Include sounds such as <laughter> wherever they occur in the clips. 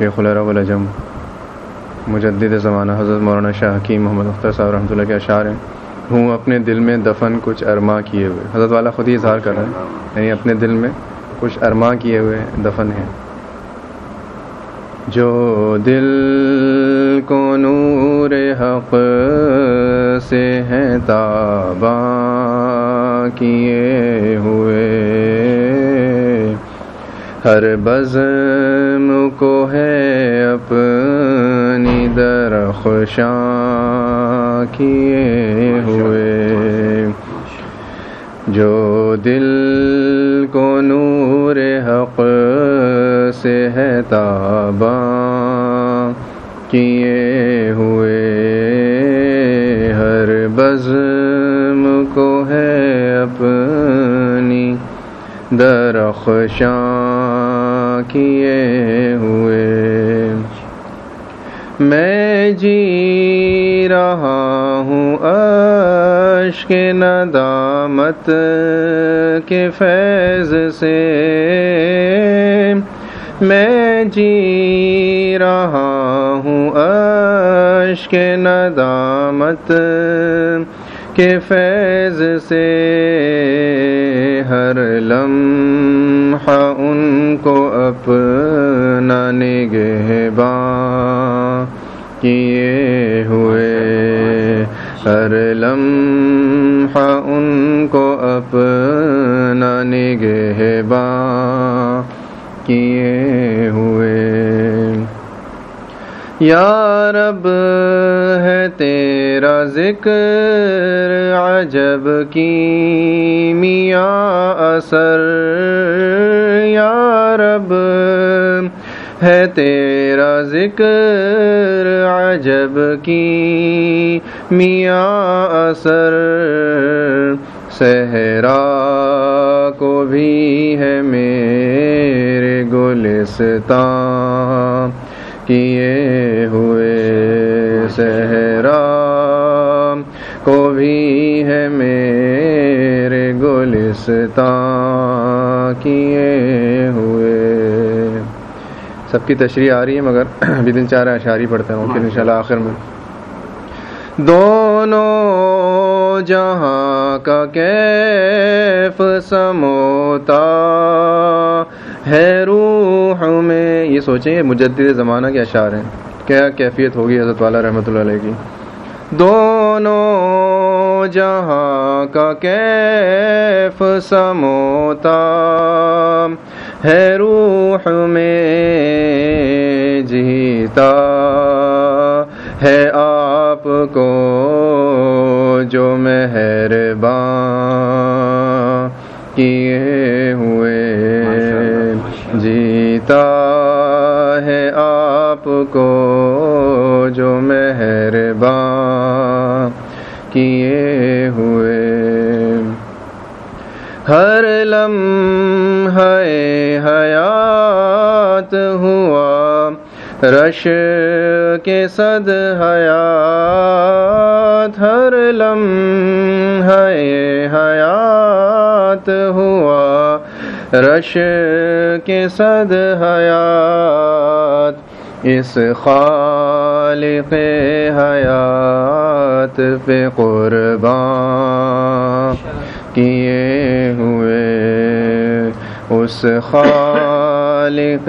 شیخ العرب الجم مجدد زمانہ حضرت مولانا شاہ حکیم محمد اختر صاحب رحمۃ اللہ کے اشعار ہیں، ہوں اپنے دل میں دفن کچھ ارما کیے ہوئے۔ حضرت والا خود ہی اظہار کر رہے ہیں یعنی اپنے دل میں کچھ ارما کیے ہوئے دفن ہیں۔ جو دل کو نور حق سے ہیں تاباں کیے ہوئے۔ ہر بزم کو ہے اپنی درخشاں کیے ہوئے۔ جو دل کو نور حق سے ہے تاباں کیے ہوئے۔ ہر بزم کو ہے اپنی درخشاں کیے ہوئے۔ میں جی رہا ہوں عشق ندامت کے فیض سے۔ میں جی رہا ہوں عشق ندامت کے فیض سے۔ ہر لمحہ ان کو اپنا نگہباں کیے ہوئے۔ ہر لمحہ ان کو اپنا نگہباں کیے ہوئے۔ یا رب، ہے تیرا ذکر عجب کی میاں اثر۔ یا رب، ہے تیرا ذکر عجب کی میاں اثر۔ صحرا کو بھی ہے میرے گلستان کیے ہوئے صحرا کو بھی ہے میرے گلستان کیے ہوئے۔ سب کی تشریح آ رہی ہے، مگر <clears throat> ابھی دن چار اشاری پڑھتے ہیں پھر انشاءاللہ آخر میں۔ دونوں جہاں کا کیف سموتا ہے روح یہ سوچیں یہ مجدد زمانہ کے اشعار ہیں۔ کیا کیفیت ہوگی حضرت والا رحمۃ اللہ علیہ کی؟ دونوں جہاں کا کیف سموتا ہے روح میں جیتا ہے آپ کو جو مہربان کیے ہوئے کو جو مہربان کیے ہوئے۔ ہر لمحہ حیات ہوا، رش کے صد حیات۔ ہر لمحہ حیات ہوا، رش کے صد حیات۔ اس خالق حیات پہ قربان کیے ہوئے، اس خالق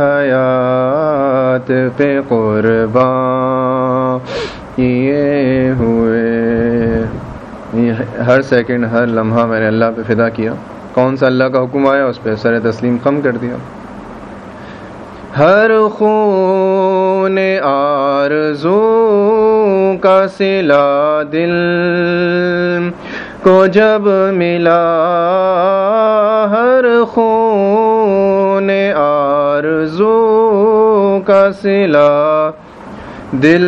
حیات پہ قربان کیے ہوئے۔ ہر سیکنڈ ہر لمحہ میں نے اللہ پہ فدا کیا۔ کون سا اللہ کا حکم آیا؟ اس پہ سر تسلیم کم کر دیا۔ ہر خون آرزو کا سلا دل کو جب ملا ہر خون آرزو کا سلا دل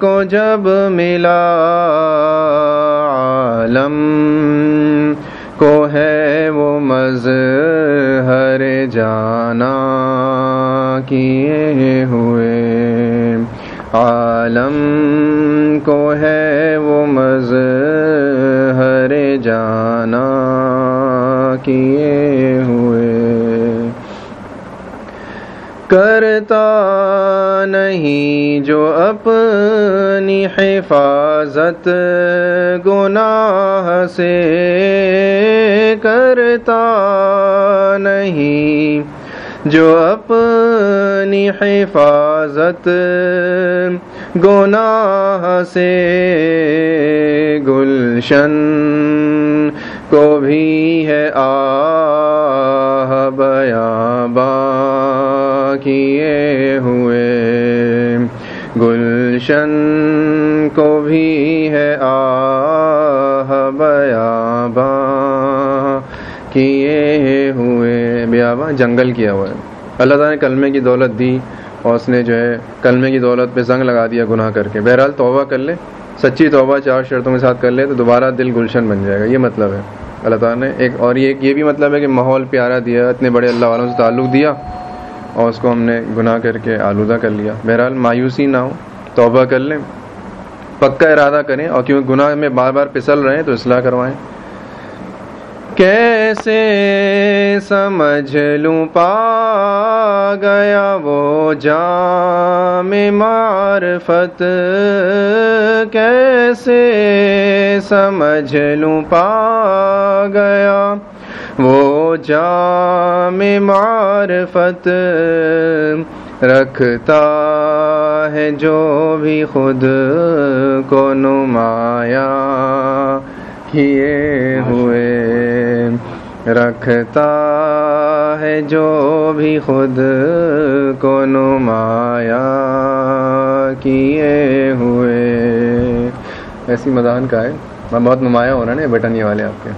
کو جب ملا عالم کو ہے وہ مظہر جانا کیے ہوئے۔ عالم کو ہے وہ مظہر جانا کیے ہوئے۔ کرتا نہیں جو اپنی حفاظت گناہ سے کرتا نہیں۔ جو اپنی حفاظت گناہ سے گلشن کو بھی ہے آ با کیے ہوئے گلشن کو بھی ہے آ با کیے ہوئے بیاباں جنگل کیا ہوا ہے۔ اللہ تعالیٰ نے کلمے کی دولت دی اور اس نے جو ہے کلمے کی دولت پہ زنگ لگا دیا گناہ کر کے۔ بہرحال توبہ کر لے، سچی توبہ چار شرطوں کے ساتھ کر لے تو دوبارہ دل گلشن بن جائے گا۔ یہ مطلب ہے۔ اللہ تعالیٰ نے ایک اور یہ یہ بھی مطلب ہے کہ ماحول پیارا دیا، اتنے بڑے اللہ والوں سے تعلق دیا اور اس کو ہم نے گناہ کر کے آلودہ کر لیا۔ بہرحال مایوسی نہ ہو، توبہ کر لیں۔ پکا ارادہ کریں اور کیونکہ گناہ میں بار بار پسل رہے ہیں تو اصلاح کروائیں۔ کیسے سمجھ لوں پا گیا وہ جام معرفت؟ کیسے سمجھ لوں پا گیا وہ جام معرفت؟ رکھتا ہے جو بھی خود کو نمایا کیے ہوئے رکھتا ہے جو بھی خود کو نمایا کیے ہوئے۔ ایسی مدان کا ہے۔ میں بہت نمایاں ہو رہا نا بٹنی والے آپ کے۔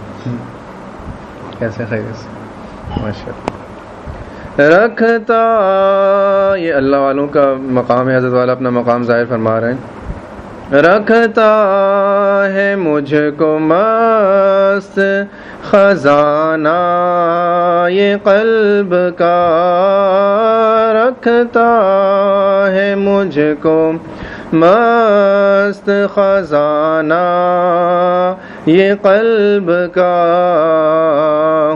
کیسے خیر ماشاء رکھتا یہ اللہ والوں کا مقام ہے، حضرت والا اپنا مقام ظاہر فرما رہے ہیں۔ رکھتا ہے مجھ کو مست خزانہ، یہ قلب کا رکھتا ہے مجھ کو مست خزانہ، یہ قلب کا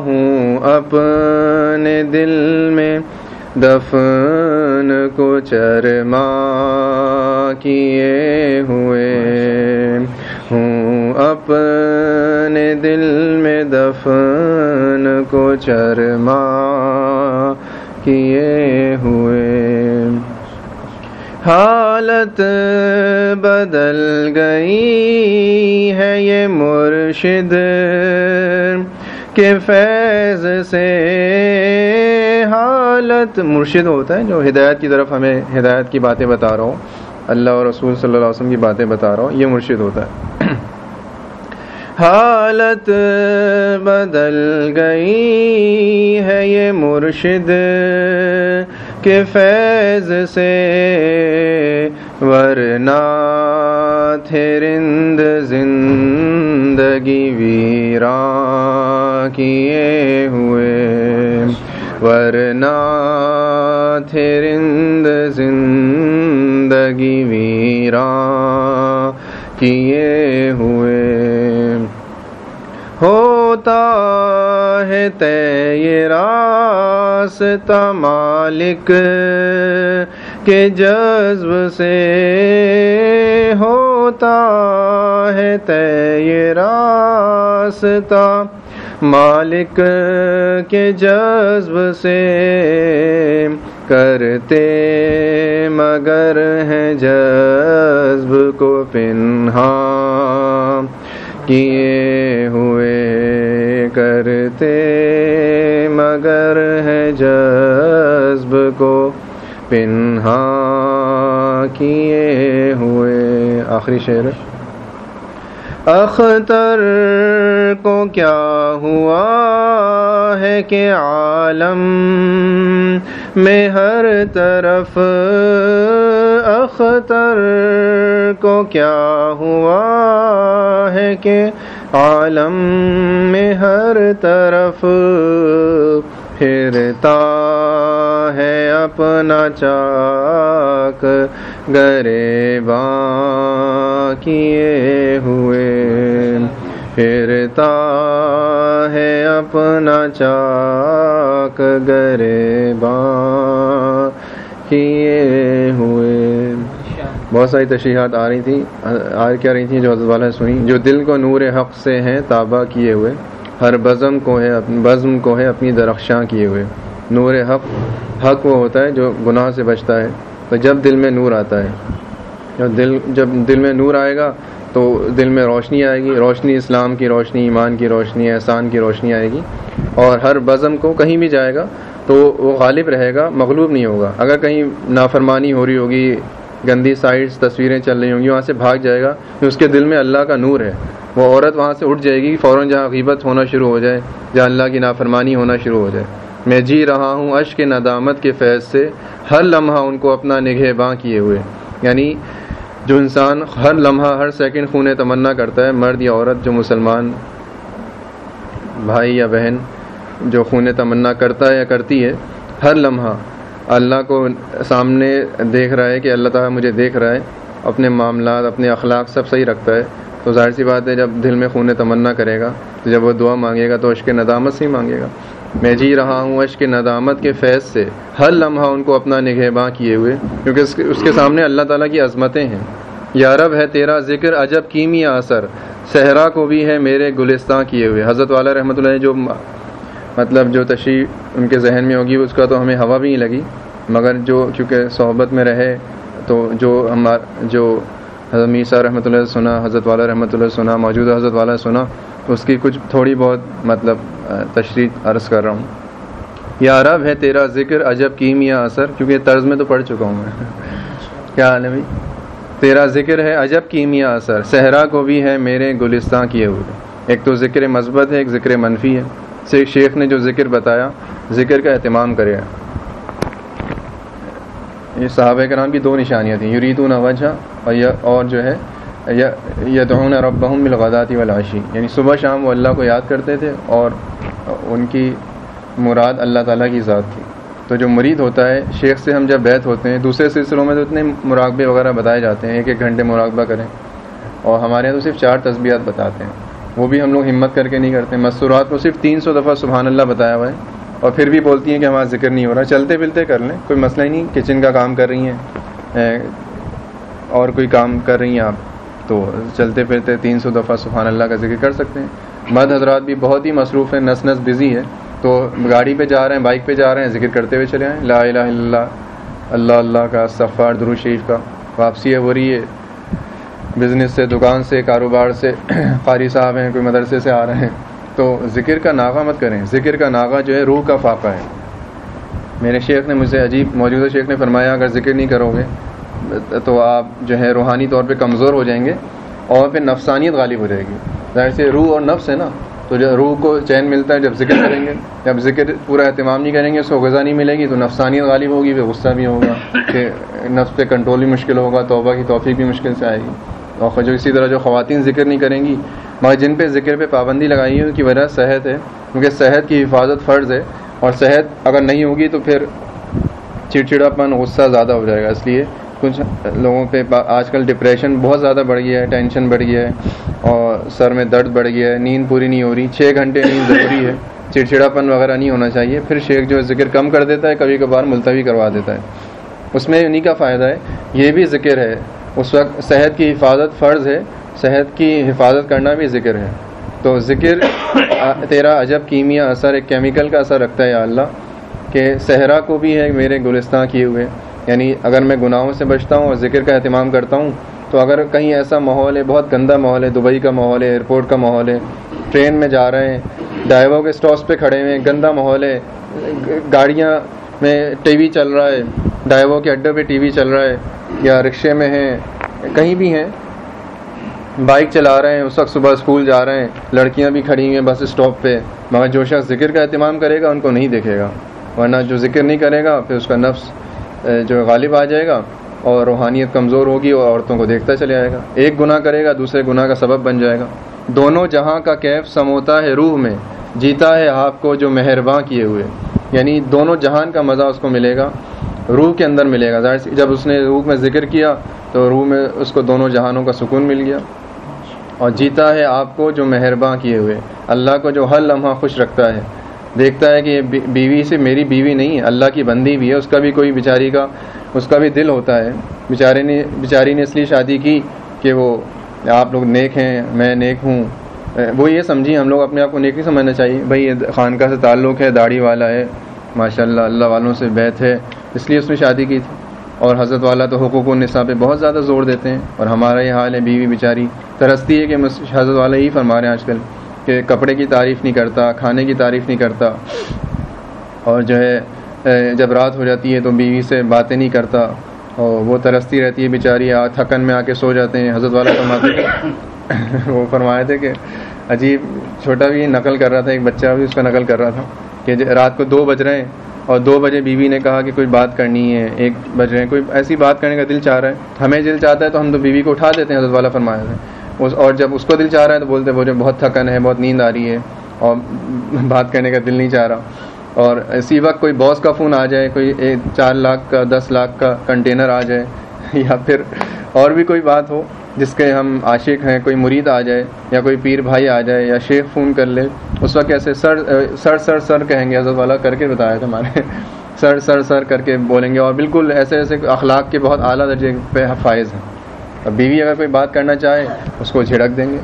ہوں اپنے دل میں۔ دفن کو چرما کیے ہوئے ہوں اپنے دل میں دفن کو چرما کیے ہوئے حالت بدل گئی ہے یہ مرشد کے فیض سے حالت مرشد ہوتا ہے جو ہدایت کی طرف ہمیں ہدایت کی باتیں بتا رہا ہوں، اللہ اور رسول صلی اللہ علیہ وسلم کی باتیں بتا رہا ہوں، یہ مرشد ہوتا ہے۔ <clears throat> حالت بدل گئی ہے یہ مرشد کے فیض سے۔ ورنہ تھے رند زندگی ویران کیے ہوئے۔ ورنہ تھے رند زندگی ویران کیے ہوئے ہوتا ہے تے راستہ مالک کے جذب سے ہوتا ہے تے راستہ مالک کے جذب سے کرتے مگر ہیں جذب کو پنہا کیے ہوئے کرتے مگر ہیں جذب کو پنہا کیے ہوئے آخری شعر اختر کو کیا ہوا ہے کہ عالم میں ہر طرف اختر کو کیا ہوا ہے کہ عالم میں ہر طرف پھرتا ہے اپنا چاک گرے کیے ہوئے۔ پھرتا ہے اپنا چاک گرے کیے ہوئے۔ بہت ساری تشریحات آ رہی تھیں آ کیا رہی تھیں جو حضرت والا سنی۔ جو دل کو نور حق سے ہیں تابہ کیے ہوئے۔ ہر بزم کو ہے، بزم کو ہے، اپنی درخشاں کیے ہوئے۔ نور حق حق وہ ہوتا ہے جو گناہ سے بچتا ہے۔ تو جب دل میں نور آتا ہے۔ جب دل جب دل میں نور آئے گا تو دل میں روشنی آئے گی۔ روشنی اسلام کی روشنی، ایمان کی روشنی، احسان کی روشنی آئے گی۔ اور ہر بزم کو کہیں بھی جائے گا تو وہ غالب رہے گا، مغلوب نہیں ہوگا۔ اگر کہیں نافرمانی ہو رہی ہوگی، گندی سائڈس تصویریں چل رہی ہوں گی، وہاں سے بھاگ جائے گا کہ اس کے دل میں اللہ کا نور ہے۔ وہ عورت وہاں سے اٹھ جائے گی، فوراً جہاں غیبت ہونا شروع ہو جائے، جہاں اللہ کی نافرمانی ہونا شروع ہو جائے۔ میں جی رہا ہوں اشک ندامت کے فیض سے، ہر لمحہ ان کو اپنا نگہ باں کیے ہوئے۔ یعنی جو انسان ہر لمحہ، ہر سیکنڈ خون تمنا کرتا ہے، مرد یا عورت، جو مسلمان بھائی یا بہن جو خون تمنا کرتا ہے یا کرتی ہے، ہر لمحہ اللہ کو سامنے دیکھ رہا ہے کہ اللہ تعالیٰ مجھے دیکھ رہا ہے، اپنے معاملات، اپنے اخلاق سب صحیح رکھتا ہے۔ تو ظاہر سی بات ہے، جب دل میں خون تمنا کرے گا، تو جب وہ دعا مانگے گا تو عشق ندامت سے ہی مانگے گا۔ میں جی رہا ہوں عشق ندامت کے فیض سے۔ ہر لمحہ ان کو اپنا نگہباں کیے ہوئے، کیونکہ اس کے سامنے اللہ تعالیٰ کی عظمتیں ہیں۔ یارب ہے تیرا ذکر عجب کیمیا اثر صحرا کو بھی ہے میرے گلستان کیے ہوئے۔ حضرت والا رحمۃ اللہ جو مطلب جو تشریح ان کے ذہن میں ہوگی، اس کا تو ہمیں ہوا بھی نہیں لگی۔ مگر جو چونکہ صحبت میں رہے، تو جو ہمار، جو حضرت میسا رحمۃ اللہ سنا حضرت والا رحمۃ اللہ سنا موجودہ حضرت والا سنا اس کی کچھ تھوڑی بہت مطلب تشریح عرض کر رہا ہوں۔ یا عرب ہے تیرا ذکر عجب کیمیا اثر؟ کیونکہ طرز میں تو پڑھ چکا ہوں میں۔ <laughs> کیا حال ہے بھائی؟ تیرا ذکر ہے عجب کیمیا اثر، صحرا کو بھی ہے میرے گلستان کیے ہوئے۔ ایک تو ذکر مثبت ہے، ایک ذکر منفی ہے۔ شیخ نے جو ذکر بتایا، ذکر کا اہتمام کرے۔ یہ صحابہ کرام کی دو نشانیاں تھیں۔ یریدون وجہ اور جو ہے یدعون ربهم بالغداۃ والعشی۔ یعنی صبح شام وہ اللہ کو یاد کرتے تھے اور ان کی مراد اللہ تعالیٰ کی ذات تھی۔ تو جو مرید ہوتا ہے، شیخ سے ہم جب بیت ہوتے ہیں، دوسرے سلسلوں میں تو اتنے مراقبے وغیرہ بتائے جاتے ہیں، ایک ایک گھنٹے مراقبہ کریں۔ اور ہمارے یہاں تو صرف چار تسبیحات بتاتے ہیں۔ وہ بھی ہم لوگ ہمت کر کے نہیں کرتے۔ مستورات کو صرف تین سو دفعہ سبحان اللہ بتایا ہوا ہے۔ اور پھر بھی بولتی ہیں کہ ہمارا ذکر نہیں ہو رہا۔ چلتے پلتے کر لیں، کوئی مسئلہ ہی نہیں، کچن کا کام کر رہی ہیں اور کوئی کام کر رہی ہیں آپ؟ تو چلتے پھرتے تین سو دفعہ سبحان اللہ کا ذکر کر سکتے ہیں۔ مرد حضرات بھی بہت ہی مصروف ہیں، نس نس بزی ہے تو گاڑی پہ جا رہے ہیں بائک پہ جا رہے ہیں، ذکر کرتے ہوئے چلے آئیں لا الہ الا اللہ اللہ اللہ کا صفار درو شریف کا۔ واپسی ہے، ہو رہی ہے۔ بزنس سے، دکان سے، کاروبار سے۔ <clears throat> قاری صاحب ہیں، کوئی مدرسے سے آ رہے ہیں۔ تو ذکر کا ناغہ مت کریں۔ ذکر کا ناغہ جو ہے، روح کا فاقہ ہے۔ میرے شیخ نے مجھ سے عجیب، موجودہ شیخ نے فرمایا، اگر ذکر نہیں کرو گے تو آپ جو ہے روحانی طور پہ کمزور ہو جائیں گے اور پھر نفسانیت غالب ہو جائے گی۔ ظاہر سے روح اور نفس ہے نا، تو جب روح کو چین ملتا ہے جب ذکر کریں گے، جب ذکر پورا اہتمام نہیں کریں گے، اس کو غذا نہیں ملے گی، تو نفسانیت غالب ہوگی، پھر غصہ بھی ہوگا کہ نفس پہ کنٹرول بھی مشکل ہوگا، توبہ کی توفیق بھی مشکل سے آئے گی۔ اور جو اسی طرح جو خواتین ذکر نہیں کریں گی، مگر جن پہ ذکر پہ پابندی لگائی ہے، ان کی وجہ صحت ہے، کیونکہ صحت کی حفاظت فرض ہے، اور صحت اگر نہیں ہوگی تو پھر چڑچڑاپن، غصہ زیادہ ہو جائے گا۔ اس لیے کچھ لوگوں پہ آج کل ڈپریشن بہت زیادہ بڑھ گیا ہے ٹینشن بڑھ گیا ہے اور سر میں درد بڑھ گیا ہے، نیند پوری نہیں ہو رہی، چھ گھنٹے نیند ضروری ہے، چڑچڑاپن وغیرہ نہیں ہونا چاہیے۔ پھر شیخ جو ذکر کم کر دیتا ہے، کبھی کبھار ملتوی کروا دیتا ہے۔ اس میں انہیں کا فائدہ ہے، یہ بھی ذکر ہے۔ اس وقت صحت کی حفاظت فرض ہے، صحت کی حفاظت کرنا بھی ذکر ہے۔ تو ذکر تیرا عجب کیمیا اثر، ایک کیمیکل کا اثر رکھتا ہے یا اللہ، کہ صحرا کو بھی ہے، میرے گلستان کیے ہوئے۔ یعنی اگر میں گناہوں سے بچتا ہوں اور ذکر کا اہتمام کرتا ہوں، تو اگر کہیں ایسا ماحول ہے، بہت گندا ماحول ہے، دبئی کا ماحول ہے، ایئرپورٹ کا ماحول ہے، ٹرین میں جا رہے ہیں ڈرائیوروں کے اسٹاپس پہ کھڑے ہوئے ہیں، گندا ماحول ہے، گاڑیاں میں ٹی وی چل رہا ہے ڈرائیوروں کے اڈے پہ ٹی وی چل رہا ہے، یا رکشے میں ہیں، کہیں بھی ہیں، بائک چلا رہے ہیں، اس وقت صبح اسکول جا رہے ہیں، لڑکیاں بھی کھڑی ہوئی ہیں بس اسٹاپ پہ، مگر جو شخص ذکر کا اہتمام کرے گا، ان کو نہیں دیکھے گا، ورنہ جو ذکر نہیں کرے گا، پھر اس کا نفس جو غالب آ جائے گا اور روحانیت کمزور ہوگی اور عورتوں کو دیکھتا چلے آئے گا۔ ایک گناہ کرے گا، دوسرے گناہ کا سبب بن جائے گا۔ دونوں جہاں کا کیف سموتا ہے روح میں، جیتا ہے آپ کو جو مہرباں کیے ہوئے۔ یعنی دونوں جہان کا مزہ اس کو ملے گا، روح کے اندر ملے گا۔ ظاہر جب اس نے روح میں ذکر کیا تو روح میں اس کو دونوں جہانوں کا سکون مل گیا۔ اور جیتا ہے آپ کو جو مہرباں کیے ہوئے۔ اللہ کو جو ہر لمحہ خوش رکھتا ہے۔ دیکھتا ہے کہ یہ بیوی سے میری بیوی نہیں ہے، اللہ کی بندی بھی ہے، اس کا بھی کوئی بیچاری کا اس کا بھی دل ہوتا ہے۔ بیچارے نے بیچاری نے اس لیے شادی کی کہ وہ آپ لوگ نیک ہیں، میں نیک ہوں۔ وہ یہ سمجھی، ہم لوگ اپنے آپ کو نیک نہیں سمجھنا چاہیے۔ بھائی، یہ خانقاہ سے تعلق ہے، داڑھی والا ہے ماشاء اللہ اللہ والوں سے بیت ہے۔ اس لیے اس نے شادی کی تھی۔ اور حضرت والا تو حقوق و النساء پہ بہت زیادہ زور دیتے ہیں۔ اور ہمارا یہ حال ہے، بیوی بیچاری ترستی ہے کہ حضرت والا یہی فرما رہے ہیں آج کل۔ کہ کپڑے کی تعریف نہیں کرتا، کھانے کی تعریف نہیں کرتا۔ اور جو ہے جب رات ہو جاتی ہے تو بیوی سے باتیں نہیں کرتا۔ اور وہ ترستی رہتی ہے بیچاری تھکن میں آ کے سو جاتے ہیں، حضرت والا فرماتے <laughs> وہ فرمائے تھے کہ عجیب چھوٹا بھی نقل کر رہا تھا، ایک بچہ بھی اس کا نقل کر رہا تھا کہ رات کو دو بج رہے ہیں۔ اور دو بجے بیوی نے کہا کہ کوئی بات کرنی ہے، ایک بج رہے ہیں۔ کوئی ایسی بات کرنے کا دل چاہ رہا ہے، ہمیں دل چاہتا ہے تو ہم تو بیوی کو اٹھا دیتے ہیں، حضرت والا فرمایا تھا۔ اور جب اس کو دل چاہ رہا ہے تو بولتے مجھے بہت تھکن ہے، بہت نیند آ رہی ہے، اور بات کرنے کا دل نہیں چاہ رہا۔ اور اسی وقت کوئی باس کا فون آ جائے، کوئی چار لاکھ کا، دس لاکھ کا کنٹینر آ جائے، <laughs> یا پھر اور بھی کوئی بات ہو، جس کے ہم عاشق ہیں، کوئی مرید آ جائے، یا کوئی پیر بھائی آ جائے، یا شیخ فون کر لے، اس وقت ایسے سر سر سر سر کہیں گے، حضرت والا کر کے بتایا تھا ہمارے۔ <laughs> سر سر سر کر کے بولیں گے، اور بالکل ایسے ایسے اخلاق کے بہت اعلیٰ درجے پہ فائز ہیں۔ اور بیوی اگر کوئی بات کرنا چاہے، اس کو جھڑک دیں گے۔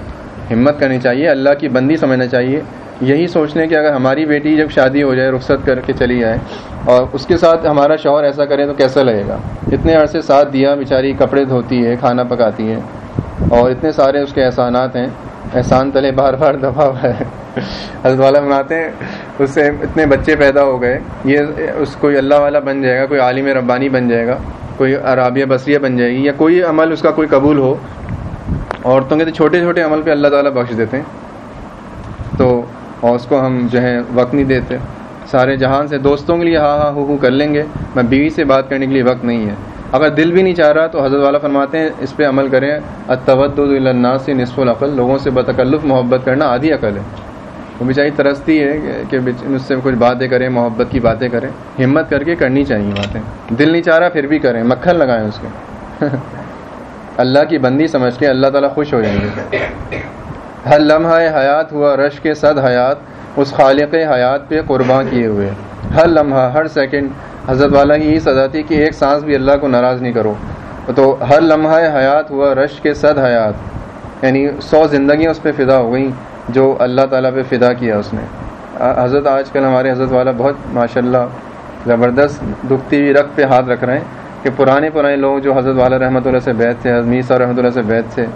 ہمت کرنی چاہیے، اللہ کی بندی سمجھنا چاہیے۔ یہی سوچنے کہ اگر ہماری بیٹی جب شادی ہو جائے، رخصت کر کے چلی جائے اور اس کے ساتھ ہمارا شوہر ایسا کرے تو کیسا لگے گا؟ اتنے عرصے ساتھ دیا، بیچاری کپڑے دھوتی ہے، کھانا پکاتی ہے اور اتنے سارے اس کے احسانات ہیں۔ احسان تلے بار بار دبا ہوا ہے۔ حضرت والا بناتے ہیں، اس سے اتنے بچے پیدا ہو گئے، یہ اس کوئی اللہ والا بن جائے گا، کوئی عالم ربانی بن جائے گا، کوئی عرابیہ بصریہ بن جائے گی، یا کوئی عمل اس کا کوئی قبول ہو، عورتوں کے تو چھوٹے چھوٹے عمل پہ اللہ تعالیٰ بخش دیتے ہیں۔ تو اور اس کو ہم جو ہے وقت نہیں دیتے۔ سارے جہان سے دوستوں کے لیے ہاں ہاں ہو کر لیں گے، میں بیوی سے بات کرنے کے لیے وقت نہیں ہے۔ اگر دل بھی نہیں چاہ رہا تو حضرت والا فرماتے ہیں، اس پہ عمل کریں۔ اتود الناس نصف العقل، لوگوں سے بتکلف محبت کرنا آدھی عقل ہے۔ وہ بھی چاہیے ترستی ہے کہ اس سے کچھ باتیں کریں، محبت کی باتیں کریں۔ ہمت کر کے کرنی چاہیے باتیں۔ دل نہیں چاہ رہا پھر بھی کریں، مکھن لگائیں اس کے۔ <laughs> اللہ کی بندی سمجھ کے اللہ تعالیٰ خوش ہو جائیں گے۔ ہر لمحہ حیات ہوا، رش کے صد حیات، اس خالق حیات پہ قرباں کیے ہوئے۔ ہر لمحہ، ہر سیکنڈ حضرت والا کی یہی سزا تھی کہ ایک سانس بھی اللہ کو ناراض نہیں کرو۔ تو ہر لمحہ حیات ہوا، رش کے صد حیات۔ یعنی سو زندگیاں اس پہ فدا ہو گئیں، جو اللہ تعالیٰ پہ فدا کیا اس نے۔ حضرت آج کل ہمارے حضرت والا بہت ماشاء اللہ زبردست دکھتی ہوئی رقط پہ ہاتھ رکھ رہے ہیں کہ پرانے پرانے لوگ جو حضرت والا رحمۃ اللہ سے بیت تھے حضمی صاحب رحمۃ اللہ سے بیت تھے،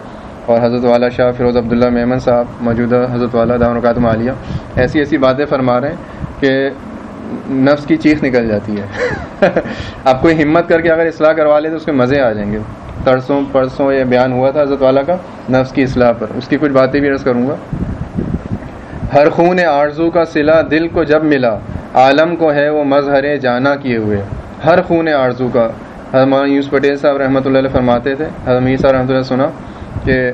اور حضرت والا شاہ فیروز عبداللہ میمن صاحب موجودہ حضرت والا دام عالیہ، ایسی ایسی باتیں فرما رہے ہیں کہ نفس کی چیخ نکل جاتی ہے۔ <laughs> آپ کوئی ہمت کر کے اگر اصلاح کروا لے تو اس کے مزے آ جائیں گے۔ ترسوں، پرسوں یہ بیان ہوا تھا حضرت والا کا، نفس کی اصلاح پر۔ اس کی کچھ باتیں بھی عرض کروں گا۔ ہر خون آرزو کا سلا دل کو جب ملا، عالم کو ہے وہ مظہر جانا کیے ہوئے۔ ہر خون آرزو کا۔ حضرت یوس پٹیل صاحب رحمۃ اللہ علیہ فرماتے تھے۔ حضرت صاحب رحمۃ اللہ سنا کہ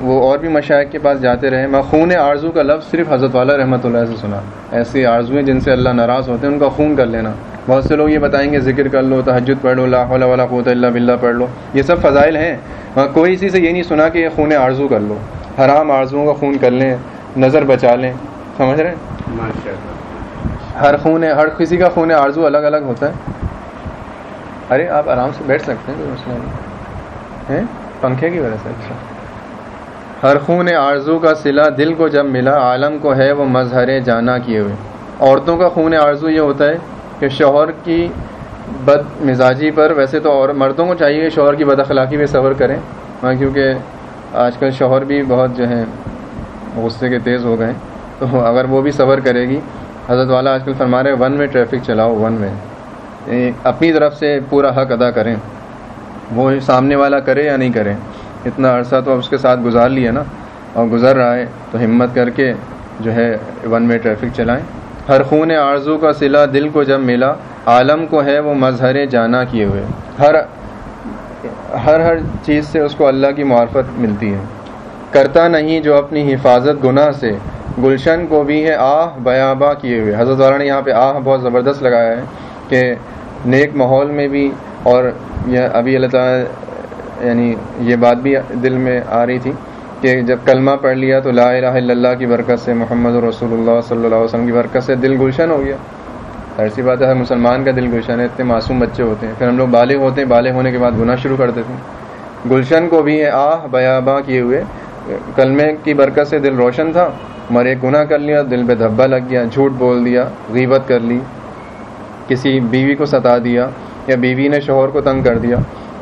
وہ اور بھی مشاعق کے پاس جاتے رہے۔ میں خون آرزو کا لفظ صرف حضرت والا رحمۃ اللہ سے سنا۔ ایسی آرزویں جن سے اللہ ناراض ہوتے ہیں ان کا خون کر لینا۔ بہت سے لوگ یہ بتائیں گے ذکر کر لو تحجد پڑھ لو اللہ والا قوت اللہ بلّہ پڑھ لو۔ یہ سب فضائل ہیں۔ کوئی اسی سے یہ نہیں سنا کہ یہ خون آرزو کر لو۔ حرام آرزوؤں کا خون کر لیں نظر بچا لیں۔ سمجھ رہے ہیں؟ ہر خون ہر کسی کا خون آرزو الگ الگ ہوتا ہے۔ ارے آپ آرام سے بیٹھ سکتے ہیں۔ کوئی مسئلہ نہیں پنکھے کی وجہ سے۔ اچھا۔ ہر خون آرزو کا سلا دل کو جب ملا، عالم کو ہے وہ مظہر جانا کیے ہوئے۔ عورتوں کا خون آرزو یہ ہوتا ہے کہ شوہر کی بد مزاجی پر ویسے تو اور مردوں کو چاہیے کہ شوہر کی بد اخلاقی پہ صبر کریں۔ ہاں کیونکہ آج کل شوہر بھی بہت جو ہے غصے کے تیز ہو گئے۔ تو اگر وہ بھی صبر کرے گی، حضرت والا آج کل فرما رہے ون وے ٹریفک چلاؤ ون وے اپنی طرف سے پورا حق ادا کریں۔ وہ سامنے والا کرے یا نہیں کرے؟ اتنا عرصہ تو اب اس کے ساتھ گزار لیا نا، اور گزر رہا ہے، تو ہمت کر کے جو ہے ون وے ٹریفک چلائیں۔ ہر خون آرزو کا سلا دل کو جب ملا، عالم کو ہے وہ مظہر جانا کیے ہوئے۔ ہر ہر ہر چیز سے اس کو اللہ کی معرفت ملتی ہے۔ کرتا نہیں جو اپنی حفاظت گناہ سے۔ گلشن کو بھی ہے آہ بیابا کیے ہوئے۔ حضرت والا نے یہاں پہ آہ بہت زبردست لگایا ہے کہ نیک ماحول میں بھی اور یہ ابھی اللہ تعالیٰ یعنی یہ بات بھی دل میں آ رہی تھی کہ جب کلمہ پڑھ لیا تو لا الہ الا اللہ کی برکت سے، محمد رسول اللہ صلی اللہ علیہ وسلم کی برکت سے دل گلشن ہو گیا۔ ایسی بات ہے، ہر مسلمان کا دل گلشن ہے، اتنے معصوم بچے ہوتے ہیں۔ پھر ہم لوگ بالغ ہوتے ہیں، بالغ ہونے کے بعد گناہ شروع کر دیتے ہیں۔ گلشن کو بھی آہ بیاباں کیے ہوئے، کلمے کی برکت سے دل روشن تھا۔ مر ایک گناہ کر لیا، دل پہ دھبا لگ گیا، جھوٹ بول دیا، غیبت کر لی، کسی بیوی کو ستا دیا یا بیوی نے شوہر کو تنگ کر دیا۔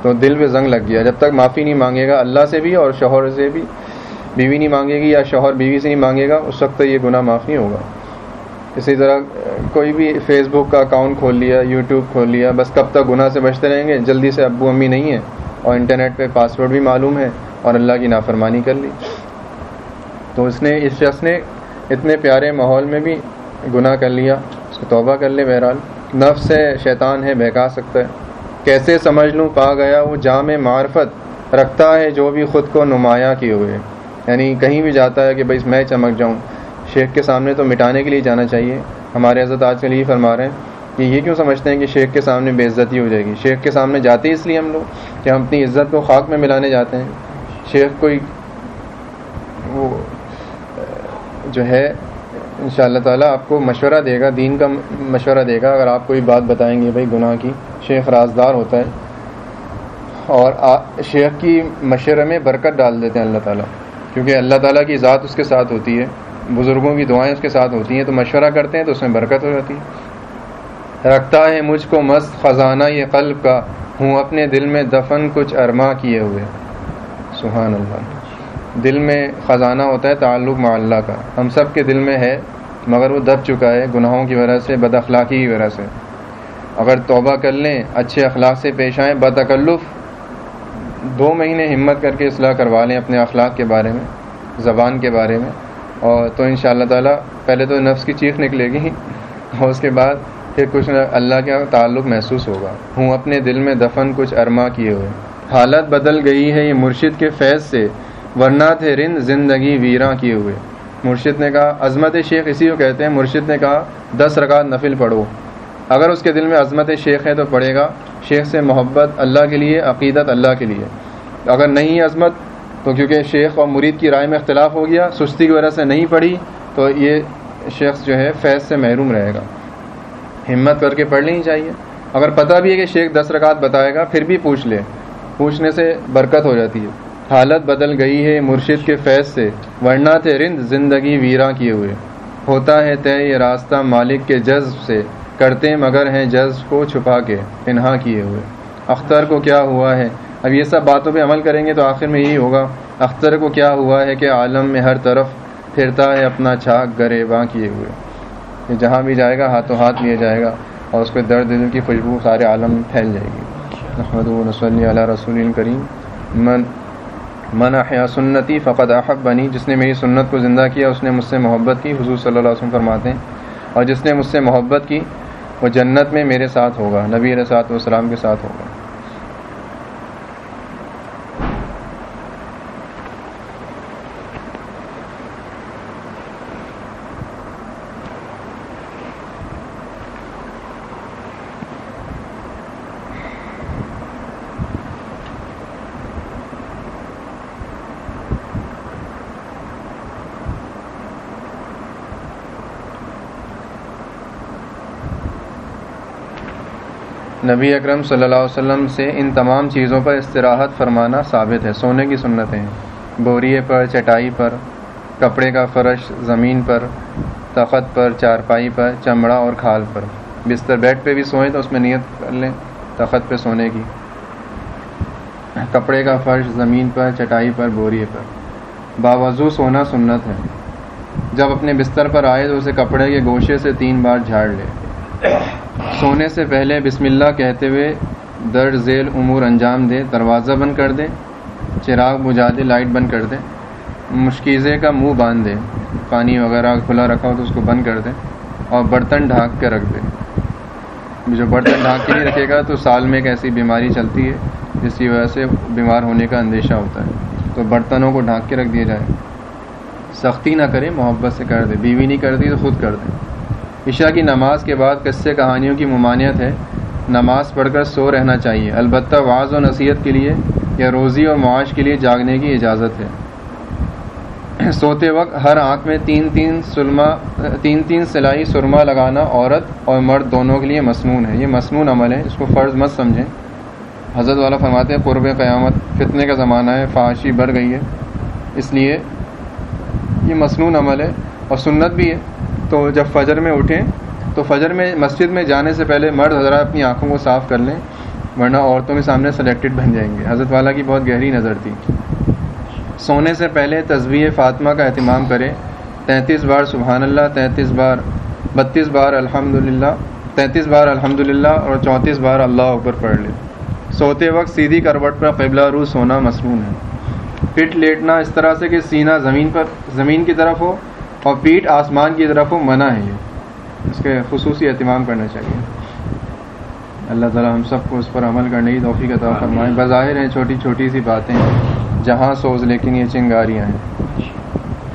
تو دل پہ زنگ لگ گیا۔ جب تک معافی نہیں مانگے گا، اللہ سے بھی اور شوہر سے بھی بیوی نہیں مانگے گی یا شوہر بیوی سے نہیں مانگے گا، اس وقت یہ گناہ معاف نہیں ہوگا۔ اسی طرح کوئی بھی فیس بک کا اکاؤنٹ کھول لیا، یوٹیوب کھول لیا، بس کب تک گناہ سے بچتے رہیں گے؟ جلدی سے ابو امی نہیں ہیں اور انٹرنیٹ پہ پاسورڈ بھی معلوم ہے اور اللہ کی نافرمانی کر لی۔ تو اس نے، اس شخص نے اتنے پیارے ماحول میں بھی گناہ کر لیا، اس کو توبہ کر لے بہرحال۔ نفس ہے شیطان ہے، بہکا سکتا ہے۔ کیسے سمجھ لوں پا گیا، وہ جامع معرفت رکھتا ہے جو بھی خود کو نمایاں کیے ہوئے۔ یعنی کہیں بھی جاتا ہے کہ بھائی میں چمک جاؤں۔ شیخ کے سامنے تو مٹانے کے لیے جانا چاہیے۔ ہمارے حضرت آج کل یہ فرما رہے ہیں کہ یہ کیوں سمجھتے ہیں کہ شیخ کے سامنے بے عزتی ہو جائے گی؟ شیخ کے سامنے جاتے اس لیے ہم لوگ کہ ہم اپنی عزت کو خاک میں ملانے جاتے ہیں۔ شیخ کوئی وہ، جو ہے ان شاء اللہ تعالیٰ آپ کو مشورہ دے گا، دین کا مشورہ دے گا، اگر آپ کوئی بات بتائیں گے بھائی گناہ کی، شیخ رازدار ہوتا ہے اور شیخ کی مشورے میں برکت ڈال دیتے ہیں اللہ تعالیٰ، کیونکہ اللہ تعالیٰ کی ذات اس کے ساتھ ہوتی ہے، بزرگوں کی دعائیں اس کے ساتھ ہوتی ہیں، تو مشورہ کرتے ہیں تو اس میں برکت ہو جاتی ہے۔ رکھتا ہے مجھ کو مست خزانہ یہ قلب کا، ہوں اپنے دل میں دفن کچھ ارما کیے ہوئے۔ سبحان اللہ۔ دل میں خزانہ ہوتا ہے، تعلق مع اللہ کا۔ ہم سب کے دل میں ہے، مگر وہ دب چکا ہے گناہوں کی وجہ سے، بد اخلاقی کی وجہ سے۔ اگر توبہ کر لیں، اچھے اخلاق سے پیش آئیں بتکلف دو مہینے ہمت کر کے اصلاح کروا لیں اپنے اخلاق کے بارے میں، زبان کے بارے میں۔ اور تو ان شاء اللہ تعالیٰ، پہلے تو نفس کی چیخ نکلے گی، اور اس کے بعد پھر کچھ اللہ کا تعلق محسوس ہوگا۔ ہوں، اپنے دل میں دفن کچھ ارما کیے ہوئے۔ حالت بدل گئی ہے یہ مرشد کے فیض سے۔ ورنہ تھے رند زندگی ویراں کیے ہوئے۔ مرشد نے کہا، عظمت شیخ اسی کو کہتے ہیں۔ مرشد نے کہا، دس رکعت نفل پڑھو۔ اگر اس کے دل میں عظمت شیخ ہے تو پڑھے گا۔ شیخ سے محبت اللہ کے لیے، عقیدت اللہ کے لیے۔ اگر نہیں عظمت، تو کیونکہ شیخ اور مرید کی رائے میں اختلاف ہو گیا، سستی کی وجہ سے نہیں پڑھی، تو یہ شخص جو ہے، فیض سے محروم رہے گا۔ ہمت کر کے پڑھ لینی چاہیے۔ اگر پتہ بھی ہے کہ شیخ دس رکعت بتائے گا، پھر بھی پوچھ لے۔ پوچھنے سے برکت ہو جاتی ہے۔ حالت بدل گئی ہے مرشد کے فیض سے، ورنہ تھے رند زندگی ویراں کیے ہوئے۔ ہوتا ہے طے یہ راستہ مالک کے جذب سے، کرتے مگر ہیں جذب کو چھپا کے انہا کیے ہوئے۔ اختر کو کیا ہوا ہے؟ اب یہ سب باتوں پہ عمل کریں گے تو آخر میں یہی ہوگا۔ اختر کو کیا ہوا ہے کہ عالم میں ہر طرف پھرتا ہے اپنا چھاک گرے باں کیے ہوئے۔ جہاں بھی جائے گا، ہاتھوں ہاتھ لیا جائے گا اور اس پہ درد دل کی خوشبو سارے عالم میں پھیل جائے گی۔ محمد نسلی علیہ رسول کریم۔ من من احیا سنتی فقط احب بنی جس نے میری سنت کو زندہ کیا، اس نے مجھ سے محبت کی، حضور صلی اللہ علیہ وسلم فرماتے ہیں، اور جس نے مجھ سے محبت کی، وہ جنت میں میرے ساتھ ہوگا، نبی علیہ سات والسلام کے ساتھ ہوگا۔ نبی اکرم صلی اللہ علیہ وسلم سے ان تمام چیزوں پر استراحت فرمانا ثابت ہے، سونے کی سنتیں۔ بوریے پر، چٹائی پر، کپڑے کا فرش، زمین پر، تخت پر، چارپائی پر، چمڑا اور کھال پر۔ بستر بیڈ پہ بھی سوئیں تو اس میں نیت کر لیں تخت پہ سونے کی۔ کپڑے کا فرش، زمین پر، چٹائی پر، بوریے پر۔ باوضو سونا سنت ہے۔ جب اپنے بستر پر آئے تو اسے کپڑے کے گوشے سے تین بار جھاڑ لے۔ سونے سے پہلے بسم اللہ کہتے ہوئے درد ذیل امور انجام دے، دروازہ بند کر دے، چراغ بجھا دے، لائٹ بند کر دے، مشکیزے کا منہ باندھ دے، پانی وغیرہ کھلا رکھا ہو تو اس کو بند کر دے اور برتن ڈھانک کے رکھ دے۔ جو برتن ڈھانک کے نہیں رکھے گا تو سال میں ایک ایسی بیماری چلتی ہے جس کی وجہ سے بیمار ہونے کا اندیشہ ہوتا ہے۔ تو برتنوں کو ڈھانک کے رکھ دیا جائے۔ سختی نہ کرے، محبت سے کر دے، بیوی نہیں کرتی تو خود کر دے۔ عشاء کی نماز کے بعد قصے کہانیوں کی ممانعت ہے۔ نماز پڑھ کر سو رہنا چاہیے۔ البتہ بعض و نصیحت کے لیے یا روزی اور معاش کے لیے جاگنے کی اجازت ہے۔ سوتے وقت ہر آنکھ میں تین تین سلما تین تین سلائی سرما لگانا عورت اور مرد دونوں کے لیے مصنون ہے۔ یہ مصنون عمل ہے۔ اس کو فرض مت سمجھیں۔ حضرت والا فرماتے ہیں، قرب قیامت، فتنے کا زمانہ ہے، فحاشی بڑھ گئی ہے۔ اس لیے یہ مصنون عمل ہے اور سنت بھی ہے۔ تو جب فجر میں اٹھیں، تو فجر میں مسجد میں جانے سے پہلے مرد حضرات اپنی آنکھوں کو صاف کر لیں، ورنہ عورتوں کے سامنے سلیکٹڈ بن جائیں گے۔ حضرت والا کی بہت گہری نظر تھی۔ سونے سے پہلے تصویر فاطمہ کا اہتمام کریں۔ تینتیس بار سبحان اللہ، تینتیس بار، بتیس بار الحمد للہ تینتیس بار الحمد للہ اور چونتیس بار اللہ اوپر پڑھ لیں۔ سوتے وقت سیدھی کروٹ پر قبلہ رو سونا مصنون ہے۔ پٹ لیٹنا اس طرح سے کہ سینہ زمین پر، زمین کی طرف ہو اور پیٹ آسمان کی طرف ہو، منع ہے۔ یہ اس کے خصوصی اہتمام کرنا چاہیے۔ اللہ تعالی ہم سب کو اس پر عمل کرنے کی توفیق عطا فرمائیں بظاہر ہیں چھوٹی چھوٹی سی باتیں، جہاں سوز، لیکن یہ چنگاریاں ہیں۔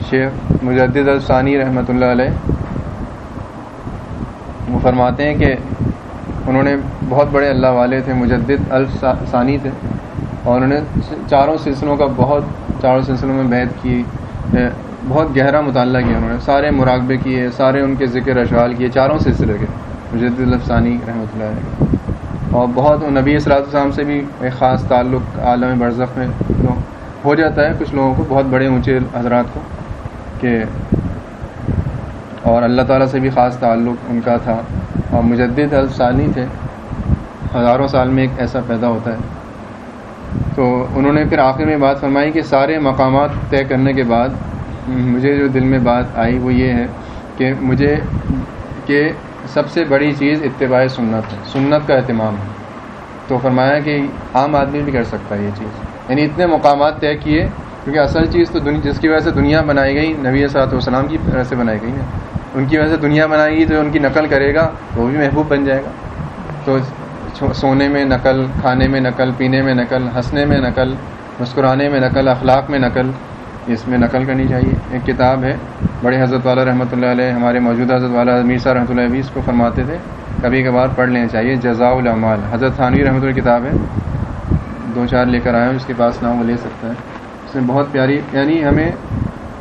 شیخ مجدد الثانی رحمۃ اللہ علیہ، وہ فرماتے ہیں کہ انہوں نے بہت بڑے اللہ والے تھے، مجدد الثانی تھے۔ اور انہوں نے چاروں سلسلوں کا بہت، چاروں سلسلوں میں بیت کی۔ بہت گہرا مطالعہ کیا انہوں نے۔ سارے مراقبے کیے، سارے ان کے ذکر اشغال کیے، چاروں سلسلے کے۔ مجدد الفسانی رحمۃ اللہ علیہ۔ اور بہت نبی صلاحت السلام سے بھی ایک خاص تعلق عالم برزخ میں ہو جاتا ہے کچھ لوگوں کو، بہت بڑے اونچے حضرات کو، کہ اور اللہ تعالیٰ سے بھی خاص تعلق ان کا تھا۔ اور مجدد الفسانی تھے۔ ہزاروں سال میں ایک ایسا پیدا ہوتا ہے۔ تو انہوں نے پھر آخر میں بات فرمائی کہ سارے مقامات طے کرنے کے بعد مجھے جو دل میں بات آئی وہ یہ ہے کہ مجھے کہ سب سے بڑی چیز اتباع سنت ہے۔ سنت کا اہتمام ہے۔ تو فرمایا کہ عام آدمی بھی کر سکتا ہے یہ چیز۔ یعنی اتنے مقامات طے کیے، کیونکہ اصل چیز تو جس کی وجہ سے دنیا بنائی گئی، نبی صلاحت والسلام کی وجہ سے بنائی گئی نا ان کی وجہ سے دنیا بنائی گئی تو ان کی نقل کرے گا، وہ بھی محبوب بن جائے گا۔ تو سونے میں نقل، کھانے میں نقل، پینے میں نقل، ہنسنے میں نقل، مسکرانے میں نقل، اخلاق میں نقل اس میں نقل کرنی چاہیے۔ ایک کتاب ہے، بڑے حضرت والا رحمۃ اللہ علیہ، ہمارے موجودہ حضرت والا امیر صاحب رحمۃ اللہ علیہ اس کو فرماتے تھے۔ کبھی کبھار پڑھ لینا چاہیے، جزاء العمال حضرت ثانوی رحمۃ اللہ کتاب ہے۔ دو چار لے کر آیا ہوں اس کے پاس نہ وہ لے سکتا ہے۔ اس میں بہت پیاری یعنی ہمیں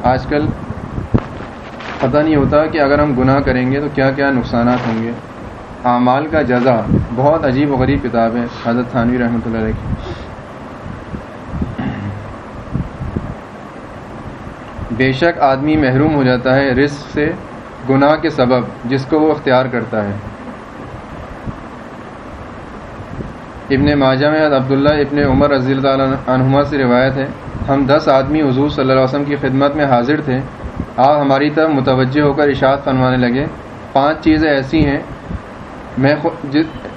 آج کل پتہ نہیں ہوتا کہ اگر ہم گناہ کریں گے تو کیا کیا نقصانات ہوں گے۔ اعمال کا جزا بہت عجیب و غریب کتاب ہے، حضرت تھانوی رحمۃ اللہ علیہ کی۔ بے شک آدمی محروم ہو جاتا ہے رزق سے گناہ کے سبب، جس کو وہ اختیار کرتا ہے۔ ابن ماجہ میں عبداللہ ابن عمر رضی اللہ عنہما سے روایت ہے، ہم دس آدمی حضور صلی اللہ علیہ وسلم کی خدمت میں حاضر تھے۔ آپ ہماری طرف متوجہ ہو کر اشاعت فرمانے لگے، پانچ چیزیں ایسی ہیں،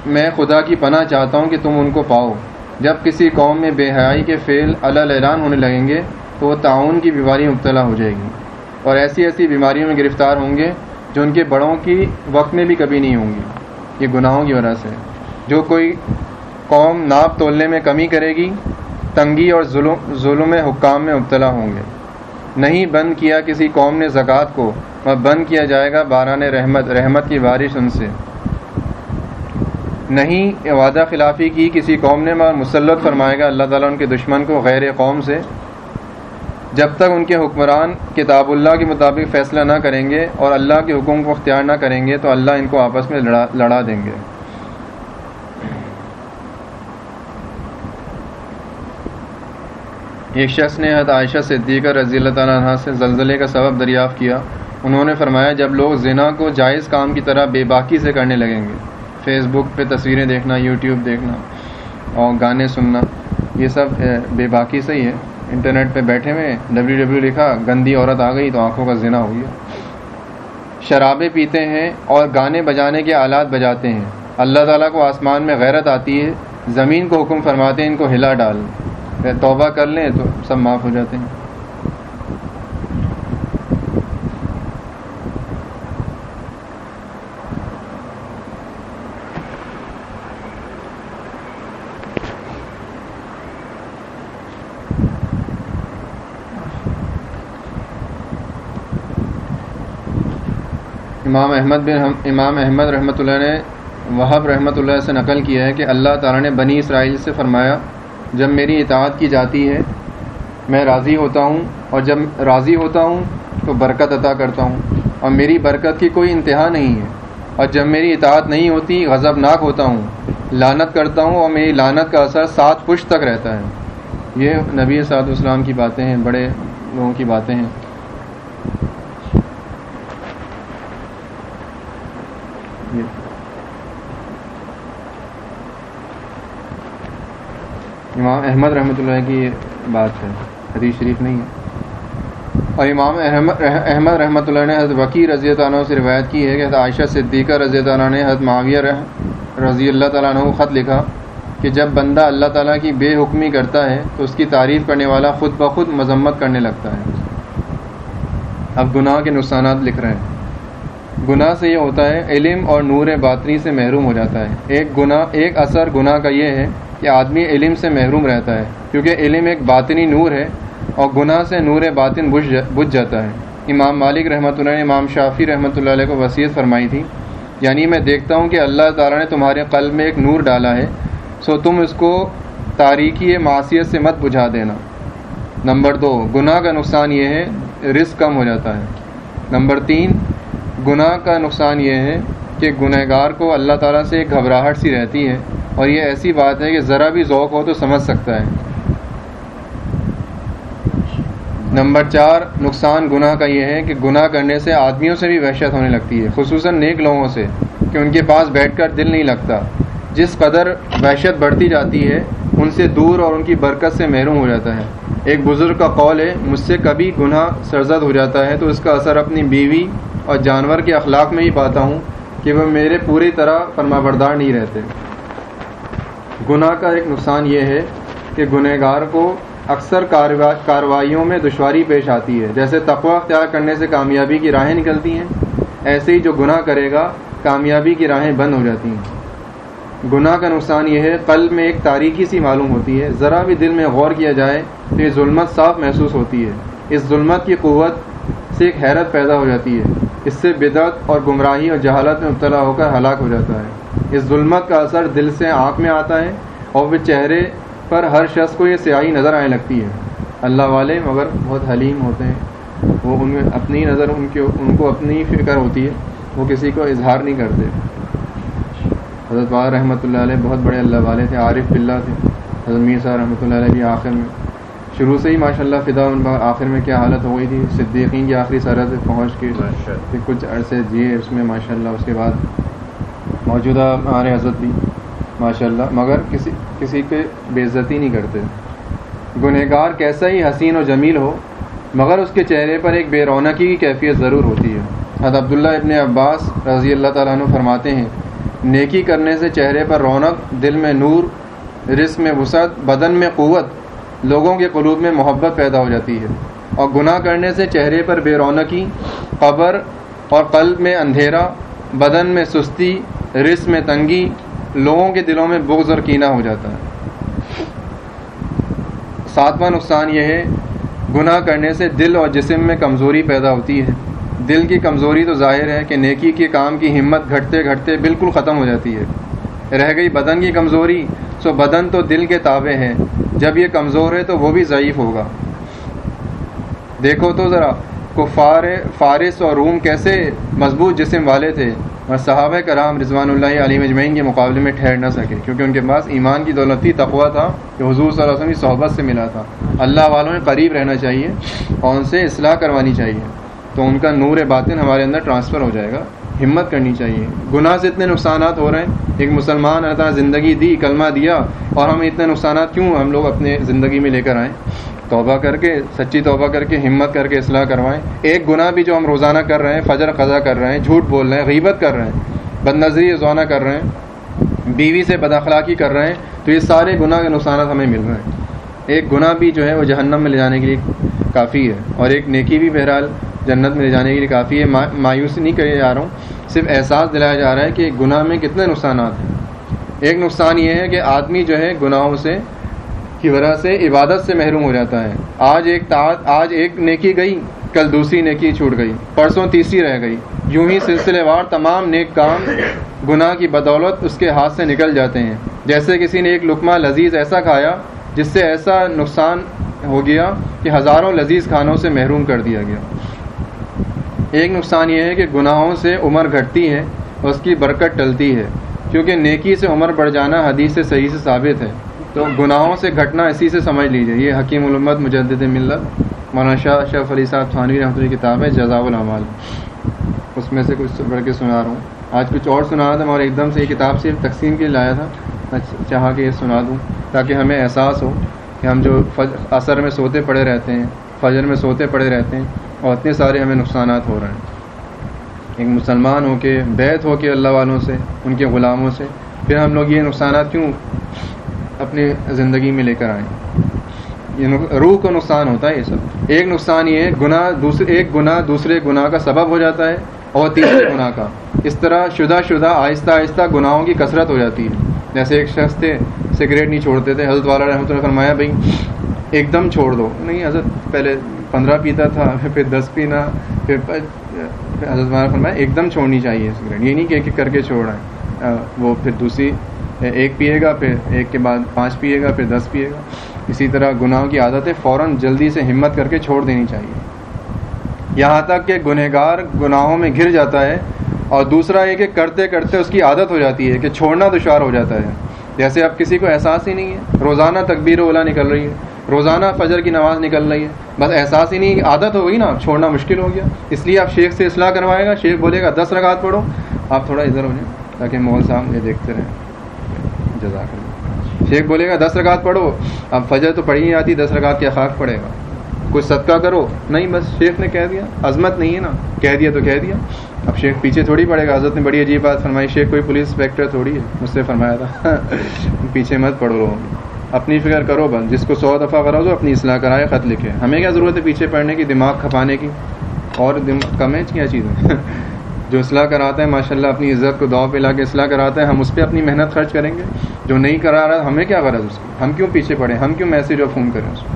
میں خدا کی پناہ چاہتا ہوں کہ تم ان کو پاؤ۔ جب کسی قوم میں بے حیائی کے فعل اللہ اعلان ہونے لگیں گے وہ تعاون کی بیماری مبتلا ہو جائے گی اور ایسی ایسی بیماریوں میں گرفتار ہوں گے جو ان کے بڑوں کی وقت میں بھی کبھی نہیں ہوں گی۔ یہ گناہوں کی وجہ سے۔ جو کوئی قوم ناپ تولنے میں کمی کرے گی، تنگی اور ظلم ظلم حکام میں مبتلا ہوں گے۔ نہیں بند کیا کسی قوم نے زکوٰۃ کو اور بند کیا جائے گا باران رحمت رحمت کی بارش ان سے۔ نہیں وعدہ خلافی کی کسی قوم نے، مگر مسلط فرمائے گا اللہ تعالیٰ ان کے دشمن کو غیر قوم سے۔ جب تک ان کے حکمران کتاب اللہ کے مطابق فیصلہ نہ کریں گے اور اللہ کے حکم کو اختیار نہ کریں گے تو اللہ ان کو آپس میں لڑا لڑا دیں گے۔ ایک شخص نے حد عائشہ صدیقہ رضی اللہ تعالیٰ عنہ سے زلزلے کا سبب دریافت کیا۔ انہوں نے فرمایا، جب لوگ زنا کو جائز کام کی طرح بے باکی سے کرنے لگیں گے، فیس بک پہ تصویریں دیکھنا، یوٹیوب دیکھنا اور گانے سننا، یہ سب بے باکی سے ہی ہے۔ انٹرنیٹ پہ بیٹھے ہوئے ڈبلیو ڈبلیو لکھا گندی عورت آ گئی تو آنکھوں کا زنا ہو گیا۔ شرابیں پیتے ہیں اور گانے بجانے کے آلات بجاتے ہیں۔ اللہ تعالیٰ کو آسمان میں غیرت آتی ہے، زمین کو حکم فرماتے ہیں، ان کو ہلا ڈال۔ توبہ کر لیں تو سب معاف ہو جاتے ہیں۔ امام احمد بن امام احمد رحمۃ اللہ نے وہب رحمۃ اللہ سے نقل کیا ہے کہ اللہ تعالیٰ نے بنی اسرائیل سے فرمایا، جب میری اطاعت کی جاتی ہے، میں راضی ہوتا ہوں، اور جب راضی ہوتا ہوں، تو برکت عطا کرتا ہوں۔ اور میری برکت کی کوئی انتہا نہیں ہے۔ اور جب میری اطاعت نہیں ہوتی غضب ناک ہوتا ہوں۔ لانت کرتا ہوں، اور میری لانت کا اثر سات پشت تک رہتا ہے۔ یہ نبی صاحب اسلام کی باتیں ہیں، بڑے لوگوں کی باتیں ہیں۔ امام احمد رحمۃ اللہ کی بات ہے، حدیث شریف نہیں ہے۔ اور امام احمد رحمۃ اللہ نے حضرت وکی رضی اللہ عنہ سے روایت کی ہے کہ حضرت عائشہ صدیقہ رضی اللہ عنہ نے حضرت معاویہ رضی اللہ تعالیٰ عنہ کو خط لکھا کہ جب بندہ اللہ تعالیٰ کی بے حکمی کرتا ہے تو اس کی تعریف کرنے والا خود بخود مذمت کرنے لگتا ہے۔ اب گناہ کے نقصانات لکھ رہے ہیں۔ گناہ سے یہ ہوتا ہے، علم اور نور باطنی سے محروم ہو جاتا ہے۔ ایک گناہ، ایک اثر گناہ کا یہ ہے کہ آدمی علم سے محروم رہتا ہے، کیونکہ علم ایک باطنی نور ہے اور گناہ سے نور باطن بجھ جاتا ہے۔ امام مالک رحمۃ اللہ نے امام شافی رحمۃ اللہ علیہ کو وصیت فرمائی تھی یعنی میں دیکھتا ہوں کہ اللہ تعالیٰ نے تمہارے قلب میں ایک نور ڈالا ہے، سو تم اس کو تاریخی معاشیت سے مت بجھا دینا۔ نمبر دو، گناہ کا نقصان یہ ہے، رزق کم ہو جاتا ہے۔ نمبر تین، گناہ کا نقصان یہ ہے کہ گنہ گار کو اللہ تعالیٰ سے ایک گھبراہٹ سی رہتی ہے اور یہ ایسی بات ہے کہ ذرا بھی ذوق ہو تو سمجھ سکتا ہے۔ نمبر چار، نقصان گناہ کا یہ ہے کہ گناہ کرنے سے آدمیوں سے بھی وحشت ہونے لگتی ہے، خصوصاً نیک لوگوں سے، کہ ان کے پاس بیٹھ کر دل نہیں لگتا۔ جس قدر وحشت بڑھتی جاتی ہے، ان سے دور اور ان کی برکت سے محروم ہو جاتا ہے۔ ایک بزرگ کا قول ہے، مجھ سے کبھی گناہ سرزد ہو جاتا ہے تو اس کا اثر اپنی بیوی اور جانور کے اخلاق میں ہی پاتا ہوں۔ کہ وہ میرے پوری طرح فرما بردار نہیں رہتے۔ گناہ کا ایک نقصان یہ ہے کہ گنہ گار کو اکثر کاروائیوں میں دشواری پیش آتی ہے۔ جیسے تقوی اختیار کرنے سے کامیابی کی راہیں نکلتی ہیں، ایسے ہی جو گناہ کرے گا، کامیابی کی راہیں بند ہو جاتی ہیں۔ گناہ کا نقصان یہ ہے، قلب میں ایک تاریخی سی معلوم ہوتی ہے۔ ذرا بھی دل میں غور کیا جائے تو یہ ظلمت صاف محسوس ہوتی ہے۔ اس ظلمت کی قوت سے ایک حیرت پیدا ہو جاتی ہے۔ اس سے بدعت اور گمراہی اور جہالت میں مبتلا ہو کر ہلاک ہو جاتا ہے۔ اس ظلمت کا اثر دل سے آنکھ میں آتا ہے اور وہ چہرے پر ہر شخص کو یہ سیاہی نظر آنے لگتی ہے۔ اللہ والے مگر بہت حلیم ہوتے ہیں۔ وہ ان میں اپنی نظر، ان کے، ان کو اپنی فکر ہوتی ہے۔ وہ کسی کو اظہار نہیں کرتے۔ حضرت والا رحمۃ اللہ علیہ بہت بڑے اللہ والے تھے، عارف بلّہ تھے۔ حضرت میر صاحب رحمۃ اللہ علیہ بھی آخر میں شروع سے ہی ماشاء اللہ فدا ان آخر میں کیا حالت ہو گئی تھی صدیقین کی آخری سرحد پہنچ کے پھر کچھ عرصے جیے اس میں ماشاء اللہ اس کے بعد موجودہ ہمارے حضرت بھی ماشاء اللہ مگر کسی کسی پہ بے عزتی نہیں کرتے۔ گنہگار کیسا ہی حسین و جمیل ہو مگر اس کے چہرے پر ایک بے رونقی کی کیفیت ضرور ہوتی ہے۔ حد عبداللہ ابن عباس رضی اللہ تعالیٰ عنہ فرماتے ہیں نیکی کرنے سے چہرے پر رونق دل میں نور رزق میں وسعت بدن میں قوت لوگوں کے قلوب میں محبت پیدا ہو جاتی ہے اور گناہ کرنے سے چہرے پر بے رونقی، قبر اور قلب میں اندھیرا، بدن میں سستی، رزق میں تنگی، لوگوں کے دلوں میں بغض اور کینہ ہو جاتا ہے۔ ساتواں نقصان یہ ہے، گناہ کرنے سے دل اور جسم میں کمزوری پیدا ہوتی ہے۔ دل کی کمزوری تو ظاہر ہے کہ نیکی کے کام کی ہمت گھٹتے گھٹتے بالکل ختم ہو جاتی ہے۔ رہ گئی بدن کی کمزوری، سو بدن تو دل کے تابع ہے۔ جب یہ کمزور ہے تو وہ بھی ضعیف ہوگا۔ دیکھو تو ذرا، کفار فارس اور روم کیسے مضبوط جسم والے تھے۔ اور صحابہ کرام رضوان اللہ علی مجمعین کے مقابلے میں ٹھہر نہ سکے، کیونکہ ان کے پاس ایمان کی دولتی تقوا تھا کہ حضور صلی اللہ علیہ وسلم کی صحبت سے ملا تھا۔ اللہ والوں نے قریب رہنا چاہیے اور ان سے اصلاح کروانی چاہیے۔ تو ان کا نور باطن ہمارے اندر ٹرانسفر ہو جائے گا۔ ہمت کرنی چاہیے۔ گناہ سے اتنے نقصانات ہو رہے ہیں۔ ایک مسلمان اللہ زندگی دی، کلمہ دیا اور ہمیں اتنے نقصانات کیوں ہم لوگ اپنے زندگی میں لے کر آئیں؟ توبہ کر کے، سچی توبہ کر کے، ہمت کر کے اصلاح کروائیں۔ ایک گناہ بھی جو ہم روزانہ کر رہے ہیں، فجر قضا کر رہے ہیں، جھوٹ بول رہے ہیں، غیبت کر رہے ہیں بد نظری روزانہ کر رہے ہیں، بیوی سے بد اخلاقی کر رہے ہیں، تو یہ سارے گناہ کے نقصانات ہمیں مل رہے ہیں۔ ایک گناہ بھی جو ہے وہ جہنم میں لے جانے کے لیے کافی ہے اور ایک نیکی بھی بہرحال جنت میں لے جانے کے لیے کافی ہے مایوسی نہیں کرے جا رہا ہوں، صرف احساس دلایا جا رہا ہے کہ گناہ میں کتنے نقصانات ہیں۔ ایک نقصان یہ ہے کہ آدمی جو ہے گناہوں سے کی وجہ سے عبادت سے محروم ہو جاتا ہے۔ آج ایک آج ایک نیکی گئی، کل دوسری نیکی چھوٹ گئی، پرسوں تیسری رہ گئی۔ یوں ہی سلسلے وار تمام نیک کام گناہ کی بدولت اس کے ہاتھ سے نکل جاتے ہیں۔ جیسے کسی نے ایک لکمہ لذیذ ایسا کھایا، جس سے ایسا نقصان ہو گیا کہ ہزاروں لذیذ کھانوں سے محروم کر دیا گیا۔ ایک نقصان یہ ہے کہ گناہوں سے عمر گھٹتی ہے اور اس کی برکت ٹلتی ہے۔ کیونکہ نیکی سے عمر بڑھ جانا حدیث سے صحیح سے ثابت ہے۔ تو گناہوں سے گھٹنا اسی سے سمجھ لیجیے یہ حکیم علمت مجدد ملت، مولانا شاہ شف علی صاحب تھانوی رحمۃ کی کتاب ہے جزا العمال اس میں سے کچھ پڑھ کے سنا رہا ہوں۔ آج کچھ اور سنا تھا اور ایک دم سے یہ کتاب صرف تقسیم کے لیے لایا تھا۔ چاہا کہ یہ سنا دوں، تاکہ ہمیں احساس ہو کہ ہم جو اثر میں سوتے پڑے رہتے ہیں، فجر میں سوتے پڑے رہتے ہیں اور اتنے سارے ہمیں نقصانات ہو رہے ہیں۔ ایک مسلمان ہو کے بیت ہو کے اللہ والوں سے ان کے غلاموں سے پھر ہم لوگ یہ نقصانات کیوں اپنی زندگی میں لے کر آئیں یہ روح کو نقصان ہوتا ہے یہ سب۔ ایک نقصان یہ ہے گناہ دوسرے ایک گناہ دوسرے گناہ کا سبب ہو جاتا ہے اور تیسرے <coughs> گناہ کا۔ اس طرح شدہ شدہ آہستہ آہستہ گناہوں کی کثرت ہو جاتی ہے۔ جیسے ایک شخص تھے سگریٹ نہیں چھوڑتے تھے حضرت والا رحمۃ اللہ فرمایا بھائی ایک دم چھوڑ دو۔ نہیں حضرت پہلے پندرہ پیتا تھا، پھر دس پینا، پھر حضرت والا فرمایا، ایک دم چھوڑنی چاہیے سگریٹ یہ نہیں کہ کر کے چھوڑ رہا ہے وہ پھر دوسری، ایک پیے گا، پھر ایک کے بعد پانچ پیے گا، پھر دس پیے گا۔ اسی طرح گناہوں کی عادتیں فوراً جلدی سے ہمت کر کے چھوڑ دینی چاہیے۔ یہاں تک کہ گنہگار گناہوں میں گر جاتا ہے اور دوسرا یہ کہ کرتے کرتے اس کی عادت ہو جاتی ہے کہ چھوڑنا دشوار ہو جاتا ہے۔ جیسے اب کسی کو احساس ہی نہیں ہے، روزانہ تکبیر اولا نکل رہی ہے۔ روزانہ فجر کی نماز نکل رہی ہے۔ بس احساس ہی نہیں، عادت ہو گئی نا، چھوڑنا مشکل ہو گیا۔ اس لیے آپ شیخ سے اصلاح کروائے گا، شیخ بولے گا، دس رکعت پڑھو۔ آپ تھوڑا ادھر ہو جائیں تاکہ مول صاحب یہ دیکھتے رہیں۔ جزاک اللہ۔ شیخ بولے گا، دس رکعت پڑھو۔ اب فجر تو پڑھی نہیں آتی، دس رکعت کیا خاک پڑے گا۔ کچھ صدقہ کرو۔ نہیں، بس شیخ نے کہہ دیا۔ عظمت نہیں ہے نا۔ کہہ دیا تو کہہ دیا۔ اب شیخ پیچھے تھوڑی پڑے گا۔ حضرت نے بڑی عجیب بات فرمائی، شیخ کوئی پولیس انسپیکٹر تھوڑی ہے۔ مجھ سے فرمایا تھا، <laughs> پیچھے مت پڑھو لو اپنی فکر کرو بند جس کو سو دفعہ کرو تو اپنی اصلاح کرائے، خط لکھے۔ ہمیں کیا ضرورت ہے پیچھے پڑھنے کی، دماغ کھپانے کی؟ اور کم ہے کیا چیز ہے <laughs> جو اصلاح کراتا ہے ماشاء اللہ اپنی عزت کو دو پہ لا کے اصلاح کراتا ہے، ہم اس پہ اپنی محنت خرچ کریں گے؟ جو نہیں کرا رہا، ہمیں کیا غرض اس کو؟ ہم کیوں پیچھے پڑیں ہم کیوں میسج اور فون کریں اس کو؟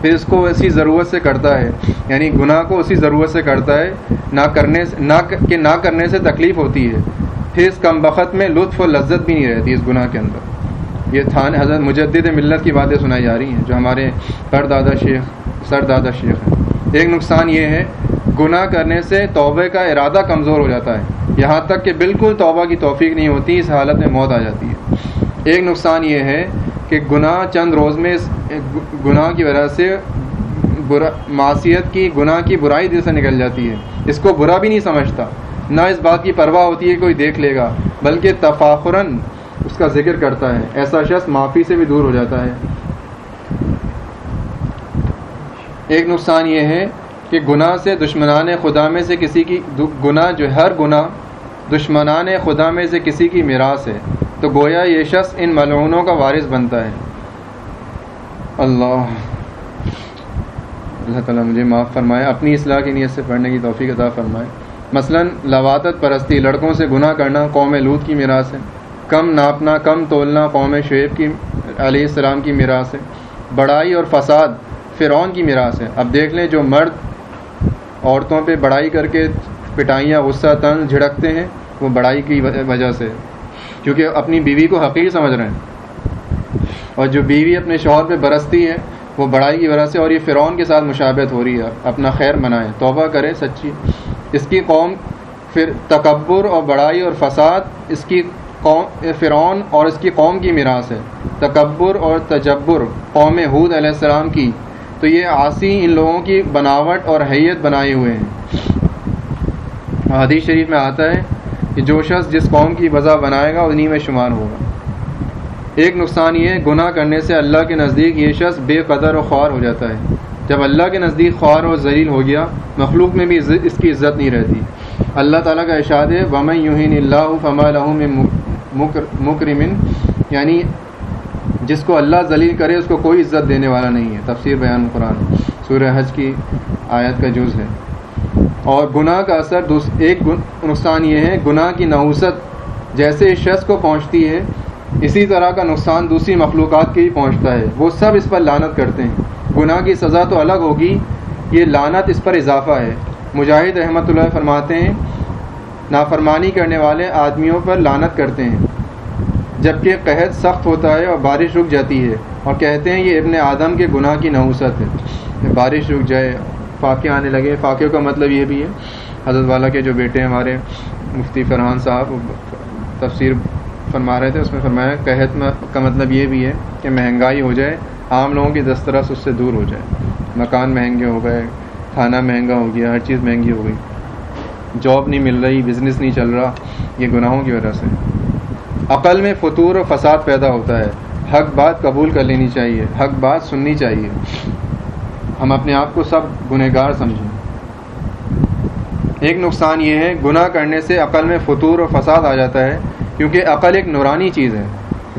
پھر اس کو اسی ضرورت سے کرتا ہے۔ یعنی گناہ کو اسی ضرورت سے کرتا ہے۔ نہ کرنے سے، نہ کہ نہ کرنے سے تکلیف ہوتی ہے۔ پھر اس کم بخت میں لطف و لذت بھی نہیں رہتی اس گناہ کے اندر۔ یہ تھان حضرت مجدد ملت کی باتیں سنائی جا رہی ہیں، جو ہمارے پر دادا شیخ سر دادا شیخ ہیں۔ ایک نقصان یہ ہے، گناہ کرنے سے توبے کا ارادہ کمزور ہو جاتا ہے۔ یہاں تک کہ بالکل توبہ کی توفیق نہیں ہوتی، اس حالت میں موت آ جاتی ہے۔ ایک نقصان یہ ہے کہ گناہ چند روز میں گناہ کی وجہ سے معاشیت کی، گناہ کی برائی دل سے نکل جاتی ہے۔ اس کو برا بھی نہیں سمجھتا۔ نہ اس بات کی پرواہ ہوتی ہے کوئی دیکھ لے گا، بلکہ تفاخراً اس کا ذکر کرتا ہے۔ ایسا شخص معافی سے بھی دور ہو جاتا ہے۔ ایک نقصان یہ ہے کہ گناہ سے دشمنان خدا میں سے کسی کی گناہ جو ہر گناہ دشمنان خدا میں سے کسی کی میراث ہے۔ تو گویا یہ شخص ان ملعونوں کا وارث بنتا ہے۔ اللہ۔ اللہ تعالیٰ مجھے معاف فرمائے۔ اپنی اصلاح کی نیت سے پڑھنے کی توفیق عطا فرمائے۔ مثلا لواتت پرستی، لڑکوں سے گناہ کرنا قوم لوت کی میراث ہے۔ کم ناپنا، کم تولنا قوم شعیب کی، علیہ السلام کی میراث ہے۔ بڑائی اور فساد فرعون کی میراث ہے۔ اب دیکھ لیں جو مرد عورتوں پہ بڑائی کر کے پٹائیاں، غصہ تن جھڑکتے ہیں، وہ بڑائی کی وجہ سے کیونکہ اپنی بیوی کو حقیر سمجھ رہے ہیں۔ اور جو بیوی اپنے شوہر پہ برستی ہے، وہ بڑائی کی وجہ سے اور یہ فرعون کے ساتھ مشابت ہو رہی ہے۔ اپنا خیر منائے توبہ کرے سچی۔ اس کی قوم پھر تکبر اور بڑائی اور فساد، اس کی قوم، فرعون اور اس کی قوم کی میراث ہے۔ تکبر اور تجبر قوم حود علیہ السلام کی۔ تو یہ آسی ان لوگوں کی بناوٹ اور حیت بنائے ہوئے ہیں۔ حدیث شریف میں آتا ہے کہ جو شخص جس قوم کی وضع بنائے گا انہیں میں شمار ہوگا۔ ایک نقصان یہ گناہ کرنے سے اللہ کے نزدیک یہ شخص بے قدر و خوار ہو جاتا ہے۔ جب اللہ کے نزدیک خوار و ذلیل ہو گیا، مخلوق میں بھی اس کی عزت نہیں رہتی۔ اللہ تعالیٰ کا ارشاد ہے، ومن یوہین اللہ فما میں مکرمن یعنی جس کو اللہ ذلیل کرے، اس کو کوئی عزت دینے والا نہیں ہے۔ تفسیر بیان قرآن، سورہ حج کی آیت کا جز ہے۔ اور گناہ کا اثر ایک نقصان یہ ہے، گناہ کی نوست جیسے اس شخص کو پہنچتی ہے، اسی طرح کا نقصان دوسری مخلوقات کے ہی پہنچتا ہے۔ وہ سب اس پر لانت کرتے ہیں۔ گناہ کی سزا تو الگ ہوگی، یہ لانت اس پر اضافہ ہے۔ مجاہد رحمۃ اللہ فرماتے ہیں نافرمانی کرنے والے آدمیوں پر لانت کرتے ہیں، جبکہ قحط سخت ہوتا ہے اور بارش رک جاتی ہے۔ اور کہتے ہیں یہ ابن آدم کے گناہ کی نوسط ہے۔ بارش رک جائے، فاقے آنے لگے۔ فاقے کا مطلب یہ بھی ہے، حضرت والا کے جو بیٹے ہیں ہمارے، مفتی فرحان صاحب تفسیر فرما رہے تھے، اس میں فرمایا، قحط کا مطلب یہ بھی ہے کہ مہنگائی ہو جائے، عام لوگوں کی دسترس اس سے دور ہو جائے۔ مکان مہنگے ہو گئے، کھانا مہنگا ہو گیا، ہر چیز مہنگی ہو گئی۔ جاب نہیں مل رہی بزنس نہیں چل رہا، یہ گناہوں کی وجہ سے۔ عقل میں فطور و فساد پیدا ہوتا ہے۔ حق بات قبول کر لینی چاہیے، حق بات سننی چاہیے۔ ہم اپنے آپ کو سب گنہ گار سمجھیں۔ ایک نقصان یہ ہے، گناہ کرنے سے عقل میں فطور و فساد آ جاتا ہے، کیونکہ عقل ایک نورانی چیز ہے۔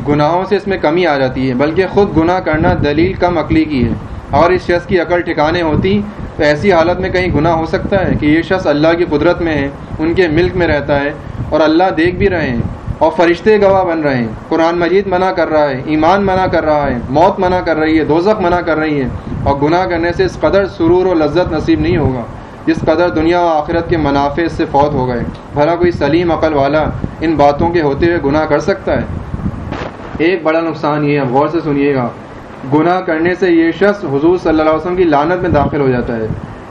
گناہوں سے اس میں کمی آ جاتی ہے، بلکہ خود گناہ کرنا دلیل کم عقلی کی ہے۔ اور اس شخص کی عقل ٹھکانے ہوتی تو ایسی حالت میں کہیں گناہ ہو سکتا ہے کہ یہ شخص اللہ کی قدرت میں ہے، ان کے ملک میں رہتا ہے اور اللہ دیکھ بھی رہے ہیں اور فرشتے گواہ بن رہے ہیں۔ قرآن مجید منع کر رہا ہے، ایمان منع کر رہا ہے، موت منع کر رہی ہے، دوزخ منع کر رہی ہے اور گناہ کرنے سے اس قدر سرور و لذت نصیب نہیں ہوگا جس قدر دنیا و آخرت کے منافع سے فوت ہو گئے۔ بھلا کوئی سلیم عقل والا ان باتوں کے ہوتے ہوئے گناہ کر سکتا ہے۔ ایک بڑا نقصان یہ ہے، غور سے سنیے گا۔ گناہ کرنے سے یہ شخص حضور صلی اللہ علیہ وسلم کی لانت میں داخل ہو جاتا ہے،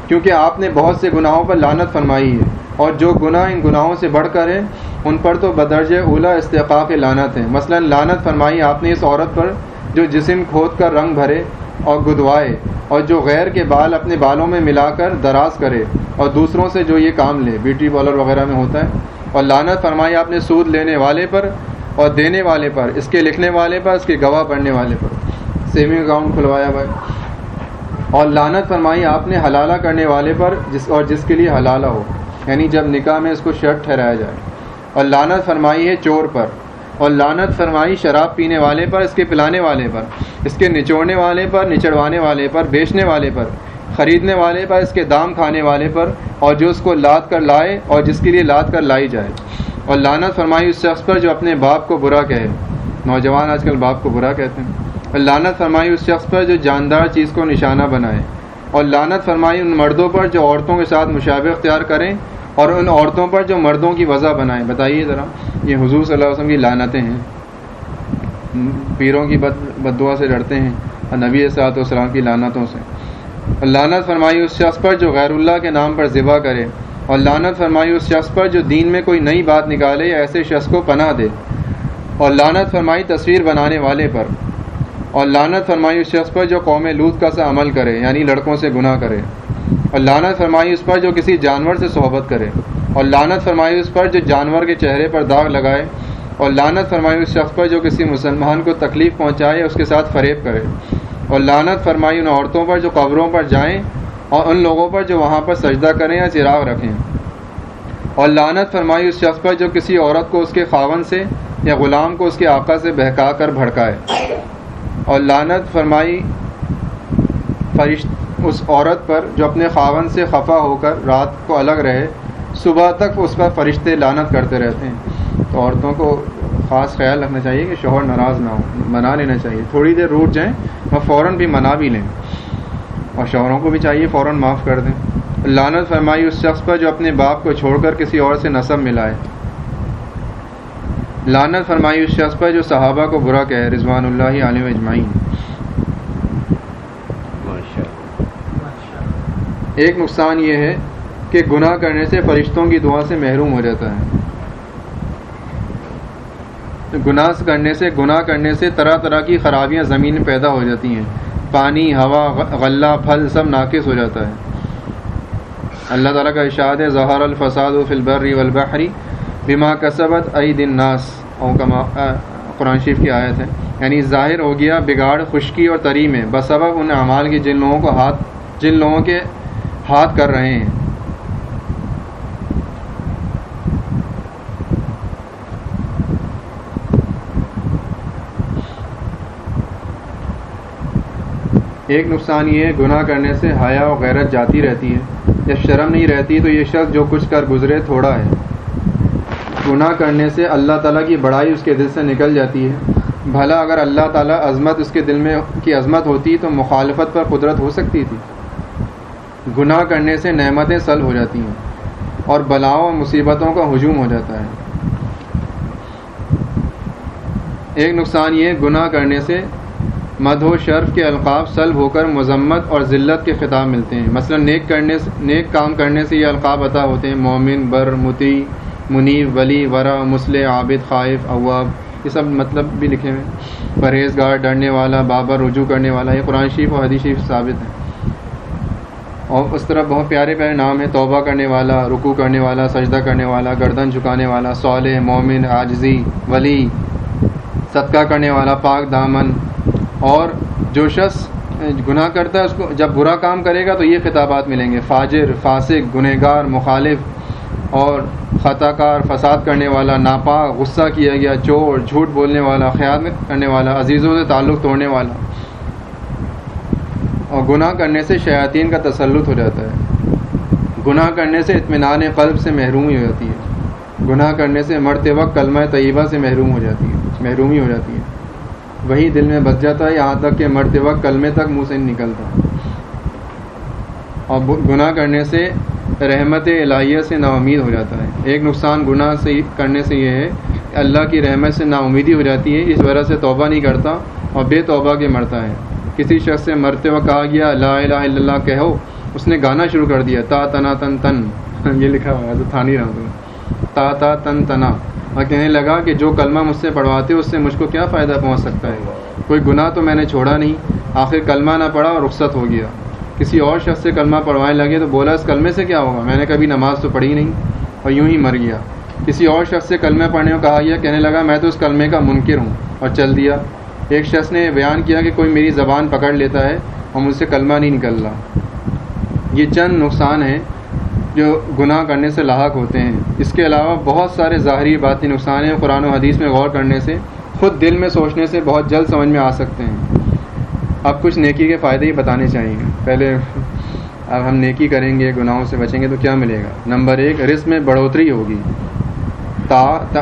کیونکہ آپ نے بہت سے گناہوں پر لانت فرمائی ہے۔ اور جو گناہ ان گناہوں سے بڑھ کر ہے ان پر تو بدرج اولا استحقاق لانت ہے۔ مثلا لانت فرمائی آپ نے اس عورت پر جو جسم کھود کر رنگ بھرے اور گدوائے، اور جو غیر کے بال اپنے بالوں میں ملا کر دراز کرے اور دوسروں سے جو یہ کام لے، بیوٹی پارلر وغیرہ میں ہوتا ہے۔ اور لانت فرمائی آپ نے سود لینے والے پر اور دینے والے پر، اس کے لکھنے والے پر، اس کے گواہ پڑھنے والے پر۔ سیونگ اکاؤنٹ کھلوایا بھائی۔ اور لانت فرمائی آپ نے حلالہ کرنے والے پر جس اور جس کے لیے حلالہ ہو۔ یعنی جب نکاح میں اس کو شرط ٹھہرایا جائے۔ اور لانت فرمائی ہے چور پر۔ اور لانت فرمائی شراب پینے والے پر، اس کے پلانے والے پر، اس کے نچوڑنے والے پر، نچڑوانے والے پر، بیچنے والے پر، خریدنے والے پر، اس کے دام کھانے والے پر، اور جو اس کو لاد کر لائے اور جس کے لیے لاد کر لائی جائے۔ اور لانت فرمائی اس شخص پر جو اپنے باپ کو برا کہے۔ نوجوان آج کل باپ کو برا کہتے ہیں۔ اور لانت فرمائی اس شخص پر جو جاندار چیز کو نشانہ بنائے۔ اور لانت فرمائی ان مردوں پر جو عورتوں کے ساتھ مشابہ اختیار کریں اور ان عورتوں پر جو مردوں کی وضع بنائیں۔ بتائیے ذرا، یہ حضور صلی اللہ علیہ وسلم کی لانتیں ہیں۔ پیروں کی بد بد دعا سے ڈرتے ہیں اور نبی صاحب والسلام کی لانتوں سے۔ اور لانت فرمائی اس شخص پر جو غیر اللہ کے نام پر ذبح کرے۔ اور لانت فرمائی اس شخص پر جو دین میں کوئی نئی بات نکالے یا ایسے شخص کو پناہ دے۔ اور لانت فرمائی تصویر بنانے والے پر۔ اور لانت فرمائی اس شخص پر جو قوم لوت کا سا عمل کرے یعنی لڑکوں سے گناہ کرے۔ اور لانت فرمائی اس پر جو کسی جانور سے صحبت کرے۔ اور لانت فرمائی اس پر جو جانور کے چہرے پر داغ لگائے۔ اور لانت فرمائی اس شخص پر جو کسی مسلمان کو تکلیف پہنچائے، اس کے ساتھ فریب کرے۔ اور لانت فرمائی ان عورتوں پر جو قبروں پر جائیں اور ان لوگوں پر جو وہاں پر سجدہ کریں یا چراغ رکھیں۔ اور لانت فرمائی اس شخص پر جو کسی عورت کو اس کے خاون سے یا غلام کو اس کے آقا سے بہکا کر بھڑکائے۔ اور لانت فرمائی فرشت اس عورت پر جو اپنے خاون سے خفا ہو کر رات کو الگ رہے، صبح تک اس پر فرشتے لانت کرتے رہتے ہیں۔ تو عورتوں کو خاص خیال رکھنا چاہیے کہ شوہر ناراض نہ ہو، منا لینا چاہیے۔ تھوڑی دیر روٹ جائیں وہ فوراً بھی منا بھی لیں۔ اور شوہروں کو بھی چاہیے فوراً معاف کر دیں۔ لانت فرمائی اس شخص پر جو اپنے باپ کو چھوڑ کر کسی اور سے نصب ملائے۔ لانت فرمائی اس شخص پر جو صحابہ کو برا کہے رضوان اللہ علیہ اجمعین۔ ایک نقصان یہ ہے کہ گناہ کرنے سے فرشتوں کی دعا سے محروم ہو جاتا ہے۔ گناہ کرنے سے گناہ کرنے سے طرح طرح کی خرابیاں زمین میں پیدا ہو جاتی ہیں۔ پانی ہوا غلہ پھل سب ناقص ہو جاتا ہے۔ اللہ تعالیٰ کا اشاد ہے ظہر الفساد و فلبری والبحری بما کسبت عید الناس قرآن شریف کی آیت ہے۔ یعنی ظاہر ہو گیا بگاڑ، خشکی اور تری میں۔ بسبب ان اعمال کی جن لوگوں کو ہاتھ جن لوگوں کے ہاتھ کر رہے ہیں۔ ایک نقصان یہ ہے، گناہ کرنے سے حیا و غیرت جاتی رہتی ہے۔ یا شرم نہیں رہتی تو یہ شخص جو کچھ کر گزرے، تھوڑا ہے۔ گناہ کرنے سے اللہ تعالیٰ کی بڑائی اس کے دل سے نکل جاتی ہے۔ بھلا اگر اللہ تعالیٰ عظمت اس کے دل میں کی عظمت ہوتی تو مخالفت پر قدرت ہو سکتی تھی۔ گناہ کرنے سے نعمتیں سلب ہو جاتی ہیں اور بلاؤں اور مصیبتوں کا ہجوم ہو جاتا ہے۔ ایک نقصان یہ گناہ کرنے سے مد و شرف کے القاب سلب ہو کر مذمت اور ذلت کے خطاب ملتے ہیں۔ مثلا نیک کرنے نیک کام کرنے سے یہ القاب عطا ہوتے ہیں۔ مومن، بر، متی منیب، ولی، ورا، مسلح، عابد، خائف، اواب، یہ سب مطلب بھی لکھے ہوئے پرہیزگار، ڈرنے والا، بابر، رجوع کرنے والا، یہ قرآن شریف اور حدیث شریف ثابت ہے اور اس طرح بہت پیارے پیارے نام ہیں، توبہ کرنے والا رکو کرنے والا، سجدہ کرنے والا، گردن جھکانے والا، صالح، مومن، عاجزی، ولی، صدقہ کرنے والا، پاک دامن۔ اور جو شخص گناہ کرتا ہے، اس کو جب برا کام کرے گا تو یہ خطابات ملیں گے۔ فاجر، فاسق، گنہگار، مخالف اور خطا کار فساد کرنے والا، ناپاک، غصہ کیا گیا، چور، جھوٹ بولنے والا خیال کرنے والا، عزیزوں سے تعلق توڑنے والا۔ اور گناہ کرنے سے شیاطین کا تسلط ہو جاتا ہے۔ گناہ کرنے سے اطمینان قلب سے محرومی ہو جاتی ہے۔ گناہ کرنے سے مرتے وقت کلمہ طیبہ سے محروم ہو جاتی ہے، محرومی ہو جاتی ہے۔ وہی دل میں بس جاتا ہے، یہاں تک کہ مرتے وقت کلمے تک منہ سے نکلتا۔ اور گناہ کرنے سے رحمت الہیہ سے نا امید ہو جاتا ہے۔ ایک نقصان گناہ سے کرنے سے یہ ہے کہ اللہ کی رحمت سے نا امیدی ہو جاتی ہے، اس وجہ سے توبہ نہیں کرتا اور بے توبہ کے مرتا ہے۔ کسی شخص سے مرتے وقت کہا گیا، لا الہ الا اللہ کہو، اس نے گانا شروع کر دیا، تا تنا تن تن <laughs> یہ لکھا ہوا ہے، تو تھا نہیں رہا تم تا تا تن تنا اور کہنے لگا کہ جو کلمہ مجھ سے پڑھواتے، اس سے مجھ کو کیا فائدہ پہنچ سکتا ہے؟ کوئی گناہ تو میں نے چھوڑا نہیں، آخر کلمہ نہ پڑھا اور رخصت ہو گیا۔ کسی اور شخص سے کلمہ پڑھوانے لگے تو بولا، اس کلمے سے کیا ہوگا؟ میں نے کبھی نماز تو پڑھی نہیں اور یوں ہی مر گیا. کسی اور شخص سے کلمہ پڑھنے کو کہا گیا، کہنے لگا، میں تو اس کلمے کا منکر ہوں اور چل دیا۔ ایک شخص نے بیان کیا کہ کوئی میری زبان پکڑ لیتا ہے اور مجھ سے کلمہ نہیں نکل رہا۔ یہ چند نقصان ہیں جو گناہ کرنے سے لاحق ہوتے ہیں۔ اس کے علاوہ بہت سارے ظاہری باتی نقصان ہیں، قرآن و حدیث میں غور کرنے سے، خود دل میں سوچنے سے بہت جلد سمجھ میں آ سکتے ہیں۔ اب کچھ نیکی کے فائدے ہی بتانے چاہیے۔ پہلے اب ہم نیکی کریں گے، گناہوں سے بچیں گے تو کیا ملے گا؟ نمبر ایک، رزق میں بڑھوتری ہوگی۔ تا تا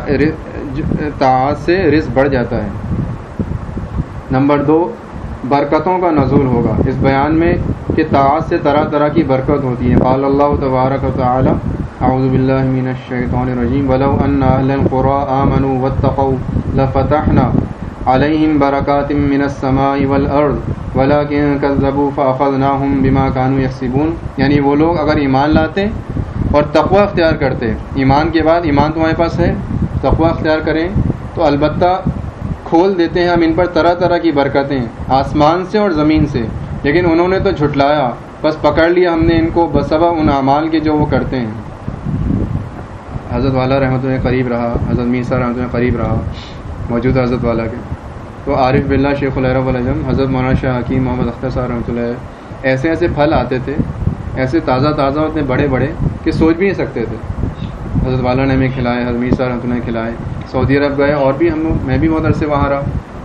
تا سے رزق بڑھ جاتا ہے۔ نمبر دو، برکتوں کا نزول ہوگا۔ اس بیان میں کہ تعاط سے طرح طرح کی برکت ہوتی ہے۔ قال اللہ تبارک و تعالی، اعوذ باللہ من الشیطان الرجیم، ولو ان اہل القرى آمنوا واتقوا لفتحنا علیہم برکات من السماء والارض ولكن كذبوا فاخذناهم بما كانوا يكسبون یعنی وہ لوگ اگر ایمان لاتے اور تقوی اختیار کرتے، ایمان کے بعد ایمان تمہارے پاس ہے، تقوی اختیار کریں، تو البتہ کھول دیتے ہیں ہم ان پر طرح طرح کی برکتیں، آسمان سے اور زمین سے۔ لیکن انہوں نے تو جھٹلایا، بس پکڑ لیا ہم نے ان کو بسبا ان اعمال کے جو وہ کرتے ہیں۔ حضرت والا رحمۃ اللہ قریب رہا، حضرت میسا رحمۃ اللہ قریب رہا۔ موجود حضرت والا کے۔ تو عارف بلّہ شیخ الرب العظم حضرت مولانا شاہ حکیم محمد اختر صاحب رحمۃ اللہ ایسے ایسے پھل آتے تھے، ایسے تازہ تازہ اتنے بڑے بڑے کہ سوچ بھی نہیں سکتے تھے۔ حضرت والا نے ہمیں کھلائے، حضرت میسا رحمۃ اللہ کھلائے، سعودی عرب گئے، اور بھی ہم لوگ میں بھی بہت عرصے وہاں رہا۔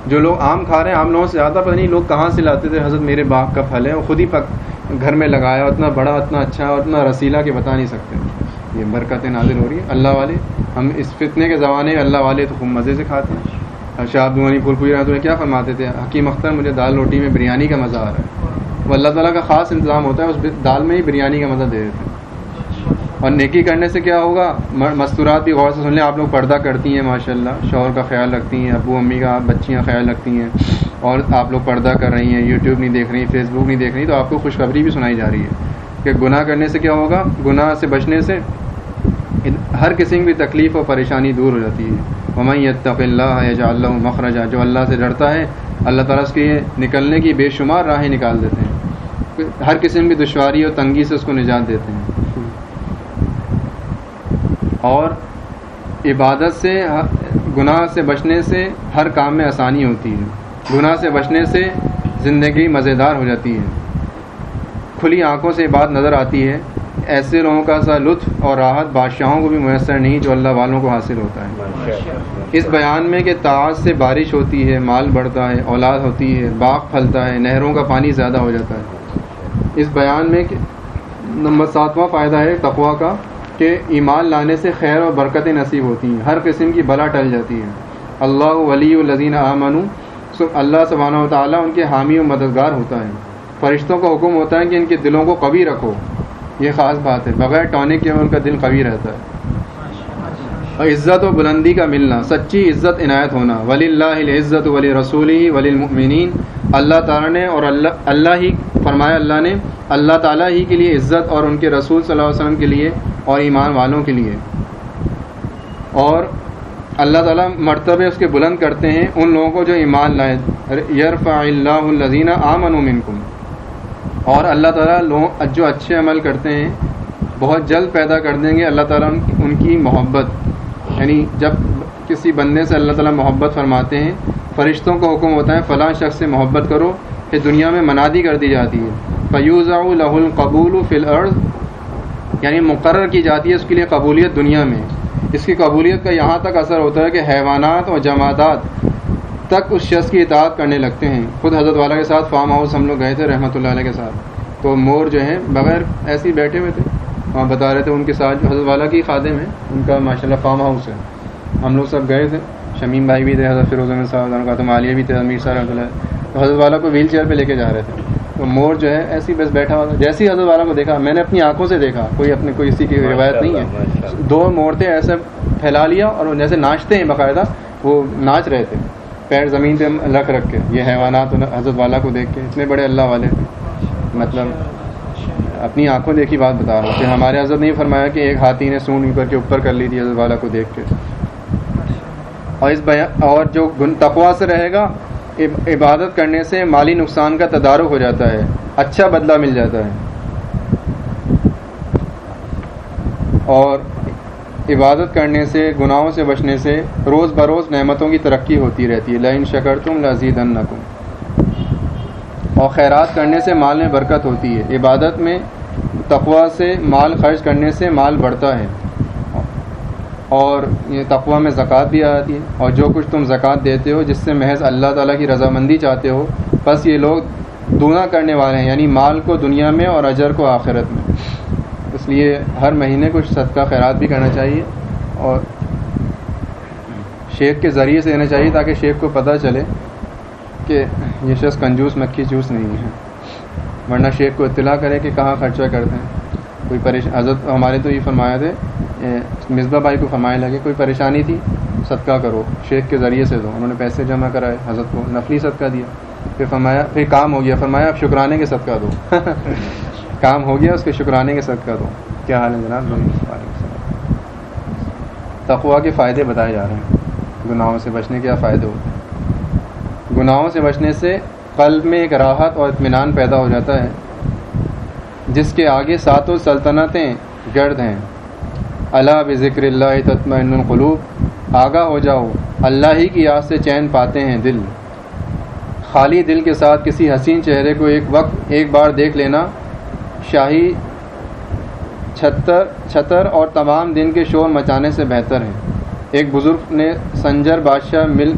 جو لوگ آم کھا رہے ہیں عام لوگوں سے زیادہ پتہ نہیں لوگ کہاں سے لاتے تھے، حضرت میرے باغ کا پھل ہے اور خود ہی پک گھر میں لگایا، اتنا بڑا، اتنا اچھا اور اتنا رسیلا کہ بتا نہیں سکتے۔ یہ برکتیں نازل ہو رہی ہیں۔ اللہ والے، ہم اس فتنے کے زمانے اللہ والے تو خوب مزے سے کھاتے ہیں۔ شاہ عبدالغنی پھول پوری تو کیا فرماتے تھے؟ حکیم اختر، مجھے دال روٹی میں بریانی کا مزہ آ رہا ہے۔ وہ اللہ تعالیٰ کا خاص انتظام ہوتا ہے، اس دال میں ہی بریانی کا مزہ دے دیتے ہیں۔ اور نیکی کرنے سے کیا ہوگا؟ مستورات بھی غور سے سن لیں، آپ لوگ پردہ کرتی ہیں ماشاء اللہ شوہر کا خیال رکھتی ہیں، ابو امی کا بچیاں خیال رکھتی ہیں۔ اور آپ لوگ پردہ کر رہی ہیں، یوٹیوب نہیں دیکھ رہی، فیس بک نہیں دیکھ رہی، تو آپ کو خوشخبری بھی سنائی جا رہی ہے۔ کہ گناہ کرنے سے کیا ہوگا؟ گناہ سے بچنے سے ہر قسم کی تکلیف اور پریشانی دور ہو جاتی ہے۔ ممئی اتق اللہ یا اللہ مخرجہ جو اللہ سے ڈرتا ہے، اللہ تعالیٰ اس کے نکلنے کی بے شمار راہیں نکال دیتے ہیں۔ ہر قسم کی دشواری اور تنگی سے اس کو نجات دیتے ہیں۔ اور عبادت سے، گناہ سے بچنے سے ہر کام میں آسانی ہوتی ہے۔ گناہ سے بچنے سے زندگی مزیدار ہو جاتی ہے۔ کھلی آنکھوں سے بات نظر آتی ہے ایسے لوگوں کا سا لطف اور راحت بادشاہوں کو بھی میسر نہیں جو اللہ والوں کو حاصل ہوتا ہے۔ اس بیان میں کہ تعاج سے بارش ہوتی ہے مال بڑھتا ہے اولاد ہوتی ہے باغ پھلتا ہے نہروں کا پانی زیادہ ہو جاتا ہے۔ اس بیان میں نمبر ساتواں فائدہ ہے تقوا کا کہ ایمان لانے سے خیر اور برکتیں نصیب ہوتی ہیں۔ ہر قسم کی بلا ٹل جاتی ہے۔ اللہ ولی الزین آمن اللہ سبحانہ و تعالیٰ ان کے حامی و مددگار ہوتا ہے۔ فرشتوں کا حکم ہوتا ہے کہ ان کے دلوں کو قوی رکھو۔ یہ خاص بات ہے، بغیر ٹانے کے ان کا دل قوی رہتا ہے۔ اور عزت و بلندی کا ملنا، سچی عزت عنایت ہونا۔ ولی اللہ عزت ولی رسولی ولی المؤمنین اللہ تعالیٰ نے اور اللہ اللہ ہی فرمایا، اللہ نے اللہ تعالیٰ ہی کے لیے عزت اور ان کے رسول صلی اللہ علیہ وسلم کے لیے اور ایمان والوں کے لیے۔ اور اللہ تعالیٰ مرتبے اس کے بلند کرتے ہیں، ان لوگوں کو جو ایمان لائے۔ یرفع اللہ الزینہ آمن منکم۔ اور اللہ تعالیٰ لوگ جو اچھے عمل کرتے ہیں، بہت جلد پیدا کر دیں گے اللہ تعالیٰ ان کی محبت۔ یعنی جب کسی بندے سے اللہ تعالیٰ محبت فرماتے ہیں، فرشتوں کا حکم ہوتا ہے، فلاں شخص سے محبت کرو کہ دنیا میں منادی کر دی جاتی ہے۔ فیوز لہ القبول فی الارض۔ یعنی مقرر کی جاتی ہے اس کے لیے قبولیت دنیا میں۔ اس کی قبولیت کا یہاں تک اثر ہوتا ہے کہ حیوانات اور جماعتات تک اس شخص کی اطاعت کرنے لگتے ہیں۔ خود حضرت والا کے ساتھ فارم ہاؤس ہم لوگ گئے تھے رحمۃ اللہ علیہ کے ساتھ۔ تو مور جو ہیں بغیر ایسے ہی بیٹھے ہوئے تھے۔ وہاں بتا رہے تھے ان کے ساتھ جو حضرت والا کی خادم ہے ان کا ماشاء اللہ فارم ہاؤس ہے۔ ہم لوگ سب گئے تھے۔ شمیم بھائی بھی تھے حضرت فیروز احمد صاحب کا تو مالیہ بھی تھے امیر صاحب اللہ۔ تو حضرت والا کو ویل چیئر پہ لے کے جا رہے تھے۔ تو مور جو ہے ایسی بس بیٹھا ہوا تھا۔ جیسے ہی حضرت والا کو دیکھا میں نے اپنی آنکھوں سے دیکھا کوئی اپنے کوئی اسی کی روایت نہیں ہے۔ دو مورتیں ایسے پھیلا لیا اور جیسے ناچتے ہیں باقاعدہ وہ ناچ رہے تھے۔ پیر زمین پہ رکھ رکھ کے، یہ حیوانات حضرت والا کو دیکھ کے، اتنے بڑے اللہ والے مطلب اپنی آنکھوں دیکھی بات بتا رہا ہوں۔ کہ ہمارے حضرت نہیں فرمایا کہ ایک ہاتھی نے سون کر کے اوپر کر لی تھی، حضرت والا کو دیکھ کے۔ اور اس اور جو گن تقوا سے رہے گا عبادت کرنے سے مالی نقصان کا تدارک ہو جاتا ہے۔ اچھا بدلہ مل جاتا ہے۔ اور عبادت کرنے سے، گناہوں سے بچنے سے روز بروز نعمتوں کی ترقی ہوتی رہتی ہے۔ لائن شکر تم لذیذ اور خیرات کرنے سے مال میں برکت ہوتی ہے۔ عبادت میں تقوا سے مال خرچ کرنے سے مال بڑھتا ہے۔ اور یہ تقوا میں زکوٰۃ بھی آتی ہے۔ اور جو کچھ تم زکوٰۃ دیتے ہو، جس سے محض اللہ تعالیٰ کی رضامندی چاہتے ہو، بس یہ لوگ دونا کرنے والے ہیں۔ یعنی مال کو دنیا میں اور اجر کو آخرت میں۔ اس لیے ہر مہینے کچھ صدقہ خیرات بھی کرنا چاہیے اور شیخ کے ذریعے سے دینا چاہیے تاکہ شیخ کو پتہ چلے کہ یہ شخص کنجوس، مکھی جوس نہیں ہے۔ ورنہ شیخ کو اطلاع کرے کہ کہاں خرچہ کرتے ہیں۔ کوئی پریشان حضرت ہمارے تو یہ فرمایا تھے مصباح بھائی کو فرمائے لگے، کوئی پریشانی تھی؟ صدقہ کرو، شیخ کے ذریعے سے دو۔ انہوں نے پیسے جمع کرائے، حضرت کو نفلی صدقہ دیا۔ پھر فرمایا، پھر کام ہو گیا، فرمایا، اب شکرانے کے صدقہ دو۔ <laughs> کام ہو گیا، اس کے شکرانے کے صدقہ دو۔ کیا حال ہے جناب؟ تقوا کے فائدے بتائے جا رہے ہیں۔ گناہوں سے بچنے کے کیا فائدے ہوتے ہیں؟ گناہوں سے بچنے سے قلب میں ایک راحت اور اطمینان پیدا ہو جاتا ہے۔ جس کے آگے ساتوں سلطنتیں گرد ہیں۔ اللہ بذکر اللہ تطمئن القلوب۔ آگاہ ہو جاؤ۔ اللہ ہی کی یاد سے چین پاتے ہیں دل۔ خالی دل کے ساتھ کسی حسین چہرے کو ایک وقت ایک بار دیکھ لینا، شاہی چھتر چھتر اور تمام دن کے شور مچانے سے بہتر ہے۔ ایک بزرگ نے سنجر بادشاہ مل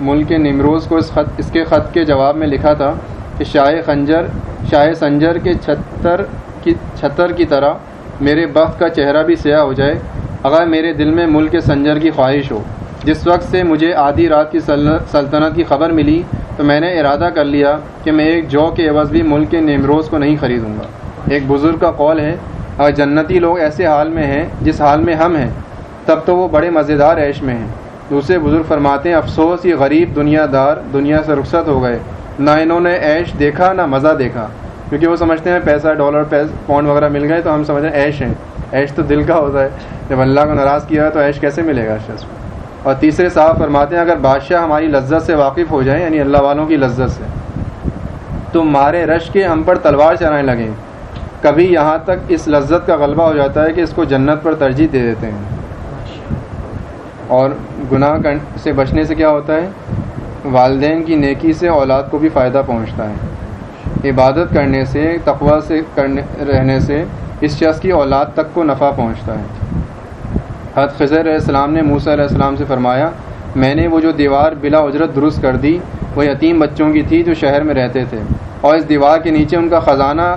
ملک نمروز کو اس خط، اس کے خط کے جواب میں لکھا تھا کہ شاہ خنجر، شاہ سنجر کے چھتر کی چھتر کی طرح میرے بخت کا چہرہ بھی سیاہ ہو جائے، اگر میرے دل میں ملک سنجر کی خواہش ہو۔ جس وقت سے مجھے آدھی رات کی سلطنت کی خبر ملی تو میں نے ارادہ کر لیا کہ میں ایک جو کے عوض بھی ملک کے نیمروز کو نہیں خریدوں گا۔ ایک بزرگ کا قول ہے، اگر جنتی لوگ ایسے حال میں ہیں جس حال میں ہم ہیں، تب تو وہ بڑے مزیدار عیش میں ہیں۔ دوسرے بزرگ فرماتے ہیں، افسوس، یہ غریب دنیا دار دنیا سے رخصت ہو گئے۔ نہ انہوں نے عیش دیکھا، نہ مزہ دیکھا۔ کیونکہ وہ سمجھتے ہیں، پیسہ، ڈالر پاؤنڈ وغیرہ مل گئے تو ہم سمجھ رہے ہیں ایش ہیں۔ ایش تو دل کا ہوتا ہے۔ جب اللہ کو ناراض کیا ہے تو ایش کیسے ملے گا شخص اور تیسرے صاحب فرماتے ہیں، اگر بادشاہ ہماری لذت سے واقف ہو جائیں یعنی اللہ والوں کی لذت سے، تو مارے رش کے ہم پر تلوار چلانے لگیں۔ کبھی یہاں تک اس لذت کا غلبہ ہو جاتا ہے کہ اس کو جنت پر ترجیح دے دیتے ہیں۔ اور گناہ سے بچنے سے کیا ہوتا ہے؟ والدین کی نیکی سے اولاد کو بھی فائدہ پہنچتا ہے۔ عبادت کرنے سے تقوا سے کرنے، رہنے سے اس شخص کی اولاد تک کو نفع پہنچتا ہے۔ حد خضر علیہ السلام نے موسیٰ علیہ السلام سے فرمایا، میں نے وہ جو دیوار بلا اجرت درست کر دی، وہ یتیم بچوں کی تھی جو شہر میں رہتے تھے۔ اور اس دیوار کے نیچے ان کا خزانہ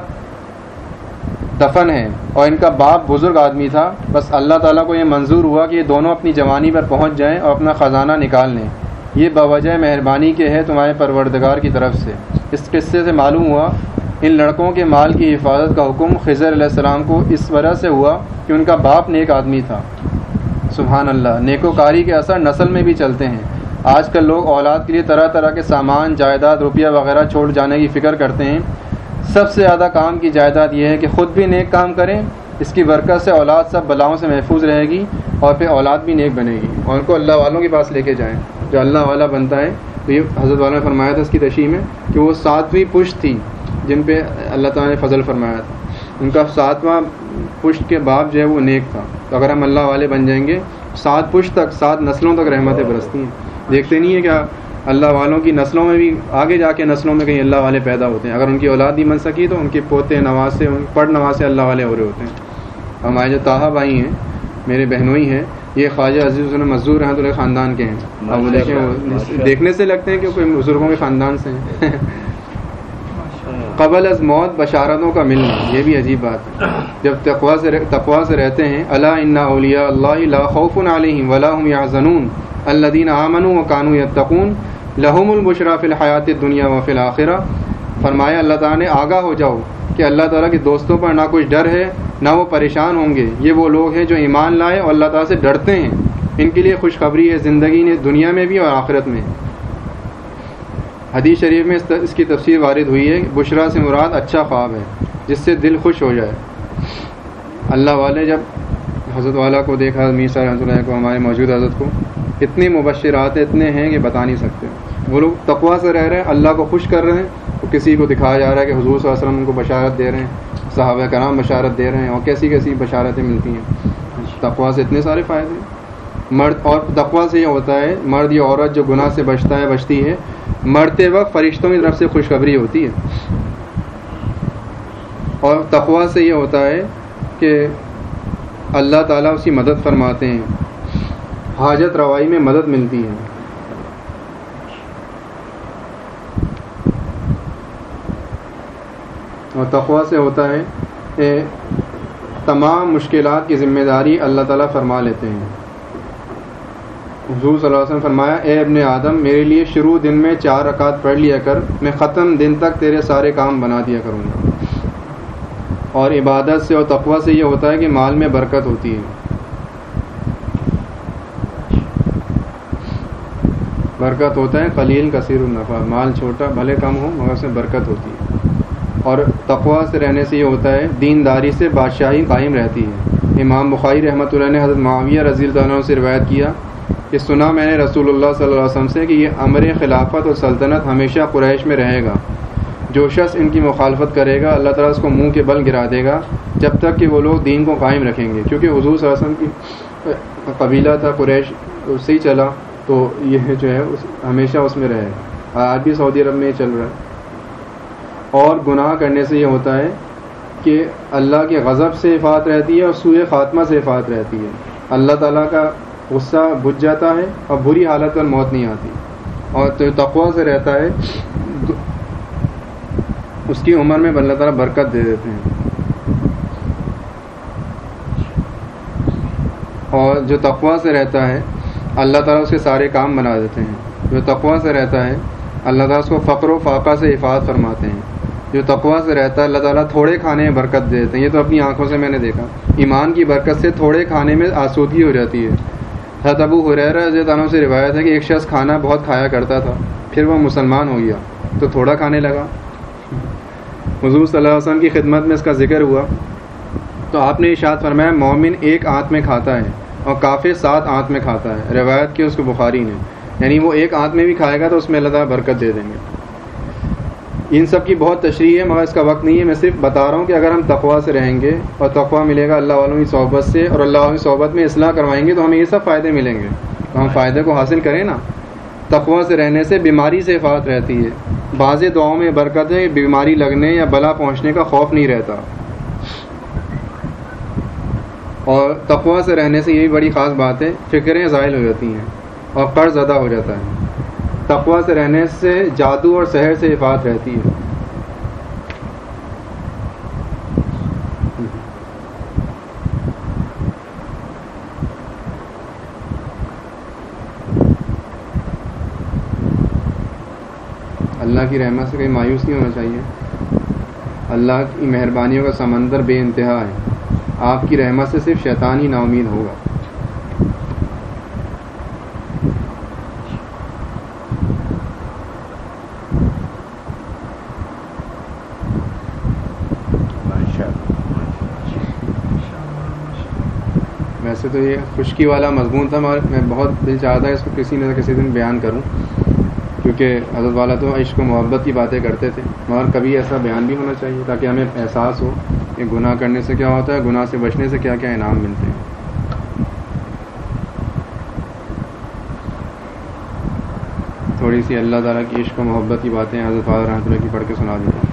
دفن ہے اور ان کا باپ بزرگ آدمی تھا۔ بس اللہ تعالیٰ کو یہ منظور ہوا کہ یہ دونوں اپنی جوانی پر پہنچ جائیں اور اپنا خزانہ نکال لیں۔ یہ بوجہ مہربانی کے ہے تمہارے پروردگار کی طرف سے۔ اس قصے سے معلوم ہوا، ان لڑکوں کے مال کی حفاظت کا حکم خضر علیہ السلام کو اس وجہ سے ہوا کہ ان کا باپ نیک آدمی تھا۔ سبحان اللہ، نیکوکاری کے اثر نسل میں بھی چلتے ہیں۔ آج کل لوگ اولاد کے لیے طرح طرح کے سامان، جائیداد، روپیہ وغیرہ چھوڑ جانے کی فکر کرتے ہیں۔ سب سے زیادہ کام کی جائیداد یہ ہے کہ خود بھی نیک کام کریں، اس کی برکت سے اولاد سب بلاؤں سے محفوظ رہے گی اور پھر اولاد بھی نیک بنے گی۔ اور ان کو اللہ والوں کے پاس لے کے جائیں، جو اللہ والا بنتا ہے۔ تو یہ حضرت والا نے فرمایا تھا اس کی تشریح میں کہ وہ ساتویں پشت تھی جن پہ اللہ تعالیٰ نے فضل فرمایا تھا۔ ان کا ساتواں پشت کے باپ جو ہے وہ نیک تھا۔ تو اگر ہم اللہ والے بن جائیں گے سات پشت تک سات نسلوں تک رحمتیں برستی ہیں۔ دیکھتے نہیں ہیں کیا اللہ والوں کی نسلوں میں بھی آگے جا کے نسلوں میں کہیں اللہ والے پیدا ہوتے ہیں؟ اگر ان کی اولاد نہیں بن سکی تو ان کے پوتے نواز سے پڑھ نواز سے اللہ والے ہو رہے ہوتے ہیں۔ ہمارے جو تاہا بھائی ہیں میرے بہنوئی ہیں یہ خواجہ عزیز مزدور ہیں تو خاندان کے ہیں۔ اب وہ دیکھیں دیکھنے سے لگتے ہیں کہ کوئی بزرگوں کے خاندان سے ہیں۔ قبل از موت بشارتوں کا ملنا، یہ بھی عجیب بات ہے۔ جب تقوا سے تقوا سے رہتے ہیں اللہ انا اولیا اللہ خوف علیہم ولاحم یا زنون الدین آمن و قانو یتقون لہم البشرا فی الحیات دنیا و فی الآخرہ فرمایا، اللہ تعالیٰ نے آگاہ ہو جاؤ کہ اللہ تعالیٰ کے دوستوں پر نہ کچھ ڈر ہے، نہ وہ پریشان ہوں گے۔ یہ وہ لوگ ہیں جو ایمان لائے اور اللہ تعالیٰ سے ڈرتے ہیں۔ ان کے لیے خوشخبری ہے زندگی نے دنیا میں بھی اور آخرت میں۔ حدیث شریف میں اس کی تفسیر وارد ہوئی ہے بشرا سے مراد اچھا خواب ہے، جس سے دل خوش ہو جائے۔ اللہ والے جب حضرت والا کو دیکھا میسا رحمۃ اللہ کو، ہمارے موجود حضرت کو، اتنی مبشرات اتنے ہیں کہ بتا نہیں سکتے۔ وہ لوگ تقوا سے رہ رہے ہیں، اللہ کو خوش کر رہے ہیں تو کسی کو دکھایا جا رہا ہے کہ حضور صلی اللہ علیہ وسلم ان کو بشارت دے رہے ہیں، صحابہ کرام بشارت دے رہے ہیں، اور کیسی کیسی بشارتیں ملتی ہیں۔ تقوا سے اتنے سارے فائدے ہیں۔ مرد اور تقوا سے یہ ہوتا ہے، مرد یا عورت جو گناہ سے بچتا ہے، بچتی ہے مرتے وقت فرشتوں کی طرف سے خوشخبری ہوتی ہے۔ اور تقوا سے یہ ہوتا ہے کہ اللہ تعالیٰ اس کی مدد فرماتے ہیں۔ حاجت روائی میں مدد ملتی ہے۔ اور تقوا سے ہوتا ہے کہ تمام مشکلات کی ذمہ داری اللہ تعالیٰ فرما لیتے ہیں۔ حضور صلی اللہ علیہ وسلم فرمایا، اے ابن آدم، میرے لیے شروع دن میں چار رکعت پڑھ لیا کر، میں ختم دن تک تیرے سارے کام بنا دیا کروں گا۔ اور عبادت سے اور تقوی سے یہ ہوتا ہے کہ مال میں برکت ہوتی ہے۔ برکت ہوتا ہے قلیل، کثیر النفع۔ مال چھوٹا، بھلے کم ہو، مگر سے برکت ہوتی ہے۔ اور تقوا سے رہنے سے یہ ہوتا ہے، دینداری سے بادشاہی قائم رہتی ہے۔ امام بخاری رحمۃ اللہ نے حضرت معاویہ رضی اللہ عنہ سے روایت کیا کہ سنا میں نے رسول اللہ صلی اللہ علیہ وسلم سے کہ یہ امر خلافت اور سلطنت ہمیشہ قریش میں رہے گا۔ جو شخص ان کی مخالفت کرے گا، اللہ تعالیٰ اس کو منہ کے بل گرا دے گا، جب تک کہ وہ لوگ دین کو قائم رکھیں گے۔ کیونکہ حضور صلی اللہ علیہ وسلم کی قبیلہ تھا قریش، اس سے ہی چلا، تو یہ جو ہے، اس ہمیشہ اس میں رہے۔ آج بھی سعودی عرب میں یہ چل رہا ہے۔ اور گناہ کرنے سے یہ ہوتا ہے کہ اللہ کے غضب سے حفاظت رہتی ہے اور سوئے خاتمہ سے حفاظت رہتی ہے۔ اللہ تعالیٰ کا غصہ بجھ جاتا ہے اور بری حالت پر موت نہیں آتی۔ اور تو تقوا سے رہتا ہے، اس کی عمر میں اللہ تعالیٰ برکت دے دیتے ہیں۔ اور جو تقوا سے رہتا ہے، اللہ تعالیٰ اس کے سارے کام بنا دیتے ہیں۔ جو تقوا سے رہتا ہے، اللہ تعالیٰ اس کو فقر و فاقہ سے حفاظت فرماتے ہیں۔ جو تقوا سے رہتا ہے، اللہ تعالیٰ تھوڑے کھانے میں برکت دے دیتے ہیں۔ یہ تو اپنی آنکھوں سے میں نے دیکھا۔ ایمان کی برکت سے تھوڑے کھانے میں آسودگی ہو جاتی ہے۔ حضرت ابو حریرہ رضی عنہ سے روایت ہے کہ ایک شخص کھانا بہت کھایا کرتا تھا، پھر وہ مسلمان ہو گیا، تو تھوڑا کھانے لگا۔ حضور صلی اللہ علیہ وسلم کی خدمت میں اس کا ذکر ہوا۔ تو آپ نے اشاعت فرمایا، مومن ایک آنت میں کھاتا ہے اور کافی سات آنت میں کھاتا ہے۔ روایت کی اس کو بخاری نے یعنی وہ ایک آنت میں بھی کھائے گا تو اس میں اللہ تعالیٰ برکت دے دیں گے۔ ان سب کی بہت تشریح ہے، مگر اس کا وقت نہیں ہے۔ میں صرف بتا رہا ہوں کہ اگر ہم تقوا سے رہیں گے اور تقوا ملے گا، اللہ والوں کی صحبت سے اور اللہ والوں کی صحبت میں اصلاح کروائیں گے، تو ہمیں یہ سب فائدے ملیں گے۔ تو ہم فائدے کو حاصل کریں نا۔ تقوا سے رہنے سے بیماری سے حفاظت رہتی ہے۔ بعض دعاؤں میں برکت ہے، بیماری لگنے یا بلا پہنچنے کا خوف نہیں رہتا۔ اور تقوا سے رہنے سے یہی بڑی خاص بات ہے، فکریں ظاہر ہو جاتی ہیں اور قرض ادا ہو جاتا ہے۔ تقوا سے رہنے سے جادو اور شہر سے حفاظت رہتی ہے۔ اللہ کی رحمت سے کہیں مایوس نہیں ہونا چاہیے۔ اللہ کی مہربانیوں کا سمندر بے انتہا ہے۔ آپ کی رحمت سے صرف شیطان ہی نا امید ہوگا ویسے تو یہ خشکی والا مضمون تھا، مگر میں بہت دل چاہتا ہے اس کو کسی نہ کسی دن بیان کروں، کیونکہ حضرت والا تو عشق و محبت کی باتیں کرتے تھے، مگر کبھی ایسا بیان بھی ہونا چاہیے تاکہ ہمیں احساس ہو کہ گناہ کرنے سے کیا ہوتا ہے، گناہ سے بچنے سے کیا کیا انعام ملتے ہیں۔ تھوڑی سی اللہ تعالیٰ کی عشق و محبت کی باتیں حضرت والا رحمۃ اللہ کی پڑھ کے سنا دیتا ہوں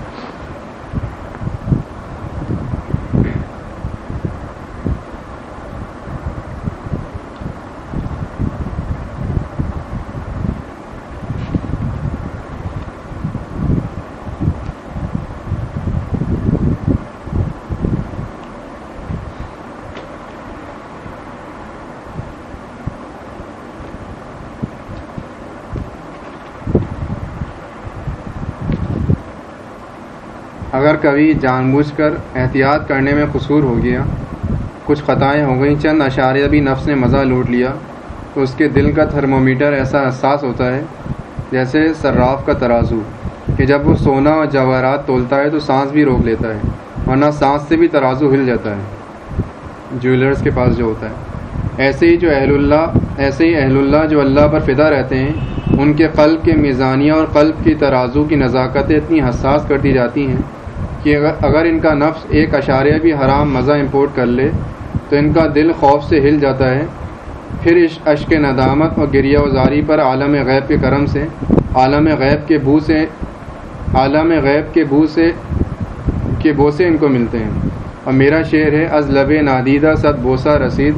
اگر کبھی جان بوجھ کر احتیاط کرنے میں قصور ہو گیا۔ کچھ خطائیں ہو گئیں، چند اشاریہ بھی نفس نے مزہ لوٹ لیا۔ تو اس کے دل کا تھرمومیٹر ایسا حساس ہوتا ہے جیسے سراف کا ترازو، کہ جب وہ سونا اور جواہرات تولتا ہے تو سانس بھی روک لیتا ہے، ورنہ سانس سے بھی ترازو ہل جاتا ہے۔ جویلرز کے پاس جو ہوتا ہے۔ ایسے ہی جو اہل اللہ، ایسے ہی اہل اللہ جو اللہ پر فدا رہتے ہیں، ان کے قلب کے میزانیہ اور قلب کی ترازو کی نزاکتیں اتنی حساس کر دی جاتی ہیں۔ کہ اگر ان کا نفس ایک اشاریہ بھی حرام مزہ امپورٹ کر لے، تو ان کا دل خوف سے ہل جاتا ہے۔ پھر اس اشک ندامت اور گریہ وزاری پر عالم غیب کے کرم سے، عالم غیب کے بو سے عالم غیب کے بو سے کے بوسے ان کو ملتے ہیں۔ اور میرا شعر ہے، از لب نادیدہ صد بوسا رسید،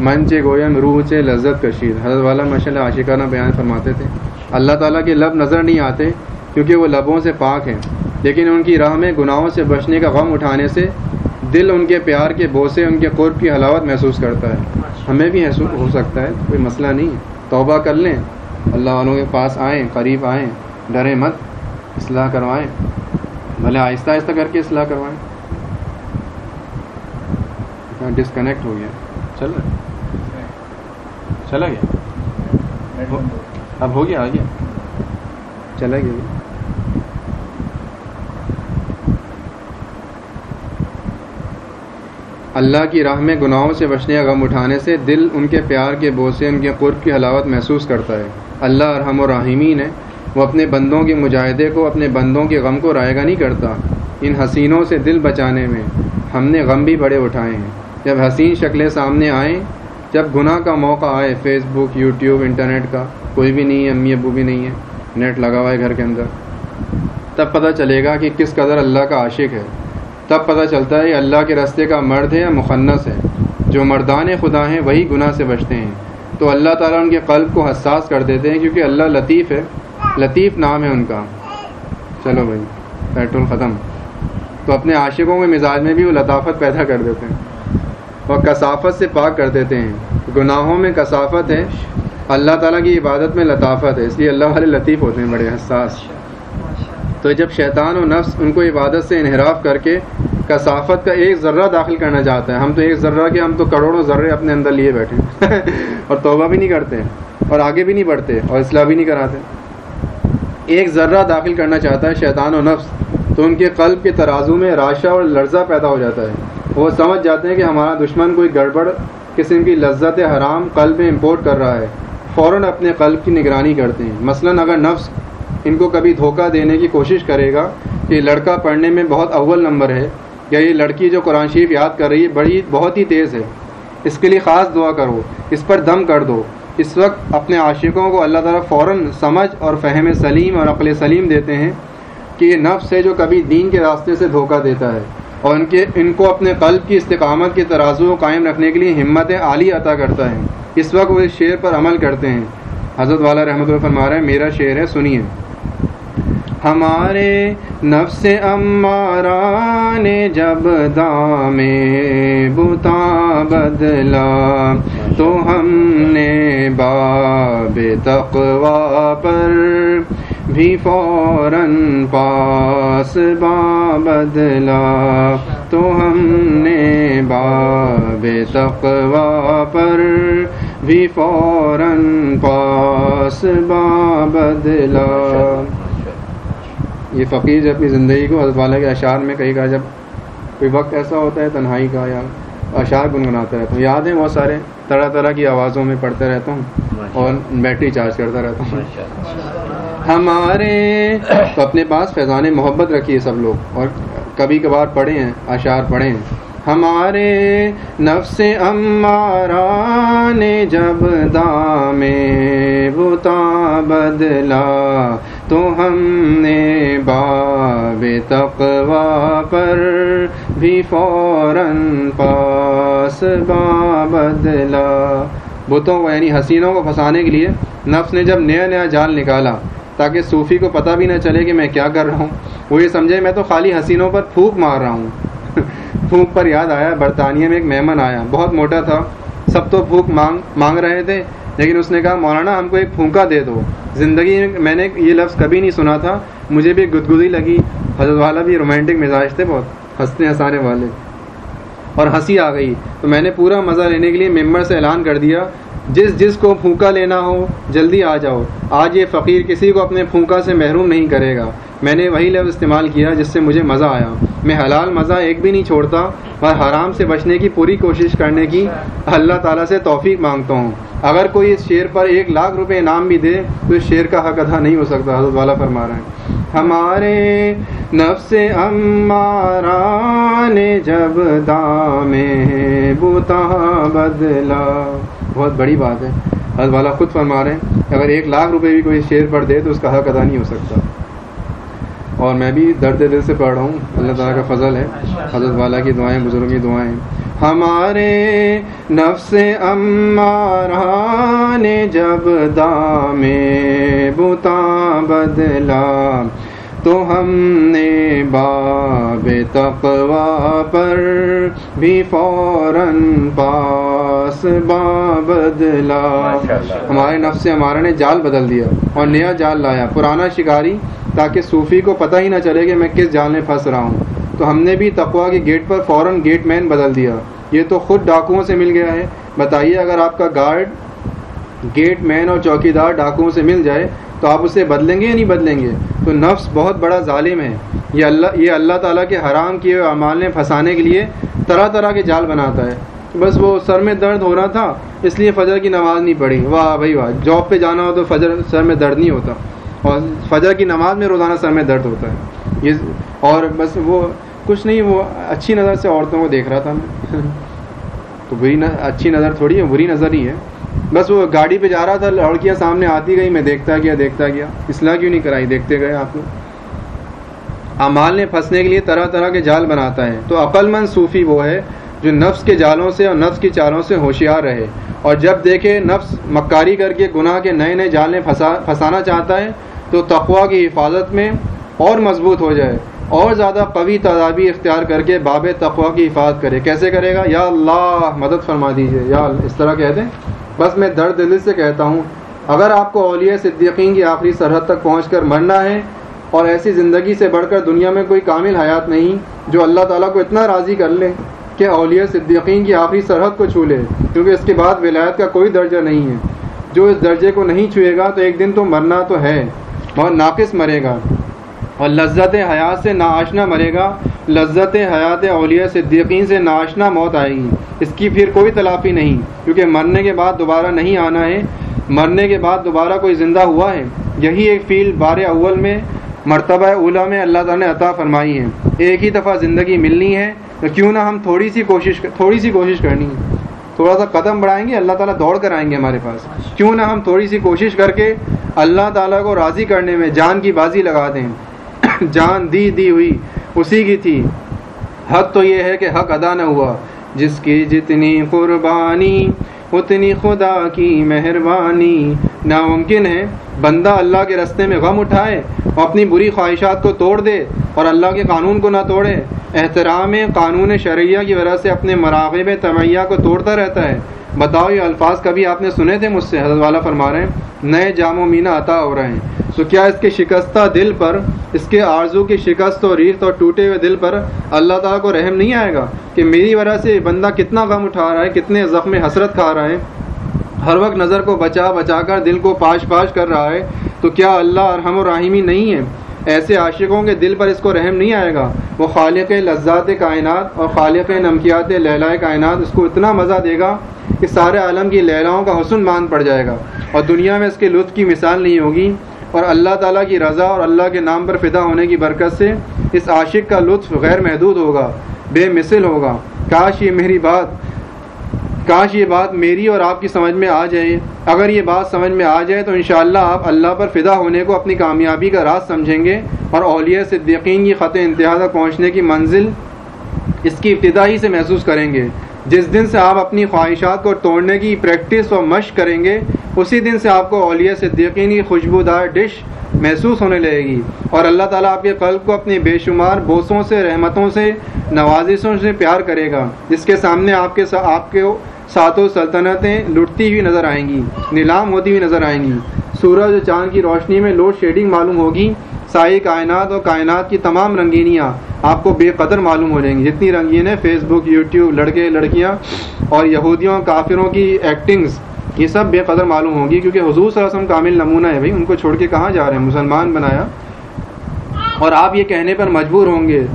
من چے گویم روح چے لذت کشید۔ حضرت والا ماشاء اللہ عاشقانہ بیان فرماتے تھے۔ اللہ تعالیٰ کے لب نظر نہیں آتے کیونکہ وہ لبوں سے پاک ہیں۔ لیکن ان کی راہ میں گناہوں سے بچنے کا غم اٹھانے سے دل ان کے پیار کے بوسے ان کے قرب کی حلاوت محسوس کرتا ہے۔ ہمیں بھی ہو سکتا ہے کوئی مسئلہ نہیں۔ ہے توبہ کر لیں۔ اللہ والوں کے پاس آئیں قریب آئیں۔ ڈریں مت اصلاح کروائیں۔ بھلے آہستہ آہستہ کر کے اصلاح کروائیں۔ ڈسکنیکٹ ہو گیا۔ چل رہا چلا گیا۔ اب ہو گیا آ گیا چلا گیا۔ اللہ کی راہ میں گناہوں سے بچنے غم اٹھانے سے دل ان کے پیار کے بوسے ان کے قرب کی حلاوت محسوس کرتا ہے۔ اللہ ارحم و رحیمین ہے۔ وہ اپنے بندوں کے مجاہدے کو، اپنے بندوں کے غم کو رائے گا نہیں کرتا۔ ان حسینوں سے دل بچانے میں ہم نے غم بھی بڑے اٹھائے ہیں۔ جب حسین شکلیں سامنے آئیں، جب گناہ کا موقع آئے فیس بک، یوٹیوب، انٹرنیٹ کا، کوئی بھی نہیں ہے، امی ابو بھی نہیں ہے۔ نیٹ لگا ہوا ہے گھر کے اندر۔ تب پتہ چلے گا کہ کس قدر اللہ کا عاشق ہے۔ تب پتہ چلتا ہے اللہ کے رستے کا مرد ہے یا مخنص ہے۔ جو مردان خدا ہیں وہی گناہ سے بچتے ہیں۔ تو اللہ تعالیٰ ان کے قلب کو حساس کر دیتے ہیں کیونکہ اللہ لطیف ہے۔ لطیف نام ہے ان کا۔ چلو بھائی پیٹرول ختم۔ تو اپنے عاشقوں کے مزاج میں بھی وہ لطافت پیدا کر دیتے ہیں۔ اور کثافت سے پاک کر دیتے ہیں۔ گناہوں میں کثافت ہے۔ اللہ تعالیٰ کی عبادت میں لطافت ہے، اس لیے اللہ والے لطیف ہوتے ہیں، بڑے حساس۔ تو جب شیطان و نفس ان کو عبادت سے انحراف کر کے کثافت کا ایک ذرہ داخل کرنا چاہتا ہے ہم تو ایک ذرہ کے ہم تو کروڑوں ذرے اپنے اندر لیے بیٹھے <laughs> اور توبہ بھی نہیں کرتے اور آگے بھی نہیں بڑھتے، اور اصلاح بھی نہیں کراتے۔ ایک ذرہ داخل کرنا چاہتا ہے شیطان و نفس، تو ان کے قلب کے ترازو میں راشا اور لرزہ پیدا ہو جاتا ہے۔ وہ سمجھ جاتے ہیں کہ ہمارا دشمن کوئی گڑبڑ قسم کی لذت حرام قلب میں امپورٹ کر رہا ہے۔ فوراً اپنے قلب کی نگرانی کرتے ہیں۔ مثلا اگر نفس ان کو کبھی دھوکہ دینے کی کوشش کرے گا کہ لڑکا پڑھنے میں بہت اول نمبر ہے یا یہ لڑکی جو قرآن شریف یاد کر رہی ہے، بڑی بہت ہی تیز ہے۔ اس کے لیے خاص دعا کرو۔ اس پر دم کر دو۔ اس وقت اپنے عاشقوں کو اللہ تعالیٰ فوراً سمجھ اور فہم سلیم اور عقل سلیم دیتے ہیں کہ یہ نفس ہے جو کبھی دین کے راستے سے دھوکہ دیتا ہے۔ اور ان کے ان کو اپنے قلب کی استقامت کے ترازو کو قائم رکھنے کے لیے ہمت عالی عطا کرتا ہے۔ اس وقت وہ اس شعر پر عمل کرتے ہیں۔ حضرت والا رحمۃ اللہ فرما رہا ہے، میرا شعر ہے، سنیے۔ ہمارے نفس امارا نے جب دام بتا بدلا تو ہم نے باب تقوا پر بھی فوراً پاس با بدلا تو ہم نے باب تقوا پر بھی فوراً پاس با بدلا یہ فقیر اپنی زندگی کو حضرت والا کے اشعار میں کئی کہا جب کوئی وقت ایسا ہوتا ہے تنہائی کا یا اشعار گنگناتا رہتا ہوں۔ یاد ہیں بہت سارے طرح طرح کی آوازوں میں پڑھتے رہتا ہوں اور بیٹری چارج کرتا رہتا ہوں۔ ہمارے تو اپنے پاس فیضان محبت رکھیے سب لوگ اور کبھی کبھار پڑھے ہیں اشعار پڑھے ہیں۔ ہمارے نفس امارا نے جب دام بتا بدلا تو ہم نے باب تقوا پر بھی فوراً پاس با بدلا۔ بتوں کو یعنی حسینوں کو پھنسانے کے لیے نفس نے جب نیا نیا جال نکالا تاکہ صوفی کو پتہ بھی نہ چلے کہ میں کیا کر رہا ہوں۔ وہ یہ سمجھے میں تو خالی حسینوں پر پھونک مار رہا ہوں۔ <laughs> پھونک پر یاد آیا برطانیہ میں ایک مہمان آیا، بہت موٹا تھا۔ سب تو پھونک مانگ مانگ رہے تھے۔ لیکن اس نے کہا، مولانا، ہم کو ایک پھونکا دے دو. زندگی میں میں نے یہ لفظ کبھی نہیں سنا تھا، مجھے بھی گدگدی لگی۔ حضرت والا بھی رومانٹک مزاج تھے بہت ہنستے ہنسانے والے۔ اور ہنسی آ گئی۔ تو میں نے پورا مزہ لینے کے لیے ممبر سے اعلان کر دیا، جس جس کو پھونکا لینا ہو، جلدی آ جاؤ۔ آج یہ فقیر کسی کو اپنے پھونکا سے محروم نہیں کرے گا۔ میں نے وہی لفظ استعمال کیا جس سے مجھے مزہ آیا۔ میں حلال مزہ ایک بھی نہیں چھوڑتا اور حرام سے بچنے کی پوری کوشش کرنے کی اللہ تعالیٰ سے توفیق مانگتا ہوں۔ اگر کوئی اس شعر پر ایک لاکھ روپے انعام بھی دے تو اس شعر کا حق ادا نہیں ہو سکتا، حضرت والا فرما رہے ہیں۔ ہمارے نفس امارا نے جب دام بوتا بدلا۔ بہت بڑی بات ہے۔ حضرت والا خود فرما رہے ہیں، اگر ایک لاکھ روپے بھی کوئی شعر پر دے تو اس کا حق ادا نہیں ہو سکتا۔ اور میں بھی درد دل سے پڑھ رہا ہوں۔ اللہ تعالیٰ کا فضل ہے۔ حضرت والا کی دعائیں، بزرگوں کی دعائیں۔ ہمارے نفس امارہ نے جب دام بتا بدلا۔ تو ہم نے باب تقوا پر بھی فوراً پاس بدلا ہمارے نفس سے ہمارا نے جال بدل دیا اور نیا جال لایا۔ پرانا شکاری تاکہ صوفی کو پتہ ہی نہ چلے کہ میں کس جال میں پھنس رہا ہوں۔ تو ہم نے بھی تقوا کے گیٹ پر فوراً گیٹ مین بدل دیا۔ یہ تو خود ڈاکوؤں سے مل گیا ہے۔ بتائیے اگر آپ کا گارڈ گیٹ مین اور چوکی دار ڈاکوؤں سے مل جائے تو آپ اسے بدلیں گے یا نہیں بدلیں گے؟ تو نفس بہت بڑا ظالم ہے۔ یہ اللہ یہ اللہ تعالیٰ کے حرام کیے ہوئے اعمال نے پھنسانے کے لیے طرح طرح کے جال بناتا ہے۔ بس وہ سر میں درد ہو رہا تھا، اس لیے فجر کی نماز نہیں پڑھی۔ واہ بھائی واہ، جاب پہ جانا ہو تو فجر سر میں درد نہیں ہوتا۔ اور فجر کی نماز میں روزانہ سر میں درد ہوتا ہے۔ یہ اور بس وہ کچھ نہیں، وہ اچھی نظر سے عورتوں کو دیکھ رہا تھا میں۔ <laughs> تو بری اچھی نظر تھوڑی ہے، بری نظر ہی ہے۔ بس وہ گاڑی پہ جا رہا تھا، لڑکیاں سامنے آتی گئی میں دیکھتا گیا دیکھتا گیا۔ اصلاح کیوں نہیں کرائی؟ دیکھتے گئے آپ لوگ۔ امال نے پھنسنے کے لیے طرح طرح کے جال بناتا ہے۔ تو عقل مند صوفی وہ ہے جو نفس کے جالوں سے اور نفس کی چالوں سے ہوشیار رہے۔ اور جب دیکھے نفس مکاری کر کے گناہ کے نئے نئے جال میں پھنسانا چاہتا ہے، تو تقوا کی حفاظت میں اور مضبوط ہو جائے۔ اور زیادہ قوی تدابی اختیار کر کے باب تقوا کی حفاظت کرے۔ کیسے کرے گا؟ یا اللہ، مدد فرما دیجیے یا اس طرح کہتے ہیں۔ بس میں درد دل سے کہتا ہوں، اگر آپ کو اولیاء صدیقین کی آخری سرحد تک پہنچ کر مرنا ہے اور ایسی زندگی سے بڑھ کر دنیا میں کوئی کامل حیات نہیں جو اللہ تعالیٰ کو اتنا راضی کر لے کہ اولیاء صدیقین کی آخری سرحد کو چھو لے، کیونکہ اس کے بعد ولایت کا کوئی درجہ نہیں ہے۔ جو اس درجے کو نہیں چھوئے گا تو ایک دن تو مرنا تو ہے بہت ناقص مرے گا۔ اور لذت حیات سے ناشنا مرے گا۔ لذت حیات اولیاء صدیقین سے ناشنا موت آئے گی۔ اس کی پھر کوئی تلافی نہیں، کیونکہ مرنے کے بعد دوبارہ نہیں آنا ہے۔ مرنے کے بعد دوبارہ کوئی زندہ ہوا ہے۔ یہی ایک فیل بار اول میں، مرتبہ اولا میں اللہ تعالیٰ نے عطا فرمائی ہے۔ ایک ہی دفعہ زندگی ملنی ہے۔ تو کیوں نہ ہم تھوڑی سی کوشش تھوڑی سی کوشش کرنی۔ ہے تھوڑا سا قدم بڑھائیں گے، اللہ تعالیٰ دوڑ کر آئیں گے ہمارے پاس۔ کیوں نہ ہم تھوڑی سی کوشش کر کے اللہ تعالیٰ کو راضی کرنے میں جان کی بازی لگا دیں۔ جان دی دی ہوئی، اسی کی تھی۔ حق تو یہ ہے کہ حق ادا نہ ہوا، جس کی جتنی قربانی، اتنی خدا کی مہربانی۔ ناممکن ہے، بندہ اللہ کے رستے میں غم اٹھائے اور اپنی بری خواہشات کو توڑ دے اور اللہ کے قانون کو نہ توڑے۔ احترام قانون شرعیہ کی وجہ سے اپنے مراغب طمیہ کو توڑتا رہتا ہے۔ بتاؤ، یہ الفاظ کبھی آپ نے سنے تھے مجھ سے؟ حضرت والا فرما رہے ہیں، نئے جام و مینا عطا ہو رہے ہیں۔ تو کیا اس کے شکستہ دل پر، اس کے آرزو کی شکست اور ریت اور ٹوٹے ہوئے دل پر اللہ تعالیٰ کو رحم نہیں آئے گا کہ میری وجہ سے بندہ کتنا غم اٹھا رہا ہے، کتنے زخم حسرت کھا رہا ہے۔ ہر وقت نظر کو بچا بچا کر دل کو پاش پاش کر رہا ہے۔ تو کیا اللہ ارحم و راہمی نہیں ہے؟ ایسے عاشقوں کے دل پر اس کو رحم نہیں آئے گا۔ وہ خالق لذات کائنات اور خالق نمکیات لہلائے کائنات اس کو اتنا مزہ دے گا کہ سارے عالم کی لہلاؤں کا حسن مان پڑ جائے گا۔ اور دنیا میں اس کے لطف کی مثال نہیں ہوگی۔ اور اللہ تعالیٰ کی رضا اور اللہ کے نام پر فدا ہونے کی برکت سے اس عاشق کا لطف غیر محدود ہوگا، بے مثل ہوگا۔ کاش یہ میری بات، کاش یہ بات میری اور آپ کی سمجھ میں آ جائے۔ اگر یہ بات سمجھ میں آ جائے تو انشاءاللہ آپ اللہ پر فدا ہونے کو اپنی کامیابی کا راز سمجھیں گے اور اولیاء صدیقین کی خط انتہا تک پہنچنے کی منزل اس کی ابتدائی سے محسوس کریں گے۔ جس دن سے آپ اپنی خواہشات کو توڑنے کی پریکٹس اور مشق کریں گے اسی دن سے آپ کو اولیاء صدیقین کی خوشبودار ڈش محسوس ہونے لگے گی اور اللہ تعالیٰ آپ کے قلب کو اپنی بے شمار بوسوں سے، رحمتوں سے، نوازشوں سے پیار کرے گا۔ جس کے سامنے آپ کے آپ کے ساتوں سلطنتیں لٹتی ہوئی نظر آئیں گی، نیلام ہوتی ہوئی نظر آئیں گی۔ سورج چاند کی روشنی میں لوڈ شیڈنگ معلوم ہوگی۔ سائی کائنات اور کائنات کی تمام رنگینیاں آپ کو بے قدر معلوم ہو جائیں گی۔ جتنی رنگین ہیں، فیس بک، یوٹیوب، لڑکے، لڑکیاں اور یہودیوں، کافروں کی ایکٹنگز یہ سب بے قدر معلوم ہوگی کیونکہ حضور صلی اللہ علیہ وسلم کامل نمونہ ہے بھائی، ان کو چھوڑ کے کہاں جا رہے ہیں؟ مسلمان بنایا۔ اور آپ یہ کہنے پر مجبور ہوں گے،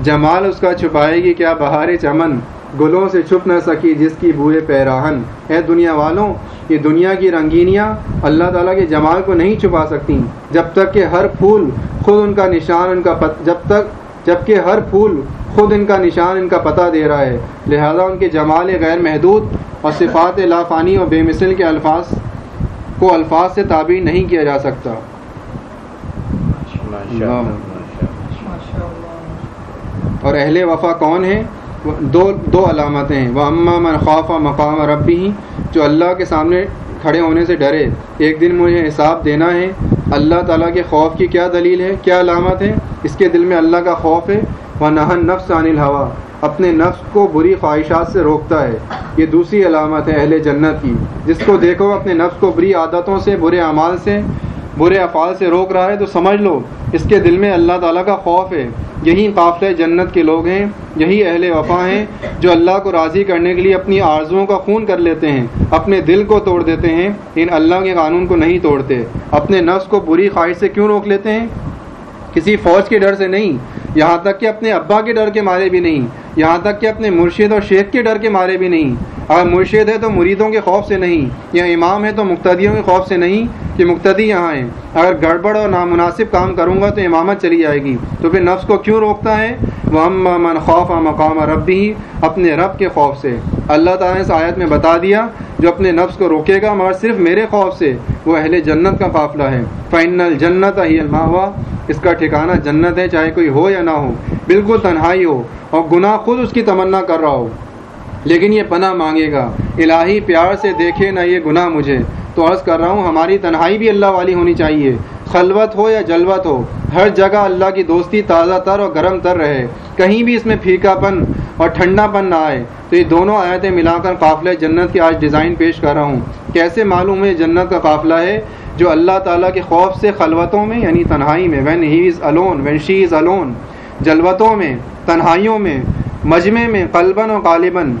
جمال اس کا چھپائے گی، کیا بہار چمن گلوں سے چھپ نہ سکی جس کی بوئے پیراہن۔ اے دنیا والوں، یہ دنیا کی رنگینیاں اللہ تعالیٰ کے جمال کو نہیں چھپا سکتی جب تک کہ ہر پھول خود ان کا نشان، ان کا پت جب تک جبکہ ہر پھول خود ان کا نشان ان کا پتہ دے رہا ہے۔ لہذا ان کے جمال غیر محدود اور صفات لافانی اور بے مثل کے الفاظ کو الفاظ سے تعبیر نہیں کیا جا سکتا۔ اور اہل وفا کون ہیں؟ دو دو علامتیں ہیں۔ وہ اما من خوف مقام ربی جو اللہ کے سامنے کھڑے ہونے سے ڈرے۔ ایک دن مجھے حساب دینا ہے اللہ تعالیٰ کے خوف کی کیا دلیل ہے؟ کیا علامت ہے؟ اس کے دل میں اللہ کا خوف ہے؟ وہ نہن نفس عن الحوا اپنے نفس کو بری خواہشات سے روکتا ہے۔ یہ دوسری علامت ہے اہل جنت کی۔ جس کو دیکھو، اپنے نفس کو بری عادتوں سے، برے اعمال سے برے افعال سے روک رہا ہے تو سمجھ لو، اس کے دل میں اللہ تعالیٰ کا خوف ہے۔ یہی قافلہ جنت کے لوگ ہیں، یہی اہل وفا ہیں جو اللہ کو راضی کرنے کے لیے اپنی آرزوؤں کا خون کر لیتے ہیں، اپنے دل کو توڑ دیتے ہیں۔ ان اللہ کے قانون کو نہیں توڑتے۔ اپنے نفس کو بری خواہش سے کیوں روک لیتے ہیں؟ کسی فوج کے ڈر سے نہیں، یہاں تک کہ اپنے ابا کے ڈر کے مارے بھی نہیں۔ یہاں تک کہ اپنے مرشد اور شیخ کے ڈر کے مارے بھی نہیں۔ اگر مرشد ہے تو مریدوں کے خوف سے نہیں، یا امام ہے تو مقتدیوں کے خوف سے نہیں کہ مقتدی یہاں ہیں۔ اگر گڑبڑ اور نامناسب کام کروں گا تو امامت چلی جائے گی۔ تو پھر نفس کو کیوں روکتا ہے؟ وہ من خوف مقام رب بھی اپنے رب کے خوف سے۔ اللہ تعالیٰ نے اس آیت میں بتا دیا، جو اپنے نفس کو روکے گا، مگر صرف میرے خوف سے، وہ اہل جنت کا قافلہ ہے۔ فائنل جنت ہی ہوا اس کا ٹھکانہ جنت ہے، چاہے کوئی ہو یا نہ ہو۔ بالکل تنہائی ہو اور گناہ خود اس کی تمنا کر رہا ہو لیکن یہ پناہ مانگے گا۔ الہی پیار سے دیکھے نہ یہ گناہ مجھے۔ تو عرض کر رہا ہوں، ہماری تنہائی بھی اللہ والی ہونی چاہیے۔ خلوت ہو یا جلوت ہو، ہر جگہ اللہ کی دوستی تازہ تر اور گرم تر رہے۔ کہیں بھی اس میں پھیکا پن اور ٹھنڈا پن نہ آئے۔ تو یہ دونوں آیتیں ملا کر قافلہ جنت کی آج ڈیزائن پیش کر رہا ہوں۔ کیسے معلوم ہے جنت کا قافلہ ہے جو اللہ تعالیٰ کے خوف سے خلوتوں میں یعنی تنہائی میں when he is alone when she is alone جلوتوں میں، تنہائیوں میں مجمع میں قلباً و غالباً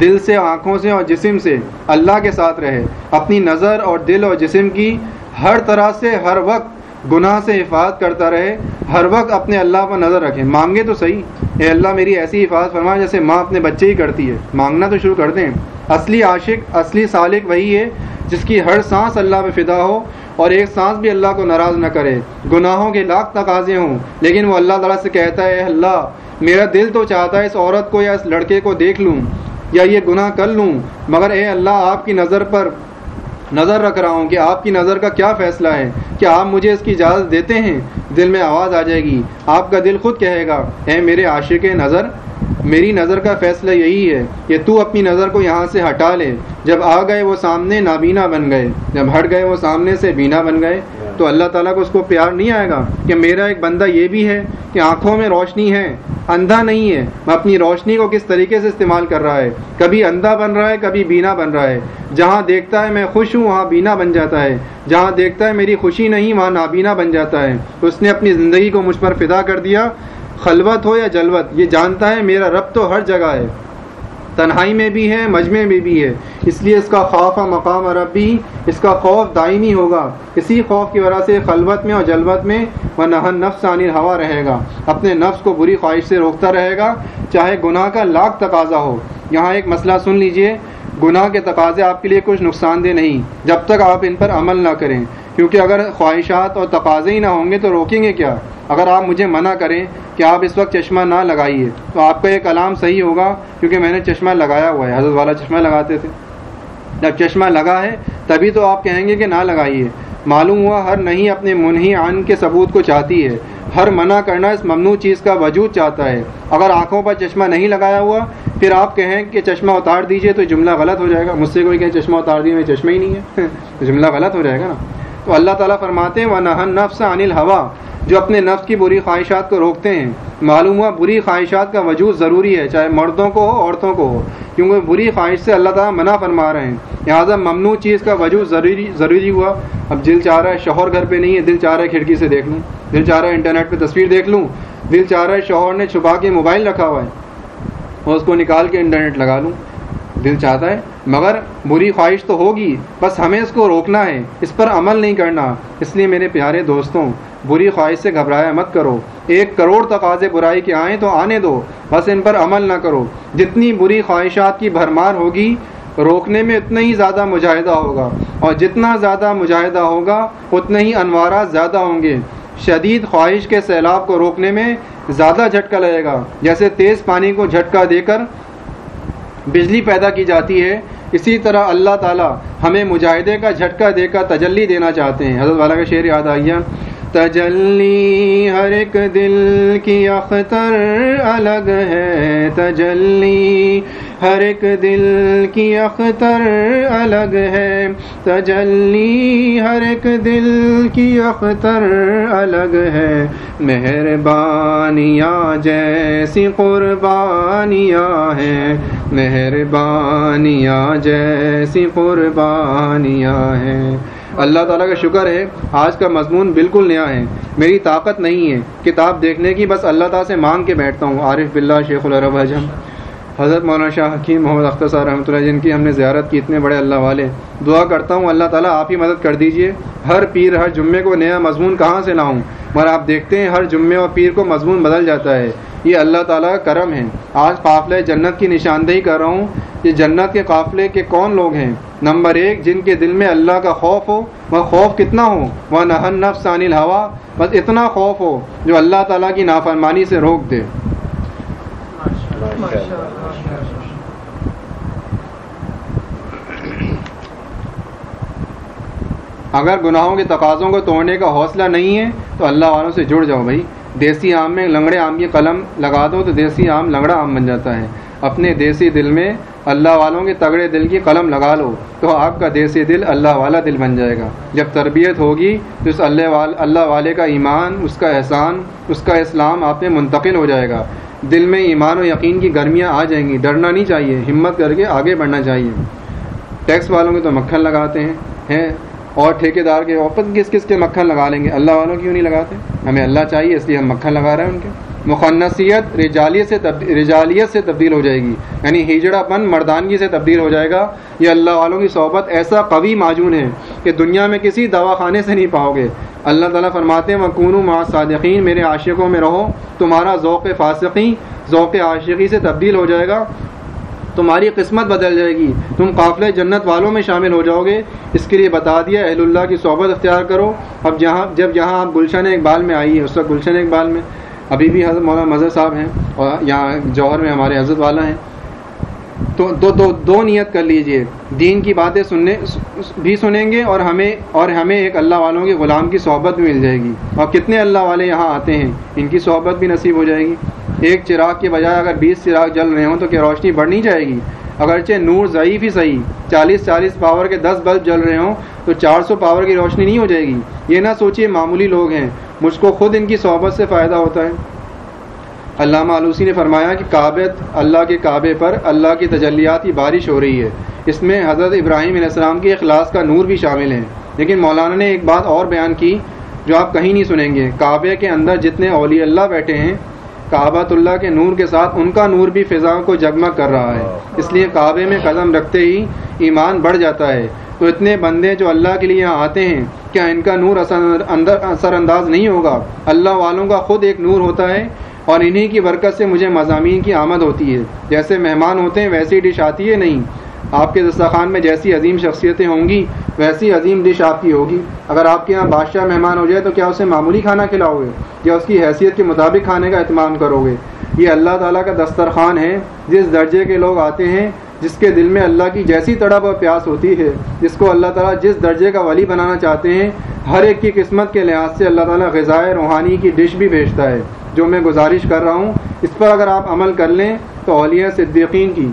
دل سے، آنکھوں سے اور جسم سے اللہ کے ساتھ رہے۔ اپنی نظر اور دل اور جسم کی ہر طرح سے ہر وقت گناہ سے حفاظت کرتا رہے۔ ہر وقت اپنے اللہ پر نظر رکھے۔ مانگے تو صحیح۔ اے اللہ، میری ایسی حفاظت فرما جیسے ماں اپنے بچے ہی کرتی ہے۔ مانگنا تو شروع کر دیں۔ اصلی عاشق، اصلی سالک وہی ہے جس کی ہر سانس اللہ پہ فدا ہو۔ اور ایک سانس بھی اللہ کو ناراض نہ کرے۔ گناہوں کے لاکھ تقاضے ہوں، لیکن وہ اللہ تعالیٰ سے کہتا ہے اللہ، میرا دل تو چاہتا ہے اس عورت کو یا اس لڑکے کو دیکھ لوں، یا یہ گناہ کر لوں، مگر اے اللہ، آپ کی نظر پر نظر رکھ رہا ہوں کہ آپ کی نظر کا کیا فیصلہ ہے۔ کیا آپ مجھے اس کی اجازت دیتے ہیں؟ دل میں آواز آ جائے گی۔ آپ کا دل خود کہے گا، اے میرے عاشق نظر میری نظر کا فیصلہ یہی ہے کہ تو اپنی نظر کو یہاں سے ہٹا لے۔ جب آ گئے وہ سامنے نابینا بن گئے۔ جب ہٹ گئے وہ سامنے سے بینا بن گئے۔ تو اللہ تعالیٰ کو اس کو پیار نہیں آئے گا کہ میرا ایک بندہ یہ بھی ہے کہ آنکھوں میں روشنی ہے۔ اندھا نہیں ہے۔ میں اپنی روشنی کو کس طریقے سے استعمال کر رہا ہے؟ کبھی اندھا بن رہا ہے، کبھی بینا بن رہا ہے۔ جہاں دیکھتا ہے میں خوش ہوں، وہاں بینا بن جاتا ہے۔ جہاں دیکھتا ہے میری خوشی نہیں، وہاں نابینا بن جاتا ہے۔ اس نے اپنی زندگی کو مجھ پر فدا کر دیا۔ خلوت ہو یا جلوت، یہ جانتا ہے میرا رب تو ہر جگہ ہے۔ تنہائی میں بھی ہے، مجمع میں بھی ہے۔ اس لیے اس کا خوف مقام ربی اس کا خوف دائمی ہوگا۔ اسی خوف کی وجہ سے خلوت میں اور جلوت میں وہ نہن نفس عنی ہوا رہے گا۔ اپنے نفس کو بری خواہش سے روکتا رہے گا، چاہے گناہ کا لاکھ تقاضا ہو۔ یہاں ایک مسئلہ سن لیجیے۔ گناہ کے تقاضے آپ کے لیے کچھ نقصان دہ نہیں، جب تک آپ ان پر عمل نہ کریں۔ کیونکہ اگر خواہشات اور تقاضے ہی نہ ہوں گے تو روکیں گے کیا؟ اگر آپ مجھے منع کریں کہ آپ اس وقت چشمہ نہ لگائیے، تو آپ کا یہ کلام صحیح ہوگا کیونکہ میں نے چشمہ لگایا ہوا ہے۔ حضرت والا چشمہ لگاتے تھے۔ جب چشمہ لگا ہے، تبھی تو آپ کہیں گے کہ نہ لگائیے۔ معلوم ہوا ہر نہیں اپنے منہی عن کے ثبوت کو چاہتی ہے۔ ہر منع کرنا اس ممنوع چیز کا وجود چاہتا ہے۔ اگر آنکھوں پر چشمہ نہیں لگایا ہوا، پھر آپ کہیں کہ چشمہ اتار دیجیے تو جملہ غلط ہو جائے گا۔ مجھ سے کوئی کہے چشمہ اتار دیے میں چشمہ ہی نہیں ہے۔ <laughs> جملہ غلط ہو جائے گا نا۔ تو اللہ تعالیٰ فرماتے ہیں وہ نہن نفس انل ہوا جو اپنے نفس کی بری خواہشات کو روکتے ہیں۔ معلوم ہوا بری خواہشات کا وجود ضروری ہے، چاہے مردوں کو ہو، عورتوں کو ہو۔ کیونکہ بری خواہش سے اللہ تعالیٰ منع فرما رہے ہیں۔ لہٰذا ممنوع چیز کا وجود ضروری ضروری ہوا۔ اب دل چاہ رہا ہے شوہر گھر پہ نہیں ہے، دل چاہ رہا ہے کھڑکی سے دیکھ لوں۔ دل چاہ رہا ہے انٹرنیٹ پہ تصویر دیکھ لوں۔ دل چاہ رہا ہے شوہر نے چھپا کے موبائل رکھا ہوا ہے۔ اور اس کو نکال کے انٹرنیٹ لگا لوں۔ دل چاہتا ہے۔ مگر بری خواہش تو ہوگی، بس ہمیں اس کو روکنا ہے، اس پر عمل نہیں کرنا۔ اس لیے میرے پیارے دوستوں، بری خواہش سے گھبرایا مت کرو۔ ایک کروڑ تقاضے برائی کے آئیں تو آنے دو۔ بس ان پر عمل نہ کرو۔ جتنی بری خواہشات کی بھرمار ہوگی، روکنے میں اتنا ہی زیادہ مجاہدہ ہوگا۔ اور جتنا زیادہ مجاہدہ ہوگا، اتنے ہی انوارات زیادہ ہوں گے۔ شدید خواہش کے سیلاب کو روکنے میں زیادہ جھٹکا لگے گا۔ جیسے تیز پانی کو جھٹکا دے کر بجلی پیدا کی جاتی ہے، اسی طرح اللہ تعالیٰ ہمیں مجاہدے کا جھٹکا دے کر تجلی دینا چاہتے ہیں۔ حضرت والا کا شعر یاد آئیے۔ تجلی ہر ایک دل کی اختر الگ ہے۔ تجلی ہر ایک دل کی اختر الگ ہے۔ تجلی ہر ایک دل کی اختر الگ ہے۔ مہربانیاں جیسی قربانیاں ہیں۔ مہربانیاں جیسی قربانیاں ہیں۔ اللہ تعالیٰ کا شکر ہے، آج کا مضمون بالکل نیا ہے۔ میری طاقت نہیں ہے کتاب دیکھنے کی، بس اللہ تعالیٰ سے مانگ کے بیٹھتا ہوں۔ عارف بلّہ شیخ الرب حجم حضرت مولانا شاہ حکیم محمد اختر صاحب رحمۃ اللہ جن کی ہم نے زیارت کی، اتنے بڑے اللہ والے دعا کرتا ہوں، اللہ تعالیٰ آپ ہی مدد کر دیجیے۔ ہر پیر، ہر جمعے کو نیا مضمون کہاں سے لاؤں؟ مگر آپ دیکھتے ہیں، ہر جمعے اور پیر کو مضمون بدل جاتا ہے۔ یہ اللہ تعالیٰ کا کرم ہے۔ آج قافلہ جنت کی نشاندہی کر رہا ہوں کہ جنت کے قافلے کے کون لوگ ہیں؟ نمبر ایک، جن کے دل میں اللہ کا خوف ہو، وہ خوف کتنا ہو؟ وہ نہن نفس عن ہوا بس اتنا خوف ہو جو اللہ تعالیٰ کی نافرمانی سے روک دے۔ اگر گناہوں کے تقاضوں کو توڑنے کا حوصلہ نہیں ہے، تو اللہ والوں سے جڑ جاؤ بھائی۔ دیسی آم میں لنگڑے آم کی قلم لگا دو تو دیسی آم لنگڑا آم بن جاتا ہے۔ اپنے دیسی دل میں اللہ والوں کے تگڑے دل کی قلم لگا لو تو آپ کا دیسی دل اللہ والا دل بن جائے گا۔ جب تربیت ہوگی تو اس اللہ اللہ والے کا ایمان، اس کا احسان، اس کا اسلام آپ میں منتقل ہو جائے گا۔ دل میں ایمان و یقین کی گرمیاں آ جائیں گی، ڈرنا نہیں چاہیے، ہمت کر کے آگے بڑھنا چاہیے۔ ٹیکس والوں کے تو مکھن لگاتے ہیں ہیں، اور ٹھیکے دار کے اوپر کس کس کے مکھن لگا لیں گے؟ اللہ والوں کیوں نہیں لگاتے؟ ہمیں اللہ چاہیے، اس لیے ہم مکھن لگا رہے ہیں ان کے۔ مخنصیت رجالیت سے رجالیت سے تبدیل ہو جائے گی۔ یعنی ہجڑا پن مردانگی سے تبدیل ہو جائے گا۔ یہ اللہ والوں کی صحبت ایسا قوی معجون ہے کہ دنیا میں کسی دواخانے سے نہیں پاؤ گے۔ اللہ تعالیٰ فرماتے ہیں مکون ما صادقین میرے عاشقوں میں رہو، تمہارا ذوق فاسقی ذوق عاشقی سے تبدیل ہو جائے گا۔ تمہاری قسمت بدل جائے گی۔ تم قافلے جنت والوں میں شامل ہو جاؤ گے۔ اس کے لیے بتا دیا، اہل اللہ کی صحبت اختیار کرو۔ اب جہاں جب جہاں آپ گلشن اقبال میں آئی ہے اس وقت گلشن اقبال میں ابھی بھی حضرت مولانا مظہر صاحب ہیں اور یہاں جوہر میں ہمارے حضرت والا ہیں۔ تو دو دو دو نیت کر لیجیے۔ دین کی باتیں سننے بھی سنیں گے اور ہمیں اور ہمیں ایک اللہ والوں کے غلام کی صحبت بھی مل جائے گی۔ اور کتنے اللہ والے یہاں آتے ہیں؟ ان کی صحبت بھی نصیب ہو جائے گی۔ ایک چراغ کے بجائے اگر بیس چراغ جل رہے ہوں تو کیا روشنی بڑھ نہیں جائے گی؟ اگرچہ نور ضعیف ہی صحیح، چالیس چالیس پاور کے دس بلب جل رہے ہوں تو چار سو پاور کی روشنی نہیں ہو جائے گی۔ یہ نہ سوچیے معمولی لوگ ہیں، مجھ کو خود ان کی صحبت سے فائدہ ہوتا ہے۔ علامہ آلوسی نے فرمایا کہ کعبت اللہ کے کعبے پر اللہ کی تجلیات کی بارش ہو رہی ہے۔ اس میں حضرت ابراہیم علیہ السلام کے اخلاص کا نور بھی شامل ہے لیکن مولانا نے ایک بات اور بیان کی جو آپ کہیں نہیں سنیں گے۔ کعبے کے اندر جتنے اولیاء اللہ بیٹھے ہیں کعبۃ اللہ کے نور کے ساتھ ان کا نور بھی فضا کو جگمگ کر رہا ہے۔ اس لیے کعبے میں قدم رکھتے ہی ایمان بڑھ جاتا ہے۔ تو اتنے بندے جو اللہ کے لیے یہاں آتے ہیں کیا ان کا نور اثر انداز نہیں ہوگا؟ اللہ والوں کا خود ایک نور ہوتا ہے اور انہی کی برکت سے مجھے مضامین کی آمد ہوتی ہے۔ جیسے مہمان ہوتے ہیں ویسی ڈش آتی ہے نہیں۔ آپ کے دسترخوان میں جیسی عظیم شخصیتیں ہوں گی، ویسی عظیم ڈش آپ کی ہوگی۔ اگر آپ کے یہاں بادشاہ مہمان ہو جائے تو کیا اسے معمولی کھانا کھلاؤ گے یا اس کی حیثیت کے مطابق کھانے کا اہتمام کرو گے یہ اللہ تعالیٰ کا دسترخوان ہے، جس درجے کے لوگ آتے ہیں، جس کے دل میں اللہ کی جیسی تڑپ اور پیاس ہوتی ہے، جس کو اللہ تعالیٰ جس درجے کا ولی بنانا چاہتے ہیں، ہر ایک کی قسمت کے لحاظ سے اللہ تعالیٰ غذائے روحانی کی ڈش بھی بھیجتا ہے، جو میں گزارش کر رہا ہوں۔ اس پر اگر آپ عمل کر لیں تو اولیاء صدیقین کی۔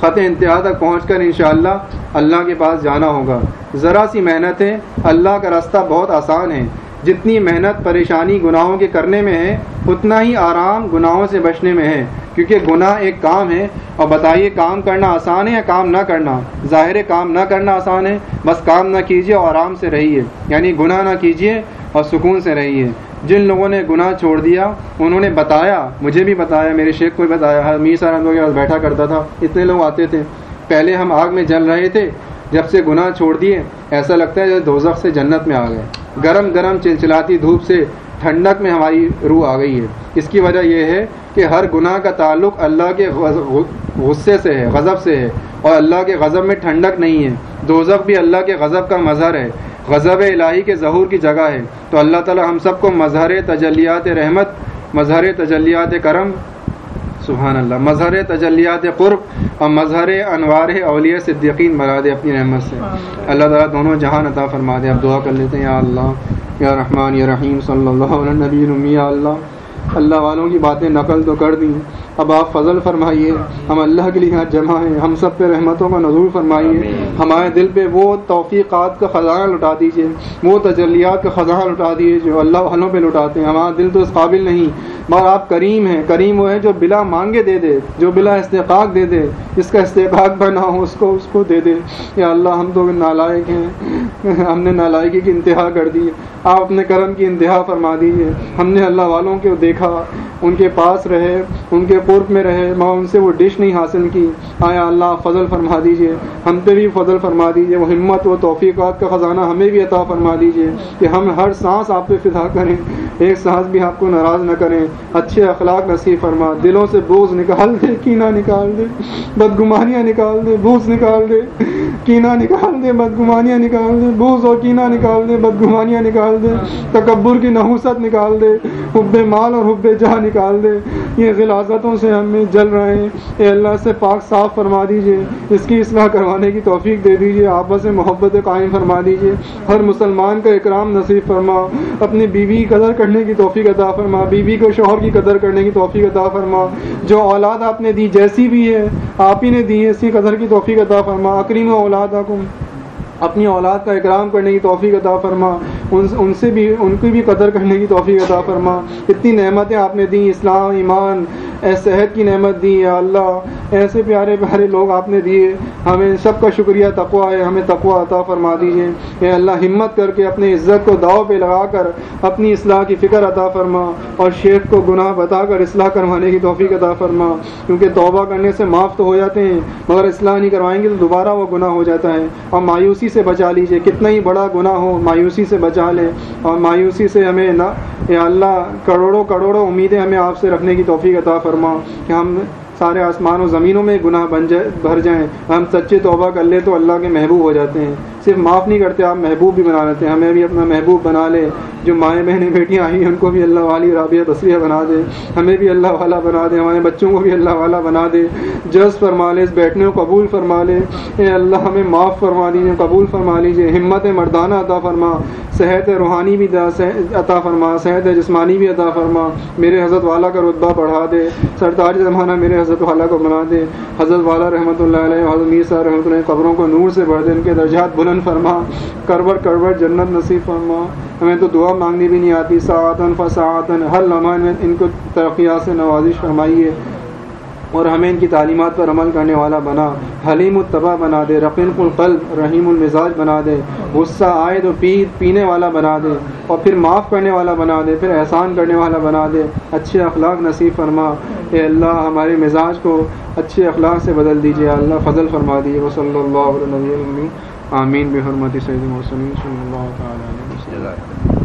خط انتہا تک پہنچ کر انشاءاللہ اللہ کے پاس جانا ہوگا۔ ذرا سی محنت ہے، اللہ کا راستہ بہت آسان ہے۔ جتنی محنت پریشانی گناہوں کے کرنے میں ہے، اتنا ہی آرام گناہوں سے بچنے میں ہے۔ کیونکہ گناہ ایک کام ہے، اور بتائیے کام کرنا آسان ہے یا کام نہ کرنا؟ ظاہر کام نہ کرنا آسان ہے، بس کام نہ کیجیے اور آرام سے رہیے۔ یعنی گناہ نہ کیجیے اور سکون سے رہیے۔ جن لوگوں نے گناہ چھوڑ دیا، انہوں نے بتایا، مجھے بھی بتایا، میرے شیخ کو بھی بتایا میر سارا کے پاس بیٹھا کرتا تھا، اتنے لوگ آتے تھے۔ پہلے ہم آگ میں جل رہے تھے، جب سے گناہ چھوڑ دیے، ایسا لگتا ہے جیسے دوزخ سے جنت میں آ گئے۔ گرم گرم چلچلاتی دھوپ سے ٹھنڈک میں ہماری روح آ گئی ہے۔ اس کی وجہ یہ ہے کہ ہر گناہ کا تعلق اللہ کے غصے سے ہے، غضب سے ہے۔ اور اللہ کے غضب میں ٹھنڈک نہیں ہے۔ دوزخ بھی اللہ کے غضب کا مظہر ہے۔ غضب الہی کے ظہور کی جگہ ہے۔ تو اللہ تعالی ہم سب کو مظہر تجلیات رحمت مظہر تجلیات کرم سبحان اللہ مظہر تجلیات قرب اور مظہر انوار اولیاء صدیقین مرا دے اپنی رحمت سے۔ اللہ تعالیٰ دونوں جہان عطا فرما دے۔ اب دعا کر لیتے ہیں یا اللہ یا رحمان یا رحیم صلی اللہ علیہ نبی یا اللہ اللہ والوں کی باتیں نقل تو کر دیں۔ اب آپ فضل فرمائیے ہم اللہ کے لیے یہاں جمع ہیں ہم سب پہ رحمتوں کا نظور فرمائیے۔ ہمارے دل پہ وہ توفیقات کا خزانہ لٹا دیجیے وہ تجلیات کا خزانہ لٹا دیجیے جو اللہ والوں پہ لٹاتے ہیں۔ ہمارا دل تو اس قابل نہیں۔ مگر آپ کریم ہیں کریم وہ ہے جو بلا مانگے دے دے جو بلا استحقاق دے دے۔ جس کا استحقاق بنا ہو اس کو اس کو دے دے۔ یا اللہ ہم تو نالائق ہیں۔ <laughs> ہم نے نالائقی کی انتہا کر دی۔ آپ اپنے کرم کی انتہا فرما دیجیے ہم نے اللہ والوں کو دیکھا، ان کے پاس رہے، ان کے قرب میں رہے، ماں، ان سے وہ ڈش نہیں حاصل کی۔ آیا، اللہ فضل فرما دیجیے ہم پہ بھی فضل فرما دیجیے وہ ہمت و توفیقات کا خزانہ ہمیں بھی عطا فرما دیجیے کہ ہم ہر سانس آپ پہ فضا کریں۔ ایک سانس بھی آپ کو ناراض نہ کریں۔ اچھے اخلاق نصیب فرما۔ دلوں سے بوجھ نکال دے کینا نکال دے۔ بدگمانیاں نکال دے، بوجھ نکال دے۔ کینا نکال دے، بدگمانیاں نکال دے۔ بوجھ اور کینا نکال دے، بدگمانیاں نکال دے۔ تکبر کی نحوست نکال دے۔ حب مال اور حب جہاں نکال دے۔ یہ غلازتوں سے ہمیں جل رہے ہیں۔ اے اللہ سے پاک صاف فرما دیجیے۔ اس کی اصلاح کروانے کی توفیق دے دیجیے۔ آپس میں محبت قائم فرما دیجیے۔ ہر مسلمان کا اکرام نصیب فرما۔ اپنی بیوی کی قدر کرنے کی توفیق عطا فرما۔ بیوی کو شوہر کی قدر کرنے کی توفیق عطا فرما۔ جو اولاد آپ نے دی جیسی بھی ہے، آپ ہی نے دی ہے اسی قدر کی توفیق عطا فرما۔ اکریم اولاد اپنی اولاد کا اکرام کرنے کی توفیق عطا فرما، ان ان سے بھی ان کی بھی قدر کرنے کی توفیق عطا فرما۔ اتنی نعمتیں آپ نے دی اسلام، ایمان، اے صحت کی نعمت دی یا اللہ، ایسے پیارے پیارے لوگ آپ نے دیے۔ ہمیں سب کا شکریہ تقوا ہے، ہمیں تقوا عطا فرما دیجیے اے اللہ، ہمت کر کے اپنی عزت کو داؤ پہ لگا کر اپنی اصلاح کی فکر عطا فرما اور شیخ کو گناہ بتا کر اصلاح کروانے کی توفیق عطا فرما۔ کیونکہ توبہ کرنے سے معاف تو ہو جاتے ہیں، مگر اصلاح نہیں کروائیں گے تو دوبارہ وہ گناہ ہو جاتا ہے۔ اور مایوسی سے بچا لیجیے کتنا ہی بڑا گناہ ہو، مایوسی سے بچا لے۔ اور مایوسی سے ہمیں نہ، اے اللہ، کروڑوں کروڑوں امیدیں ہمیں آپ سے رکھنے کی توفیق عطا فرما کہ ہم سارے آسمان و زمینوں میں گناہ بن جائے بھر جائیں۔ ہم سچے توبہ کر لیں تو اللہ کے محبوب ہو جاتے ہیں۔ صرف معاف نہیں کرتے، آپ محبوب بھی بنا لیتے ہیں۔ ہمیں بھی اپنا محبوب بنا لے۔ جو مائیں بہنیں بیٹیاں آئی ہیں، ان کو بھی اللہ والی رابعہ تصویہ بنا دے۔ ہمیں بھی اللہ والا بنا دے۔ ہمارے بچوں کو بھی اللہ والا بنا دے۔ جز فرما لے، اس بیٹھنے کو قبول فرما لے۔ اے اللہ، ہمیں معاف فرما دیجیے قبول فرما لیجیے ہمت مردانہ عطا فرما۔ صحت روحانی بھی عطا فرما۔ صحت جسمانی بھی عطا فرما۔ میرے حضرت والا کا رتبہ بڑھا دے۔ سرتاج زمانہ میرے حضرت والا کو بنا دے۔ حضرت والا رحمۃ اللہ علیہ حضرت میر صاحب رحمۃ اللہ قبروں کو نور سے بھر دے، ان کے درجات بلند فرما۔ کربر کربر، جنت نصیب فرما۔ ہمیں تو دعا مانگنی بھی نہیں آتی سعتن فسعتن ہر لمحہ ان کو ترقیات سے نوازش فرمائیے۔ اور ہمیں ان کی تعلیمات پر عمل کرنے والا بنا، حلیم الطبع بنا دے، رقیق القلب، رحیم المزاج بنا دے، غصہ، عائد و پیر، پینے والا بنا دے، اور پھر معاف کرنے والا بنا دے، پھر احسان کرنے والا بنا دے۔ اچھے اخلاق نصیب فرما۔ اے اللہ، ہمارے مزاج کو اچھے اخلاق سے بدل دیجیے اللہ، فضل فرما دیجیے وہ صلی اللہ علیہ آمین۔ بحرمت سید صلی اللہ تعالیٰ علیہ وسلم۔